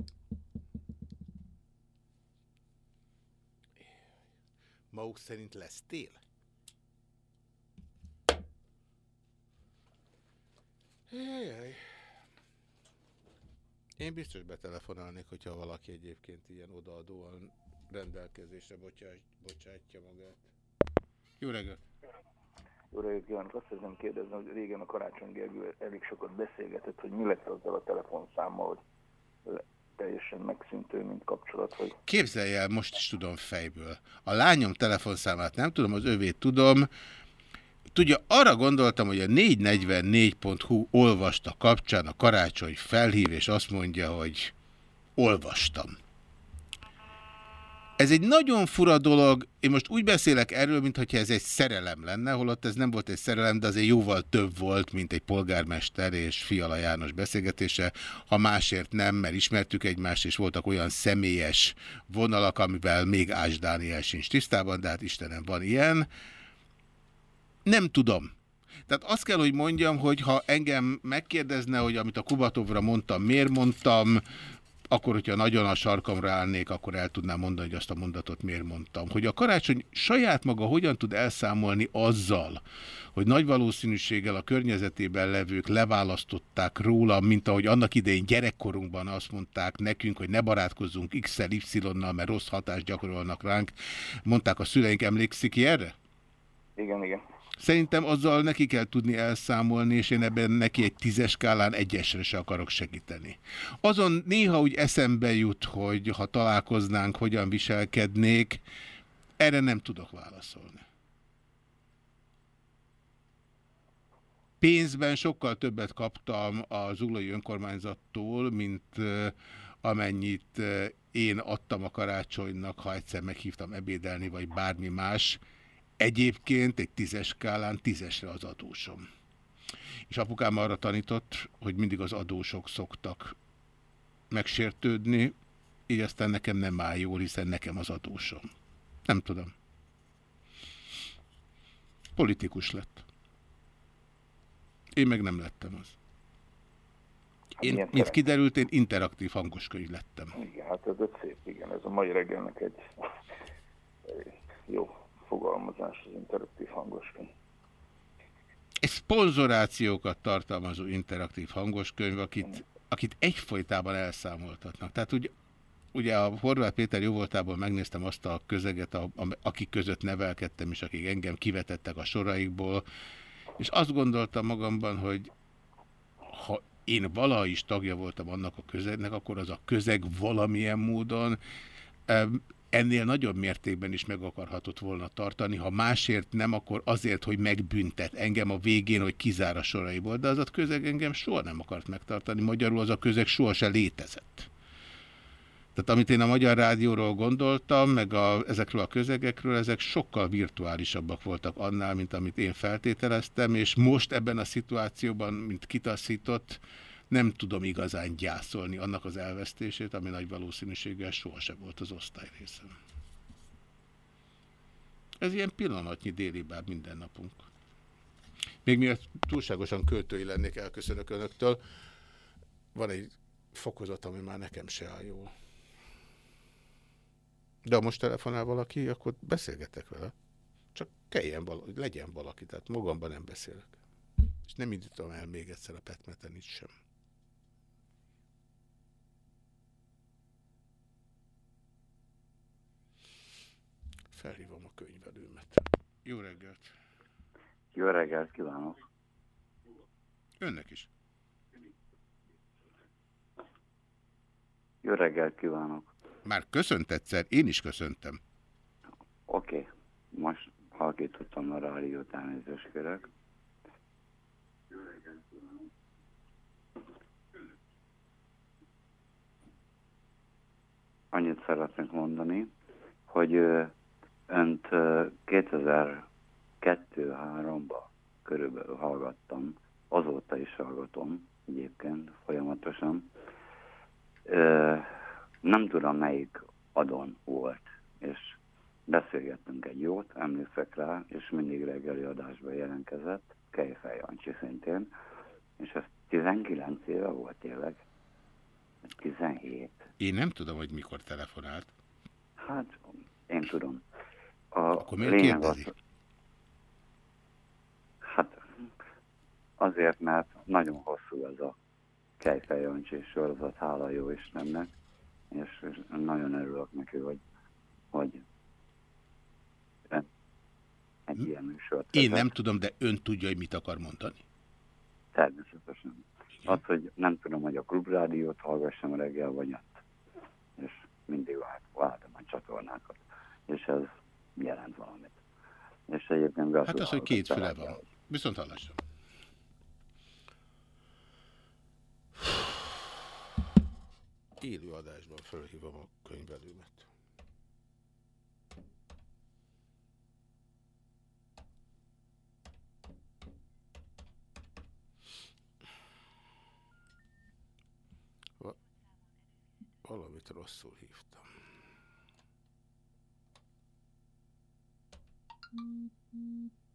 Maguk szerint lesz tél? Jajjaj. Én biztos betelefonálnék, hogyha valaki egyébként ilyen odaadóan rendelkezésre bocsát, bocsátja magát. Jó reggelt! Jó reggelt kívánok! Azt szeretném kérdezni, hogy régen a Karácsony Gergő elég sokat beszélgetett, hogy mi lett azzal a telefonszámmal, hogy teljesen megszűntő, mint kapcsolat, hogy Képzelj el, most is tudom fejből. A lányom telefonszámát nem tudom, az övét tudom. Tudja, arra gondoltam, hogy a 444.hu olvasta kapcsán a karácsony felhív, és azt mondja, hogy olvastam. Ez egy nagyon fura dolog, én most úgy beszélek erről, mintha ez egy szerelem lenne, holott ez nem volt egy szerelem, de azért jóval több volt, mint egy polgármester és Fiala János beszélgetése, ha másért nem, mert ismertük egymást, és voltak olyan személyes vonalak, amivel még Ás Dániel sincs tisztában, de hát Istenem, van ilyen. Nem tudom. Tehát azt kell, hogy mondjam, hogy ha engem megkérdezne, hogy amit a Kubatovra mondtam, miért mondtam, akkor, hogyha nagyon a sarkamra állnék, akkor el tudnám mondani, hogy azt a mondatot miért mondtam. Hogy a karácsony saját maga hogyan tud elszámolni azzal, hogy nagy valószínűséggel a környezetében levők leválasztották róla, mint ahogy annak idején gyerekkorunkban azt mondták nekünk, hogy ne barátkozzunk X-el, Y-nal, mert rossz hatást gyakorolnak ránk. Mondták a szüleink, emlékszik ki erre? igen, igen. Szerintem azzal neki kell tudni elszámolni, és én ebben neki egy tízes skálán egyesre se akarok segíteni. Azon néha úgy eszembe jut, hogy ha találkoznánk, hogyan viselkednék, erre nem tudok válaszolni. Pénzben sokkal többet kaptam az uglói önkormányzattól, mint amennyit én adtam a karácsonynak, ha egyszer meghívtam ebédelni, vagy bármi más. Egyébként egy tízes skálán tízesre az adósom. És apukám arra tanított, hogy mindig az adósok szoktak megsértődni, így aztán nekem nem áll jól, hiszen nekem az adósom. Nem tudom. Politikus lett. Én meg nem lettem az. Én, Milyen mint szerencsé. kiderült, én interaktív hangoskönyv lettem. Igen, hát ez egy szép, igen, ez a mai reggelnek egy jó fogalmazás, az interaktív hangoskönyv. Egy szponzorációkat tartalmazó interaktív hangoskönyv, akit, akit egyfolytában elszámoltatnak. Tehát ugye, ugye a Horváth Péter jóvoltából megnéztem azt a közeget, a, a, akik között nevelkedtem, és akik engem kivetettek a soraikból, és azt gondoltam magamban, hogy ha én valaha is tagja voltam annak a közegnek, akkor az a közeg valamilyen módon ennél nagyobb mértékben is meg akarhatott volna tartani. Ha másért nem, akkor azért, hogy megbüntet engem a végén, hogy kizár a soraiból. De az a közeg engem soha nem akart megtartani. Magyarul az a közeg soha se létezett. Tehát amit én a Magyar Rádióról gondoltam, meg a, ezekről a közegekről, ezek sokkal virtuálisabbak voltak annál, mint amit én feltételeztem, és most ebben a szituációban, mint kitaszított, nem tudom igazán gyászolni annak az elvesztését, ami nagy valószínűséggel sohasem volt az osztály részem. Ez ilyen pillanatnyi déli bár minden napunk. Még miatt túlságosan költői lennék, elköszönök önöktől. Van egy fokozat, ami már nekem se áll jól. De ha most telefonál valaki, akkor beszélgetek vele. Csak kelljen valaki, legyen valaki, tehát magamban nem beszélek. És nem indítom el még egyszer a petmeten itt sem. Felhívom a könyvelőmet. Jó reggelt! Jó reggelt kívánok! Önnek is. Jó reggelt kívánok! Már köszönt egyszer, én is köszöntem. Oké, okay. most halkítottam a rádiót, elnézést kérek. Annyit szeretnék mondani, hogy önt 2002-3-ban körülbelül hallgattam, azóta is hallgatom egyébként folyamatosan. Nem tudom melyik adon volt, és beszélgettünk egy jót, emlékszek rá, és mindig reggeli adásban jelentkezett, Kejfej Jancsi szintén, és ez 19 éve volt tényleg, 17. Én nem tudom, hogy mikor telefonált. Hát, én tudom. A Akkor miért lényeg kérdezi? az- Hát, azért, mert nagyon hosszú ez a Kejfej Jancsi sorozat, hála jó Istennek, és és nagyon örülök neki, hogy, hogy egy ilyen műsort Én vezet. nem tudom, de ön tudja, hogy mit akar mondani. Természetesen. Az, hogy nem tudom, hogy a klubrádiót hallgassam reggel, vagy azt. És mindig vált, váltom a csatornákat. És ez jelent valamit. És egyébként Hát az, hogy két füle van. Viszont hallásra. Élő adásban fölhívom a könyvelőmet. Va valamit rosszul hívtam. Thank mm -hmm. you.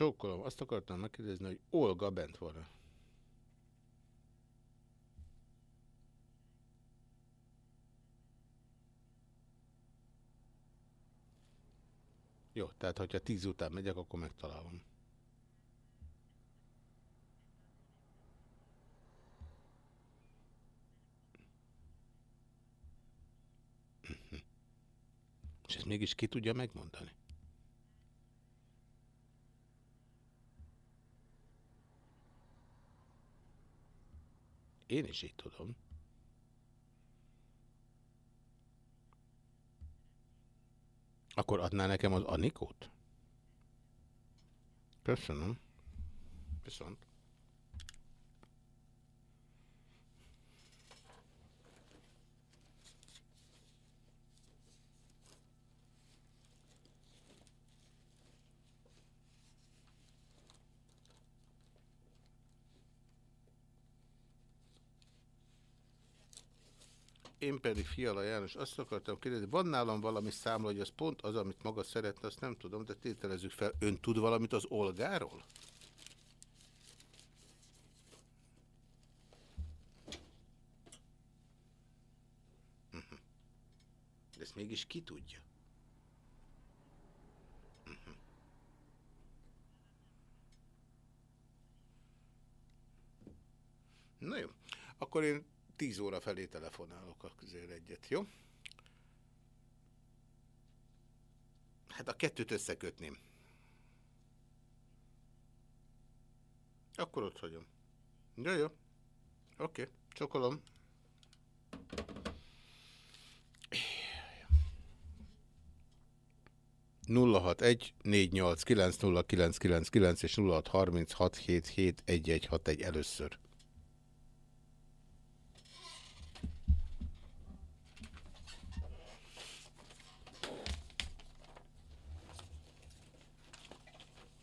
Csókolom, azt akartam megkérdezni, hogy Olga bent van-e? Jó, tehát hogyha tíz után megyek, akkor megtalálom. És ezt mégis ki tudja megmondani? Én is így tudom. Akkor adná nekem az Anikót? Köszönöm. Viszont. Én pedig Fiala János azt akartam kérdezni, van nálam valami számla, hogy az pont az, amit maga szeretne, azt nem tudom, de tételezzük fel, ön tud valamit az Olgáról? Mhm. De ezt mégis ki tudja? Mhm. Na jó, akkor én 10 óra felé telefonálok a közér egyet, jó? Hát a kettőt összekötném. Akkor ott hagyom. Jó, jó. Oké, okay. csokolom. hat egy négy nyolc kilenc nulla kilenc kilenc kilenc és nulla hat harminc hat hét hét egy egy hat egy először.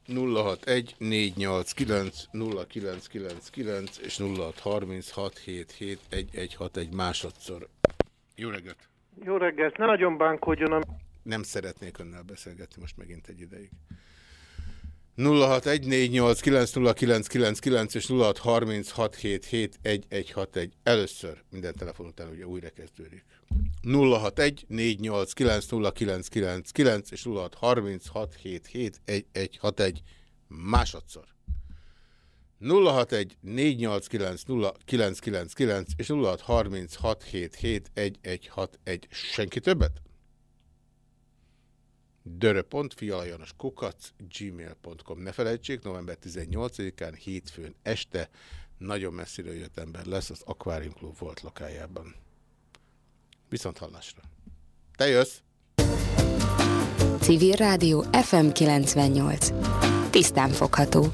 061 489 0999 és 0636771161 másodszor. Jó reggelt! Jó reggelt! Ne nagyon bánkodjon a... Nem szeretnék önnel beszélgetni most megint egy ideig. 0614890999 és 0636771161. Először minden telefon után ugye újra kezdődik. 061-489-0999 és 0636771161 másodszor. 061-489-0999 és 0636771161. Senki többet? gmail.com Ne felejtsék, november 18-án hétfőn este nagyon messziről jött ember lesz az Aquarium Club volt lakájában. Viszont hallásra. Te jössz! Civil Rádió FM 98. Tisztán fogható.